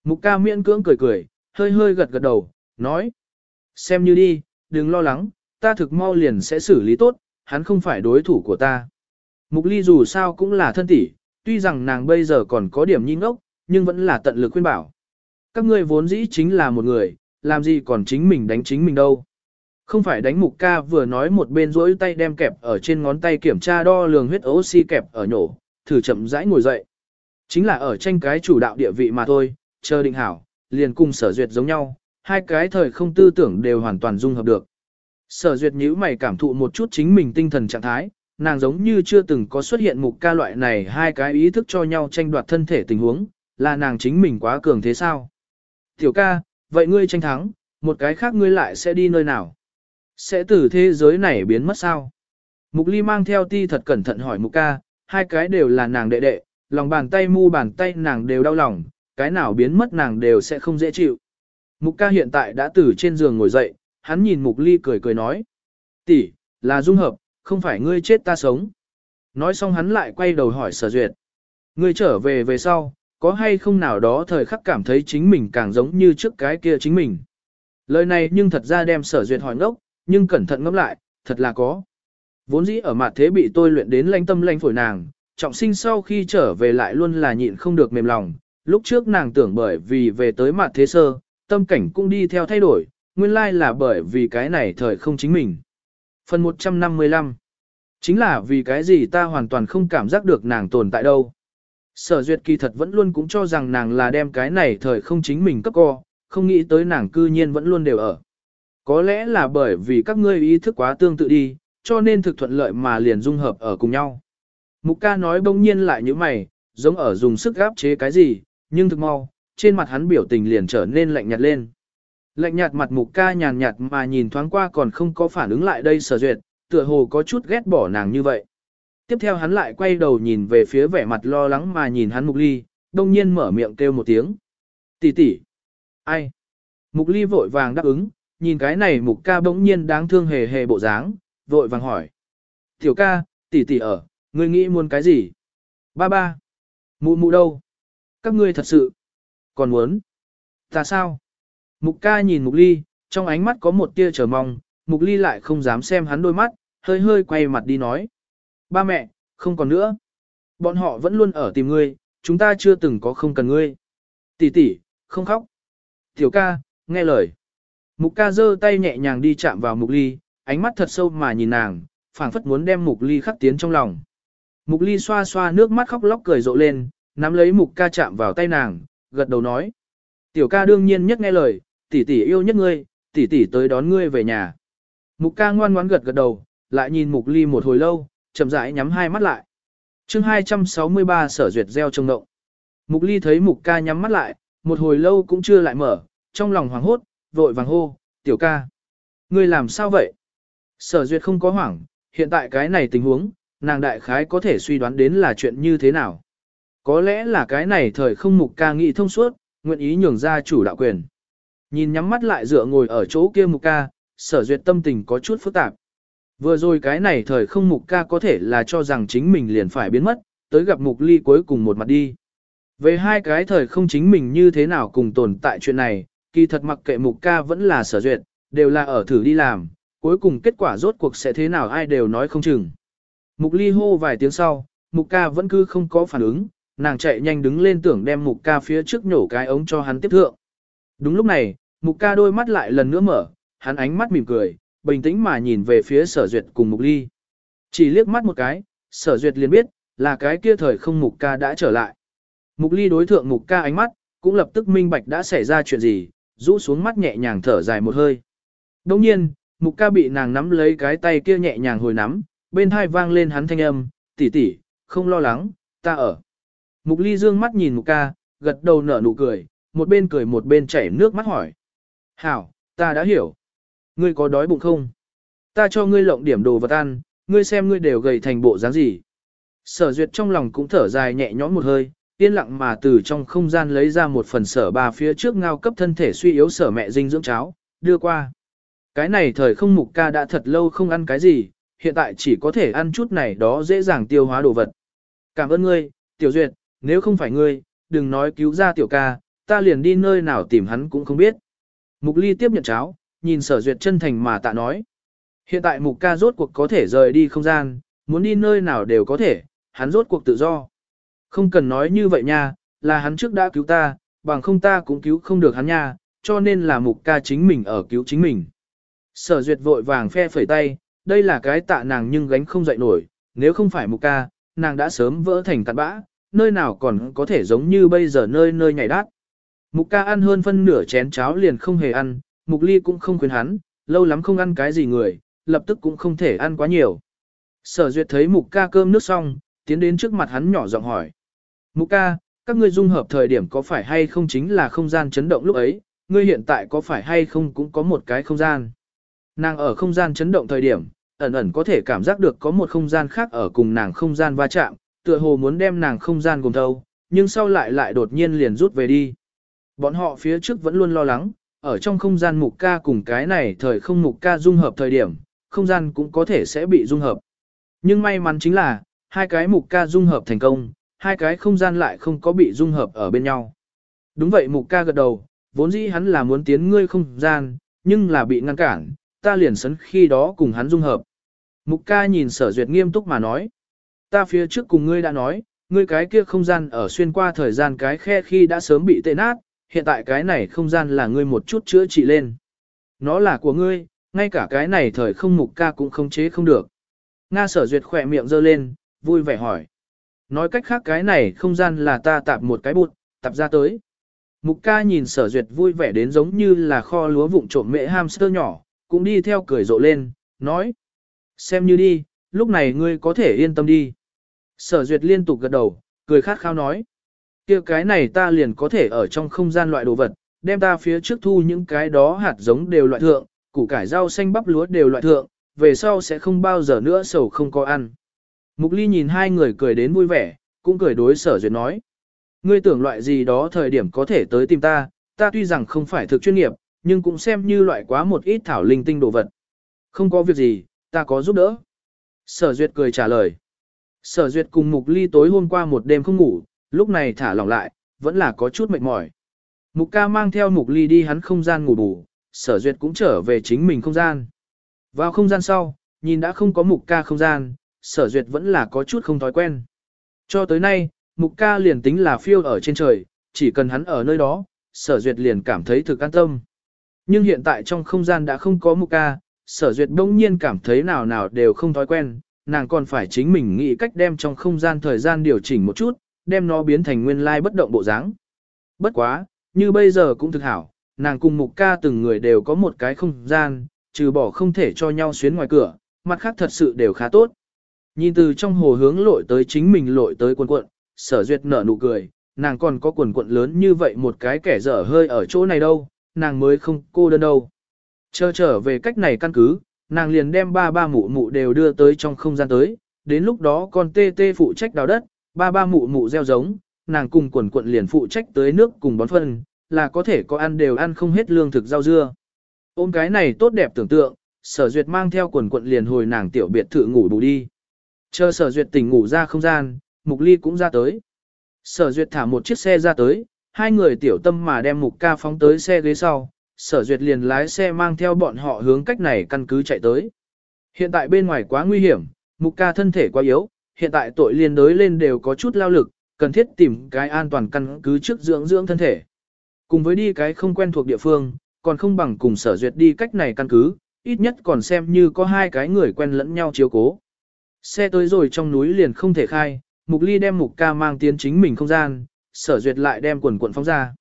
Mục ca miễn cưỡng cười cười, hơi hơi gật gật đầu, nói. Xem như đi, đừng lo lắng, ta thực mau liền sẽ xử lý tốt, hắn không phải đối thủ của ta. Mục ly dù sao cũng là thân tỷ, tuy rằng nàng bây giờ còn có điểm nhi ngốc, nhưng vẫn là tận lực khuyên bảo. Các ngươi vốn dĩ chính là một người, làm gì còn chính mình đánh chính mình đâu. Không phải đánh mục ca vừa nói một bên rỗi tay đem kẹp ở trên ngón tay kiểm tra đo lường huyết oxy kẹp ở nhổ, thử chậm rãi ngồi dậy. Chính là ở tranh cái chủ đạo địa vị mà thôi, chờ định hảo, liền cùng sở duyệt giống nhau, hai cái thời không tư tưởng đều hoàn toàn dung hợp được. Sở duyệt nhíu mày cảm thụ một chút chính mình tinh thần trạng thái, nàng giống như chưa từng có xuất hiện mục ca loại này hai cái ý thức cho nhau tranh đoạt thân thể tình huống, là nàng chính mình quá cường thế sao? Tiểu ca, vậy ngươi tranh thắng, một cái khác ngươi lại sẽ đi nơi nào? Sẽ từ thế giới này biến mất sao? Mục ly mang theo ti thật cẩn thận hỏi mục ca, hai cái đều là nàng đệ đệ, lòng bàn tay mu bàn tay nàng đều đau lòng, cái nào biến mất nàng đều sẽ không dễ chịu. Mục ca hiện tại đã từ trên giường ngồi dậy, hắn nhìn mục ly cười cười nói. tỷ, là dung hợp, không phải ngươi chết ta sống. Nói xong hắn lại quay đầu hỏi sở duyệt. Ngươi trở về về sau, có hay không nào đó thời khắc cảm thấy chính mình càng giống như trước cái kia chính mình. Lời này nhưng thật ra đem sở duyệt hỏi ngốc, nhưng cẩn thận ngẫm lại, thật là có. Vốn dĩ ở mặt thế bị tôi luyện đến lanh tâm lanh phổi nàng, trọng sinh sau khi trở về lại luôn là nhịn không được mềm lòng. Lúc trước nàng tưởng bởi vì về tới mặt thế sơ, tâm cảnh cũng đi theo thay đổi, nguyên lai là bởi vì cái này thời không chính mình. Phần 155 Chính là vì cái gì ta hoàn toàn không cảm giác được nàng tồn tại đâu. Sở duyệt kỳ thật vẫn luôn cũng cho rằng nàng là đem cái này thời không chính mình cấp co, không nghĩ tới nàng cư nhiên vẫn luôn đều ở. Có lẽ là bởi vì các ngươi ý thức quá tương tự đi, cho nên thực thuận lợi mà liền dung hợp ở cùng nhau. Mục ca nói bỗng nhiên lại như mày, giống ở dùng sức gáp chế cái gì, nhưng thực mau, trên mặt hắn biểu tình liền trở nên lạnh nhạt lên. Lạnh nhạt mặt mục ca nhàn nhạt mà nhìn thoáng qua còn không có phản ứng lại đây sở duyệt, tựa hồ có chút ghét bỏ nàng như vậy. Tiếp theo hắn lại quay đầu nhìn về phía vẻ mặt lo lắng mà nhìn hắn mục ly, đông nhiên mở miệng kêu một tiếng. Tỷ tỷ. Ai? Mục ly vội vàng đáp ứng, nhìn cái này mục ca bỗng nhiên đáng thương hề hề bộ dáng, vội vàng hỏi. Tiểu ca, tỷ tỷ ở, ngươi nghĩ muốn cái gì? Ba ba. Mụ mụ đâu? Các ngươi thật sự. Còn muốn? Ta sao? Mục ca nhìn mục ly, trong ánh mắt có một tia chờ mong, mục ly lại không dám xem hắn đôi mắt, hơi hơi quay mặt đi nói. Ba mẹ, không còn nữa. Bọn họ vẫn luôn ở tìm ngươi, chúng ta chưa từng có không cần ngươi. Tỷ tỷ, không khóc. Tiểu ca, nghe lời. Mục ca giơ tay nhẹ nhàng đi chạm vào mục ly, ánh mắt thật sâu mà nhìn nàng, phảng phất muốn đem mục ly khắc tiến trong lòng. Mục ly xoa xoa nước mắt khóc lóc cười rộ lên, nắm lấy mục ca chạm vào tay nàng, gật đầu nói. Tiểu ca đương nhiên nhất nghe lời, tỷ tỷ yêu nhất ngươi, tỷ tỷ tới đón ngươi về nhà. Mục ca ngoan ngoãn gật gật đầu, lại nhìn mục ly một hồi lâu, chậm rãi nhắm hai mắt lại. chương 263 sở duyệt gieo trông ngộng. Mục ly thấy mục ca nhắm mắt lại, một hồi lâu cũng chưa lại mở, trong lòng hoảng hốt, vội vàng hô, tiểu ca. Ngươi làm sao vậy? Sở duyệt không có hoảng, hiện tại cái này tình huống, nàng đại khái có thể suy đoán đến là chuyện như thế nào. Có lẽ là cái này thời không mục ca nghị thông suốt, nguyện ý nhường ra chủ đạo quyền. Nhìn nhắm mắt lại dựa ngồi ở chỗ kia mục ca, sở duyệt tâm tình có chút phức tạp. Vừa rồi cái này thời không mục ca có thể là cho rằng chính mình liền phải biến mất, tới gặp mục ly cuối cùng một mặt đi. Về hai cái thời không chính mình như thế nào cùng tồn tại chuyện này, kỳ thật mặc kệ mục ca vẫn là sở duyệt, đều là ở thử đi làm, cuối cùng kết quả rốt cuộc sẽ thế nào ai đều nói không chừng. Mục ly hô vài tiếng sau, mục ca vẫn cứ không có phản ứng, nàng chạy nhanh đứng lên tưởng đem mục ca phía trước nhổ cái ống cho hắn tiếp thượng. Đúng lúc này, mục ca đôi mắt lại lần nữa mở, hắn ánh mắt mỉm cười, bình tĩnh mà nhìn về phía sở duyệt cùng mục ly. Chỉ liếc mắt một cái, sở duyệt liền biết, là cái kia thời không mục ca đã trở lại. Mục ly đối thượng mục ca ánh mắt, cũng lập tức minh bạch đã xảy ra chuyện gì, rũ xuống mắt nhẹ nhàng thở dài một hơi. Đồng nhiên, mục ca bị nàng nắm lấy cái tay kia nhẹ nhàng hồi nắm, bên hai vang lên hắn thanh âm, tỷ tỷ, không lo lắng, ta ở. Mục ly dương mắt nhìn mục ca, gật đầu nở nụ cười, một bên cười một bên chảy nước mắt hỏi. Hảo, ta đã hiểu. Ngươi có đói bụng không? Ta cho ngươi lộng điểm đồ vật ăn, ngươi xem ngươi đều gầy thành bộ dáng gì. Sở duyệt trong lòng cũng thở dài nhẹ nhõm một hơi, yên lặng mà từ trong không gian lấy ra một phần sở bà phía trước ngao cấp thân thể suy yếu sở mẹ dinh dưỡng cháo, đưa qua. Cái này thời không mục ca đã thật lâu không ăn cái gì, hiện tại chỉ có thể ăn chút này đó dễ dàng tiêu hóa đồ vật. Cảm ơn ngươi, tiểu duyệt, nếu không phải ngươi, đừng nói cứu ra tiểu ca, ta liền đi nơi nào tìm hắn cũng không biết. Mục ly tiếp nhận cháo, nhìn sở duyệt chân thành mà tạ nói. Hiện tại mục ca rốt cuộc có thể rời đi không gian, muốn đi nơi nào đều có thể, hắn rốt cuộc tự do. Không cần nói như vậy nha, là hắn trước đã cứu ta, bằng không ta cũng cứu không được hắn nha, cho nên là mục ca chính mình ở cứu chính mình. Sở duyệt vội vàng phe phẩy tay, đây là cái tạ nàng nhưng gánh không dậy nổi, nếu không phải mục ca, nàng đã sớm vỡ thành cặn bã, nơi nào còn có thể giống như bây giờ nơi nơi nhảy đát. Mục ca ăn hơn phân nửa chén cháo liền không hề ăn, mục ly cũng không khuyến hắn, lâu lắm không ăn cái gì người, lập tức cũng không thể ăn quá nhiều. Sở duyệt thấy mục ca cơm nước xong, tiến đến trước mặt hắn nhỏ giọng hỏi. Mục ca, các ngươi dung hợp thời điểm có phải hay không chính là không gian chấn động lúc ấy, ngươi hiện tại có phải hay không cũng có một cái không gian. Nàng ở không gian chấn động thời điểm, ẩn ẩn có thể cảm giác được có một không gian khác ở cùng nàng không gian va chạm, tựa hồ muốn đem nàng không gian gồm thâu, nhưng sau lại lại đột nhiên liền rút về đi. Bọn họ phía trước vẫn luôn lo lắng, ở trong không gian mục ca cùng cái này thời không mục ca dung hợp thời điểm, không gian cũng có thể sẽ bị dung hợp. Nhưng may mắn chính là, hai cái mục ca dung hợp thành công, hai cái không gian lại không có bị dung hợp ở bên nhau. Đúng vậy mục ca gật đầu, vốn dĩ hắn là muốn tiến ngươi không gian, nhưng là bị ngăn cản, ta liền sấn khi đó cùng hắn dung hợp. Mục ca nhìn sở duyệt nghiêm túc mà nói. Ta phía trước cùng ngươi đã nói, ngươi cái kia không gian ở xuyên qua thời gian cái khe khi đã sớm bị tệ nát, hiện tại cái này không gian là ngươi một chút chữa trị lên. Nó là của ngươi, ngay cả cái này thời không mục ca cũng không chế không được. Nga sở duyệt khỏe miệng giơ lên, vui vẻ hỏi. Nói cách khác cái này không gian là ta tạp một cái bụt, tạp ra tới. Mục ca nhìn sở duyệt vui vẻ đến giống như là kho lúa vụn trộm mẹ hamster nhỏ, cũng đi theo cười rộ lên, nói. Xem như đi, lúc này ngươi có thể yên tâm đi. Sở duyệt liên tục gật đầu, cười khát khao nói. kia cái này ta liền có thể ở trong không gian loại đồ vật, đem ta phía trước thu những cái đó hạt giống đều loại thượng, củ cải rau xanh bắp lúa đều loại thượng, về sau sẽ không bao giờ nữa sầu không có ăn. Mục ly nhìn hai người cười đến vui vẻ, cũng cười đối sở duyệt nói. Ngươi tưởng loại gì đó thời điểm có thể tới tìm ta, ta tuy rằng không phải thực chuyên nghiệp, nhưng cũng xem như loại quá một ít thảo linh tinh đồ vật. Không có việc gì, ta có giúp đỡ. Sở duyệt cười trả lời. Sở duyệt cùng mục ly tối hôm qua một đêm không ngủ, lúc này thả lỏng lại, vẫn là có chút mệt mỏi. Mục ca mang theo mục ly đi hắn không gian ngủ bù, sở duyệt cũng trở về chính mình không gian. Vào không gian sau, nhìn đã không có mục ca không gian, sở duyệt vẫn là có chút không thói quen. Cho tới nay, mục ca liền tính là phiêu ở trên trời, chỉ cần hắn ở nơi đó, sở duyệt liền cảm thấy thực an tâm. Nhưng hiện tại trong không gian đã không có mục ca, sở duyệt đông nhiên cảm thấy nào nào đều không thói quen, nàng còn phải chính mình nghĩ cách đem trong không gian thời gian điều chỉnh một chút, đem nó biến thành nguyên lai bất động bộ dáng. Bất quá, như bây giờ cũng thực hảo, nàng cùng mục ca từng người đều có một cái không gian, trừ bỏ không thể cho nhau xuyến ngoài cửa, mặt khác thật sự đều khá tốt. Nhìn từ trong hồ hướng lội tới chính mình lội tới quần cuộn, sở duyệt nở nụ cười, nàng còn có quần cuộn lớn như vậy một cái kẻ dở hơi ở chỗ này đâu, nàng mới không cô đơn đâu. Chờ trở về cách này căn cứ, nàng liền đem ba ba mụ mụ đều đưa tới trong không gian tới, đến lúc đó con tê tê phụ trách đào đất, ba ba mụ mụ gieo giống, nàng cùng quần quận liền phụ trách tới nước cùng bón phân, là có thể có ăn đều ăn không hết lương thực rau dưa. Ôm cái này tốt đẹp tưởng tượng, sở duyệt mang theo quần quận liền hồi nàng tiểu biệt thự ngủ bù đi. Chờ sở duyệt tỉnh ngủ ra không gian, mục ly cũng ra tới. Sở duyệt thả một chiếc xe ra tới, hai người tiểu tâm mà đem mục ca phóng tới xe ghế sau, sở duyệt liền lái xe mang theo bọn họ hướng cách này căn cứ chạy tới. Hiện tại bên ngoài quá nguy hiểm, mục ca thân thể quá yếu, hiện tại tội liên đối lên đều có chút lao lực, cần thiết tìm cái an toàn căn cứ trước dưỡng dưỡng thân thể. Cùng với đi cái không quen thuộc địa phương, còn không bằng cùng sở duyệt đi cách này căn cứ, ít nhất còn xem như có hai cái người quen lẫn nhau chiếu cố. Xe tới rồi trong núi liền không thể khai, mục ly đem mục ca mang tiến chính mình không gian, sở duyệt lại đem quần quần phóng ra.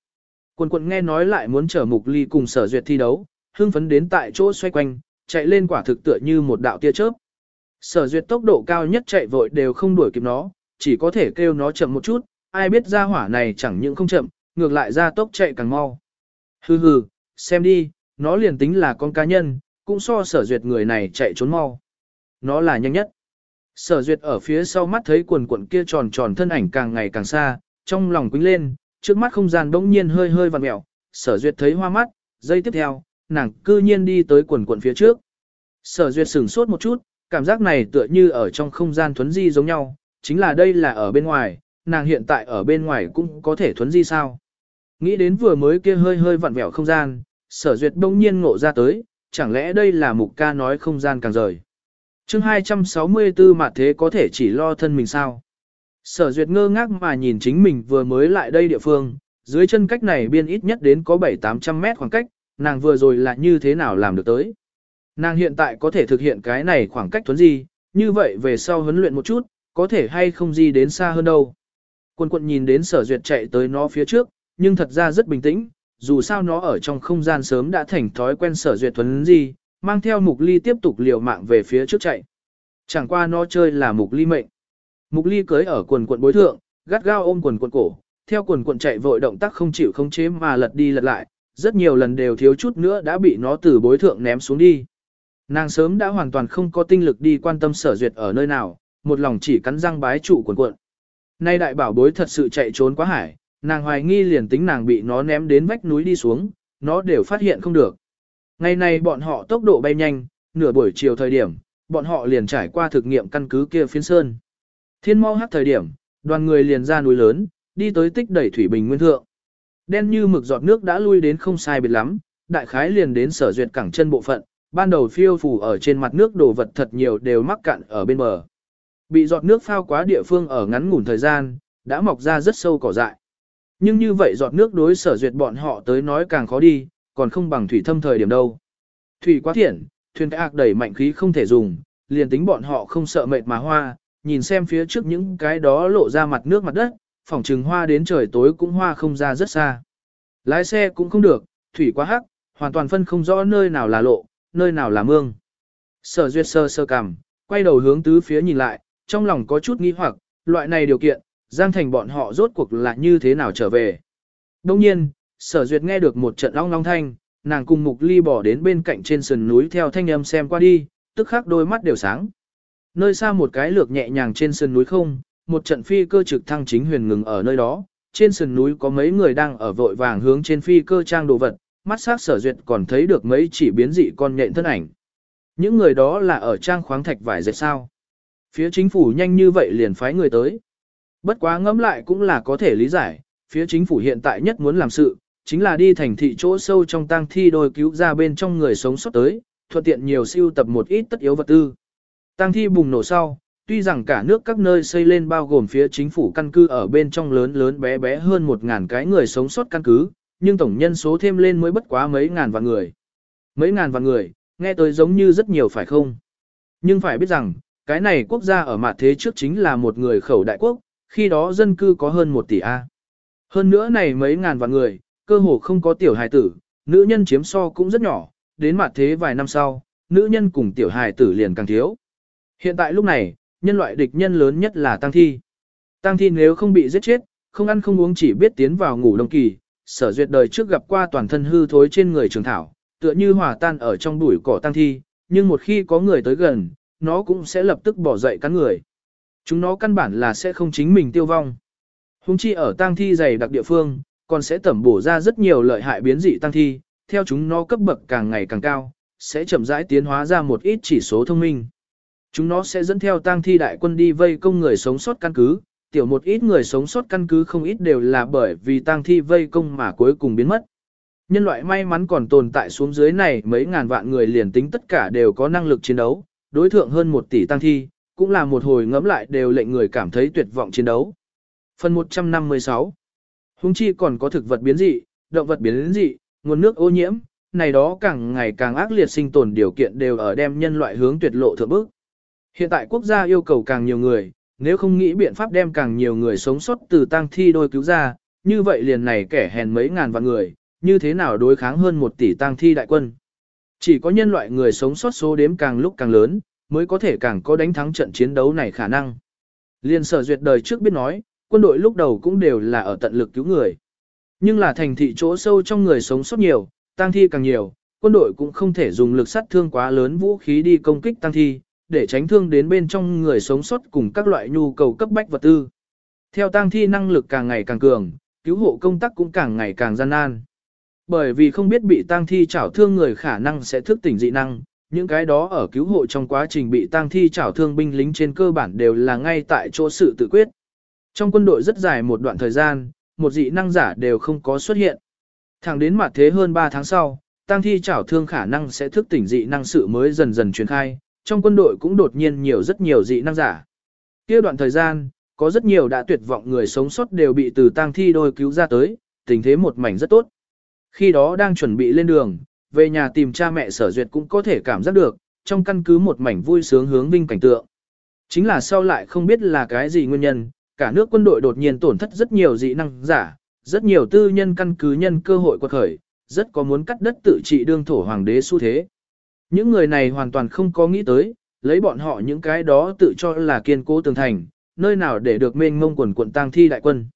Quần quần nghe nói lại muốn chở mục ly cùng sở duyệt thi đấu, hưng phấn đến tại chỗ xoay quanh, chạy lên quả thực tựa như một đạo tia chớp. Sở duyệt tốc độ cao nhất chạy vội đều không đuổi kịp nó, chỉ có thể kêu nó chậm một chút, ai biết ra hỏa này chẳng những không chậm, ngược lại ra tốc chạy càng mau. Hừ hừ, xem đi, nó liền tính là con cá nhân, cũng so sở duyệt người này chạy trốn mau. Nó là nhanh nhất. Sở duyệt ở phía sau mắt thấy quần quần kia tròn tròn thân ảnh càng ngày càng xa, trong lòng quính lên, trước mắt không gian bỗng nhiên hơi hơi vặn mẹo, sở duyệt thấy hoa mắt, giây tiếp theo, nàng cư nhiên đi tới quần quần phía trước. Sở duyệt sửng sốt một chút, cảm giác này tựa như ở trong không gian thuấn di giống nhau, chính là đây là ở bên ngoài, nàng hiện tại ở bên ngoài cũng có thể thuấn di sao. Nghĩ đến vừa mới kia hơi hơi vặn vẹo không gian, sở duyệt đông nhiên ngộ ra tới, chẳng lẽ đây là mục ca nói không gian càng rời chương 264 mà thế có thể chỉ lo thân mình sao. Sở duyệt ngơ ngác mà nhìn chính mình vừa mới lại đây địa phương, dưới chân cách này biên ít nhất đến có 7-800 mét khoảng cách, nàng vừa rồi là như thế nào làm được tới. Nàng hiện tại có thể thực hiện cái này khoảng cách thuấn gì, như vậy về sau huấn luyện một chút, có thể hay không gì đến xa hơn đâu. Quân quận nhìn đến sở duyệt chạy tới nó phía trước, nhưng thật ra rất bình tĩnh, dù sao nó ở trong không gian sớm đã thành thói quen sở duyệt thuấn gì, mang theo mục ly tiếp tục liều mạng về phía trước chạy. Chẳng qua nó chơi là mục ly mệnh. Mục ly cưới ở quần quận bối thượng, gắt gao ôm quần quận cổ, theo quần quận chạy vội động tác không chịu không chế mà lật đi lật lại, rất nhiều lần đều thiếu chút nữa đã bị nó từ bối thượng ném xuống đi. Nàng sớm đã hoàn toàn không có tinh lực đi quan tâm sở duyệt ở nơi nào, một lòng chỉ cắn răng bái trụ quần quận. Nay đại bảo bối thật sự chạy trốn quá hải, nàng hoài nghi liền tính nàng bị nó ném đến vách núi đi xuống, nó đều phát hiện không được. Ngày này bọn họ tốc độ bay nhanh, nửa buổi chiều thời điểm, bọn họ liền trải qua thực nghiệm căn cứ kia phiến sơn. Thiên mau hát thời điểm, đoàn người liền ra núi lớn, đi tới tích đẩy thủy bình nguyên thượng. Đen như mực giọt nước đã lui đến không sai biệt lắm, đại khái liền đến sở duyệt cẳng chân bộ phận, ban đầu phiêu phù ở trên mặt nước đồ vật thật nhiều đều mắc cạn ở bên bờ. Bị giọt nước phao quá địa phương ở ngắn ngủn thời gian, đã mọc ra rất sâu cỏ dại. Nhưng như vậy giọt nước đối sở duyệt bọn họ tới nói càng khó đi, còn không bằng thủy thâm thời điểm đâu. Thủy quá thiện, thuyền cái ạc đẩy mạnh khí không thể dùng, liền tính bọn họ không sợ mệt mà hoa, nhìn xem phía trước những cái đó lộ ra mặt nước mặt đất, phòng trừng hoa đến trời tối cũng hoa không ra rất xa. Lái xe cũng không được, thủy quá hắc, hoàn toàn phân không rõ nơi nào là lộ, nơi nào là mương. Sở duyệt sơ sơ cằm, quay đầu hướng tứ phía nhìn lại, trong lòng có chút nghi hoặc, loại này điều kiện, Giang Thành bọn họ rốt cuộc là như thế nào trở về. Đông nhiên, sở duyệt nghe được một trận long long thanh, nàng cùng mục ly bỏ đến bên cạnh trên sườn núi theo thanh âm xem qua đi, tức khắc đôi mắt đều sáng. Nơi xa một cái lược nhẹ nhàng trên sườn núi không, một trận phi cơ trực thăng chính huyền ngừng ở nơi đó, trên sườn núi có mấy người đang ở vội vàng hướng trên phi cơ trang đồ vật, mắt sắc sở duyệt còn thấy được mấy chỉ biến dị con nhện thân ảnh. Những người đó là ở trang khoáng thạch vải dệt sao. Phía chính phủ nhanh như vậy liền phái người tới. Bất quá ngẫm lại cũng là có thể lý giải, phía chính phủ hiện tại nhất muốn làm sự, chính là đi thành thị chỗ sâu trong tang thi đôi cứu ra bên trong người sống sót tới, thuận tiện nhiều siêu tập một ít tất yếu vật tư. Tang thi bùng nổ sau, tuy rằng cả nước các nơi xây lên bao gồm phía chính phủ căn cứ ở bên trong lớn lớn bé bé hơn một ngàn cái người sống sót căn cứ, nhưng tổng nhân số thêm lên mới bất quá mấy ngàn vạn người. Mấy ngàn vạn người, nghe tới giống như rất nhiều phải không? Nhưng phải biết rằng, cái này quốc gia ở mặt thế trước chính là một người khẩu đại quốc, khi đó dân cư có hơn một tỷ A. Hơn nữa này mấy ngàn vạn người, cơ hồ không có tiểu hài tử, nữ nhân chiếm so cũng rất nhỏ, đến mặt thế vài năm sau, nữ nhân cùng tiểu hài tử liền càng thiếu. Hiện tại lúc này, nhân loại địch nhân lớn nhất là tăng thi. Tăng thi nếu không bị giết chết, không ăn không uống chỉ biết tiến vào ngủ đông kỳ, sở duyệt đời trước gặp qua toàn thân hư thối trên người trường thảo, tựa như hòa tan ở trong bụi cỏ tăng thi, nhưng một khi có người tới gần, nó cũng sẽ lập tức bỏ dậy cắn người. Chúng nó căn bản là sẽ không chính mình tiêu vong. Hùng chi ở tăng thi dày đặc địa phương, còn sẽ tẩm bổ ra rất nhiều lợi hại biến dị tăng thi, theo chúng nó cấp bậc càng ngày càng cao, sẽ chậm rãi tiến hóa ra một ít chỉ số thông minh. Chúng nó sẽ dẫn theo tăng thi đại quân đi vây công người sống sót căn cứ, tiểu một ít người sống sót căn cứ không ít đều là bởi vì tăng thi vây công mà cuối cùng biến mất. Nhân loại may mắn còn tồn tại xuống dưới này mấy ngàn vạn người liền tính tất cả đều có năng lực chiến đấu, đối thượng hơn một tỷ tăng thi, cũng là một hồi ngẫm lại đều lệnh người cảm thấy tuyệt vọng chiến đấu. Phần 156 Hùng chi còn có thực vật biến dị, động vật biến dị, nguồn nước ô nhiễm, này đó càng ngày càng ác liệt sinh tồn điều kiện đều ở đem nhân loại hướng tuyệt lộ thượng bước. Hiện tại quốc gia yêu cầu càng nhiều người, nếu không nghĩ biện pháp đem càng nhiều người sống sót từ tang thi đôi cứu ra, như vậy liền này kẻ hèn mấy ngàn vạn người, như thế nào đối kháng hơn một tỷ tang thi đại quân. Chỉ có nhân loại người sống sót số đếm càng lúc càng lớn, mới có thể càng có đánh thắng trận chiến đấu này khả năng. Liên sở duyệt đời trước biết nói, quân đội lúc đầu cũng đều là ở tận lực cứu người. Nhưng là thành thị chỗ sâu trong người sống sót nhiều, tang thi càng nhiều, quân đội cũng không thể dùng lực sát thương quá lớn vũ khí đi công kích tang thi, để tránh thương đến bên trong người sống sót cùng các loại nhu cầu cấp bách vật tư. Theo tang thi năng lực càng ngày càng cường, cứu hộ công tác cũng càng ngày càng gian nan. Bởi vì không biết bị tang thi chảo thương người khả năng sẽ thức tỉnh dị năng, những cái đó ở cứu hộ trong quá trình bị tang thi chảo thương binh lính trên cơ bản đều là ngay tại chỗ sự tự quyết. Trong quân đội rất dài một đoạn thời gian, một dị năng giả đều không có xuất hiện. Thẳng đến mặt thế hơn 3 tháng sau, tăng thi chảo thương khả năng sẽ thức tỉnh dị năng sự mới dần dần truyền khai, trong quân đội cũng đột nhiên nhiều rất nhiều dị năng giả. Kia đoạn thời gian, có rất nhiều đã tuyệt vọng người sống sót đều bị từ tang thi đôi cứu ra tới, tình thế một mảnh rất tốt. Khi đó đang chuẩn bị lên đường, về nhà tìm cha mẹ sở duyệt cũng có thể cảm giác được, trong căn cứ một mảnh vui sướng hướng vinh cảnh tượng. Chính là sau lại không biết là cái gì nguyên nhân, cả nước quân đội đột nhiên tổn thất rất nhiều dị năng giả, rất nhiều tư nhân căn cứ nhân cơ hội quật khởi, rất có muốn cắt đất tự trị đương thổ hoàng đế xu thế. Những người này hoàn toàn không có nghĩ tới, lấy bọn họ những cái đó tự cho là kiên cố tường thành, nơi nào để được mênh mông quần quận tang thi đại quân.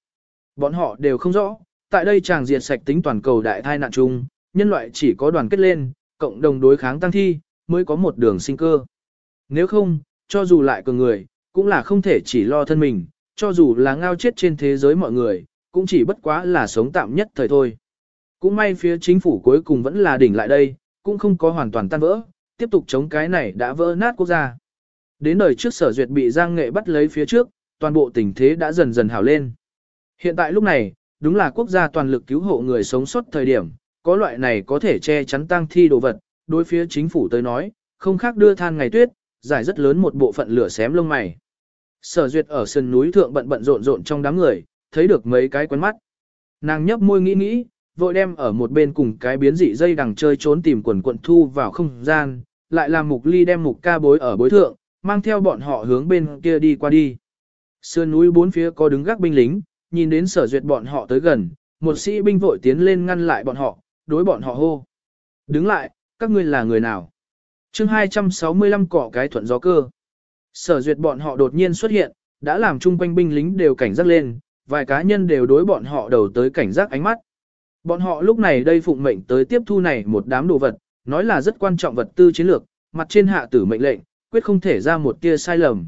Bọn họ đều không rõ, tại đây chàng diệt sạch tính toàn cầu đại thai nạn chung, nhân loại chỉ có đoàn kết lên, cộng đồng đối kháng tăng thi, mới có một đường sinh cơ. Nếu không, cho dù lại cường người, cũng là không thể chỉ lo thân mình, cho dù là ngao chết trên thế giới mọi người, cũng chỉ bất quá là sống tạm nhất thời thôi. Cũng may phía chính phủ cuối cùng vẫn là đỉnh lại đây, cũng không có hoàn toàn tan vỡ, tiếp tục chống cái này đã vỡ nát quốc gia. Đến đời trước sở duyệt bị Giang Nghệ bắt lấy phía trước, toàn bộ tình thế đã dần dần hảo lên. Hiện tại lúc này, đúng là quốc gia toàn lực cứu hộ người sống sót thời điểm, có loại này có thể che chắn tăng thi đồ vật, đối phía chính phủ tới nói, không khác đưa than ngày tuyết, giải rất lớn một bộ phận lửa xém lông mày. Sở duyệt ở sườn núi thượng bận bận rộn rộn trong đám người, thấy được mấy cái quen mắt. Nàng nhấp môi nghĩ nghĩ, vội đem ở một bên cùng cái biến dị dây đằng chơi trốn tìm quần quận thu vào không gian, lại làm mục ly đem mục ca bối ở bối thượng, mang theo bọn họ hướng bên kia đi qua đi. Sườn núi bốn phía có đứng gác binh lính, nhìn đến sở duyệt bọn họ tới gần, một sĩ binh vội tiến lên ngăn lại bọn họ, đối bọn họ hô. Đứng lại, các ngươi là người nào? chương 265 cỏ cái thuận gió cơ. Sở duyệt bọn họ đột nhiên xuất hiện, đã làm chung quanh binh lính đều cảnh giác lên, vài cá nhân đều đối bọn họ đầu tới cảnh giác ánh mắt. Bọn họ lúc này đây phụng mệnh tới tiếp thu này một đám đồ vật, nói là rất quan trọng vật tư chiến lược, mặt trên hạ tử mệnh lệnh, quyết không thể ra một tia sai lầm.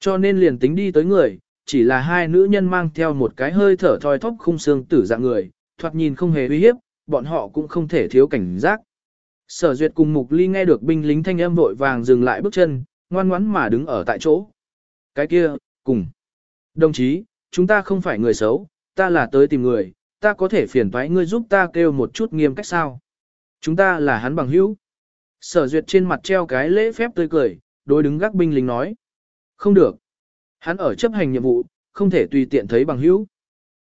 Cho nên liền tính đi tới người, chỉ là hai nữ nhân mang theo một cái hơi thở thoi thóp khung xương tử dạng người, thoạt nhìn không hề uy hiếp, bọn họ cũng không thể thiếu cảnh giác. Sở duyệt cùng mục ly nghe được binh lính thanh âm vội vàng dừng lại bước chân, ngoan ngoắn mà đứng ở tại chỗ. Cái kia, cùng. Đồng chí, chúng ta không phải người xấu, ta là tới tìm người, ta có thể phiền thoái ngươi giúp ta kêu một chút nghiêm cách sao. Chúng ta là hắn bằng hữu. Sở duyệt trên mặt treo cái lễ phép tươi cười, đối đứng gác binh lính nói. Không được. Hắn ở chấp hành nhiệm vụ, không thể tùy tiện thấy bằng hữu.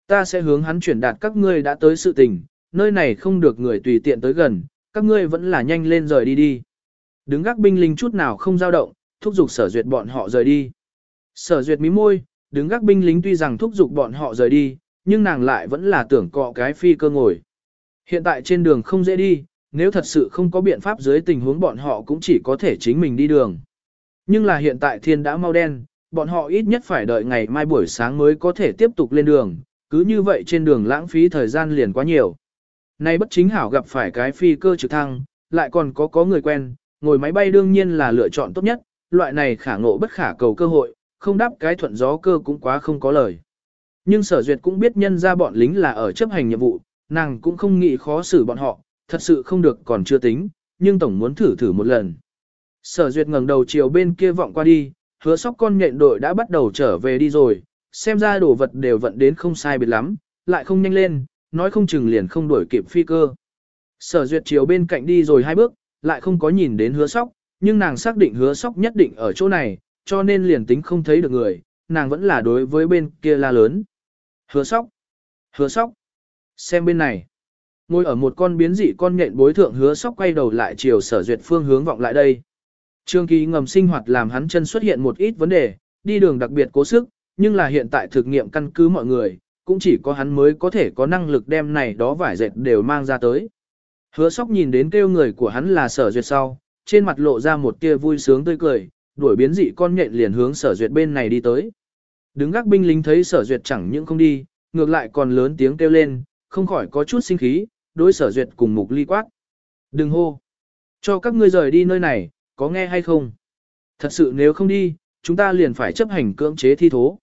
Ta sẽ hướng hắn chuyển đạt các ngươi đã tới sự tình, nơi này không được người tùy tiện tới gần, các ngươi vẫn là nhanh lên rời đi đi. Đứng gác binh lính chút nào không dao động, thúc giục sở duyệt bọn họ rời đi. Sở duyệt mí môi, đứng gác binh lính tuy rằng thúc giục bọn họ rời đi, nhưng nàng lại vẫn là tưởng cọ cái phi cơ ngồi. Hiện tại trên đường không dễ đi, nếu thật sự không có biện pháp dưới tình huống bọn họ cũng chỉ có thể chính mình đi đường. Nhưng là hiện tại thiên đã mau đen, bọn họ ít nhất phải đợi ngày mai buổi sáng mới có thể tiếp tục lên đường, cứ như vậy trên đường lãng phí thời gian liền quá nhiều. Nay bất chính hảo gặp phải cái phi cơ trực thăng, lại còn có có người quen, ngồi máy bay đương nhiên là lựa chọn tốt nhất, loại này khả ngộ bất khả cầu cơ hội, không đáp cái thuận gió cơ cũng quá không có lời. Nhưng sở duyệt cũng biết nhân ra bọn lính là ở chấp hành nhiệm vụ, nàng cũng không nghĩ khó xử bọn họ, thật sự không được còn chưa tính, nhưng tổng muốn thử thử một lần. Sở duyệt ngẩng đầu chiều bên kia vọng qua đi, hứa sóc con nhện đội đã bắt đầu trở về đi rồi, xem ra đồ vật đều vận đến không sai biệt lắm, lại không nhanh lên, nói không chừng liền không đuổi kịp phi cơ. Sở duyệt chiều bên cạnh đi rồi hai bước, lại không có nhìn đến hứa sóc, nhưng nàng xác định hứa sóc nhất định ở chỗ này, cho nên liền tính không thấy được người, nàng vẫn là đối với bên kia la lớn. Hứa sóc, hứa sóc, xem bên này. Ngồi ở một con biến dị con nhện bối thượng hứa sóc quay đầu lại chiều sở duyệt phương hướng vọng lại đây. Trương kỳ ngầm sinh hoạt làm hắn chân xuất hiện một ít vấn đề, đi đường đặc biệt cố sức, nhưng là hiện tại thực nghiệm căn cứ mọi người, cũng chỉ có hắn mới có thể có năng lực đem này đó vải dệt đều mang ra tới. Hứa sóc nhìn đến kêu người của hắn là sở duyệt sau, trên mặt lộ ra một tia vui sướng tươi cười, đuổi biến dị con nhện liền hướng sở duyệt bên này đi tới. Đứng gác binh lính thấy sở duyệt chẳng những không đi, ngược lại còn lớn tiếng kêu lên, không khỏi có chút sinh khí, đối sở duyệt cùng mục ly quát. Đừng hô. Cho các ngươi rời đi nơi này, có nghe hay không? Thật sự nếu không đi, chúng ta liền phải chấp hành cưỡng chế thi thố.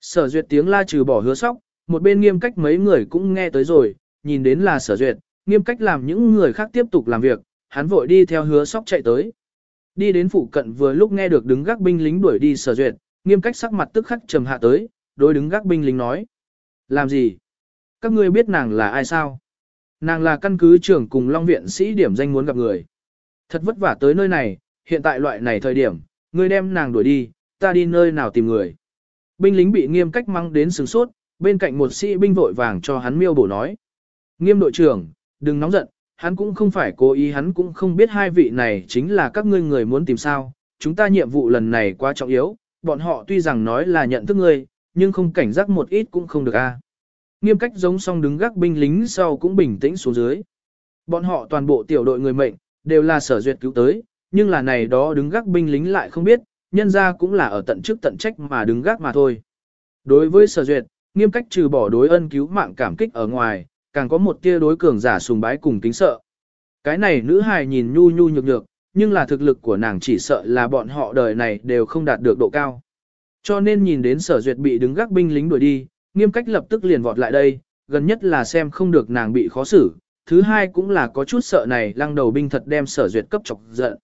Sở duyệt tiếng la trừ bỏ hứa sóc, một bên nghiêm cách mấy người cũng nghe tới rồi, nhìn đến là sở duyệt, nghiêm cách làm những người khác tiếp tục làm việc, hắn vội đi theo hứa sóc chạy tới. Đi đến phụ cận vừa lúc nghe được đứng gác binh lính đuổi đi sở duyệt, nghiêm cách sắc mặt tức khắc trầm hạ tới, đối đứng gác binh lính nói. Làm gì? Các ngươi biết nàng là ai sao? Nàng là căn cứ trưởng cùng Long Viện sĩ điểm danh muốn gặp người. Thật vất vả tới nơi này, hiện tại loại này thời điểm, ngươi đem nàng đuổi đi, ta đi nơi nào tìm người. Binh lính bị nghiêm cách mang đến sừng sốt, bên cạnh một sĩ binh vội vàng cho hắn miêu bổ nói. Nghiêm đội trưởng, đừng nóng giận, hắn cũng không phải cố ý hắn cũng không biết hai vị này chính là các ngươi người muốn tìm sao, chúng ta nhiệm vụ lần này quá trọng yếu, bọn họ tuy rằng nói là nhận thức ngươi, nhưng không cảnh giác một ít cũng không được a. Nghiêm cách giống song đứng gác binh lính sau cũng bình tĩnh xuống dưới. Bọn họ toàn bộ tiểu đội người mệnh, đều là sở duyệt cứu tới, nhưng là này đó đứng gác binh lính lại không biết, nhân ra cũng là ở tận chức tận trách mà đứng gác mà thôi. Đối với sở duyệt, nghiêm cách trừ bỏ đối ân cứu mạng cảm kích ở ngoài, càng có một tia đối cường giả sùng bái cùng kính sợ. Cái này nữ hài nhìn nhu nhu nhược nhược, nhưng là thực lực của nàng chỉ sợ là bọn họ đời này đều không đạt được độ cao. Cho nên nhìn đến sở duyệt bị đứng gác binh lính đuổi đi, nghiêm cách lập tức liền vọt lại đây, gần nhất là xem không được nàng bị khó xử, thứ hai cũng là có chút sợ này lăng đầu binh thật đem sở duyệt cấp chọc giận.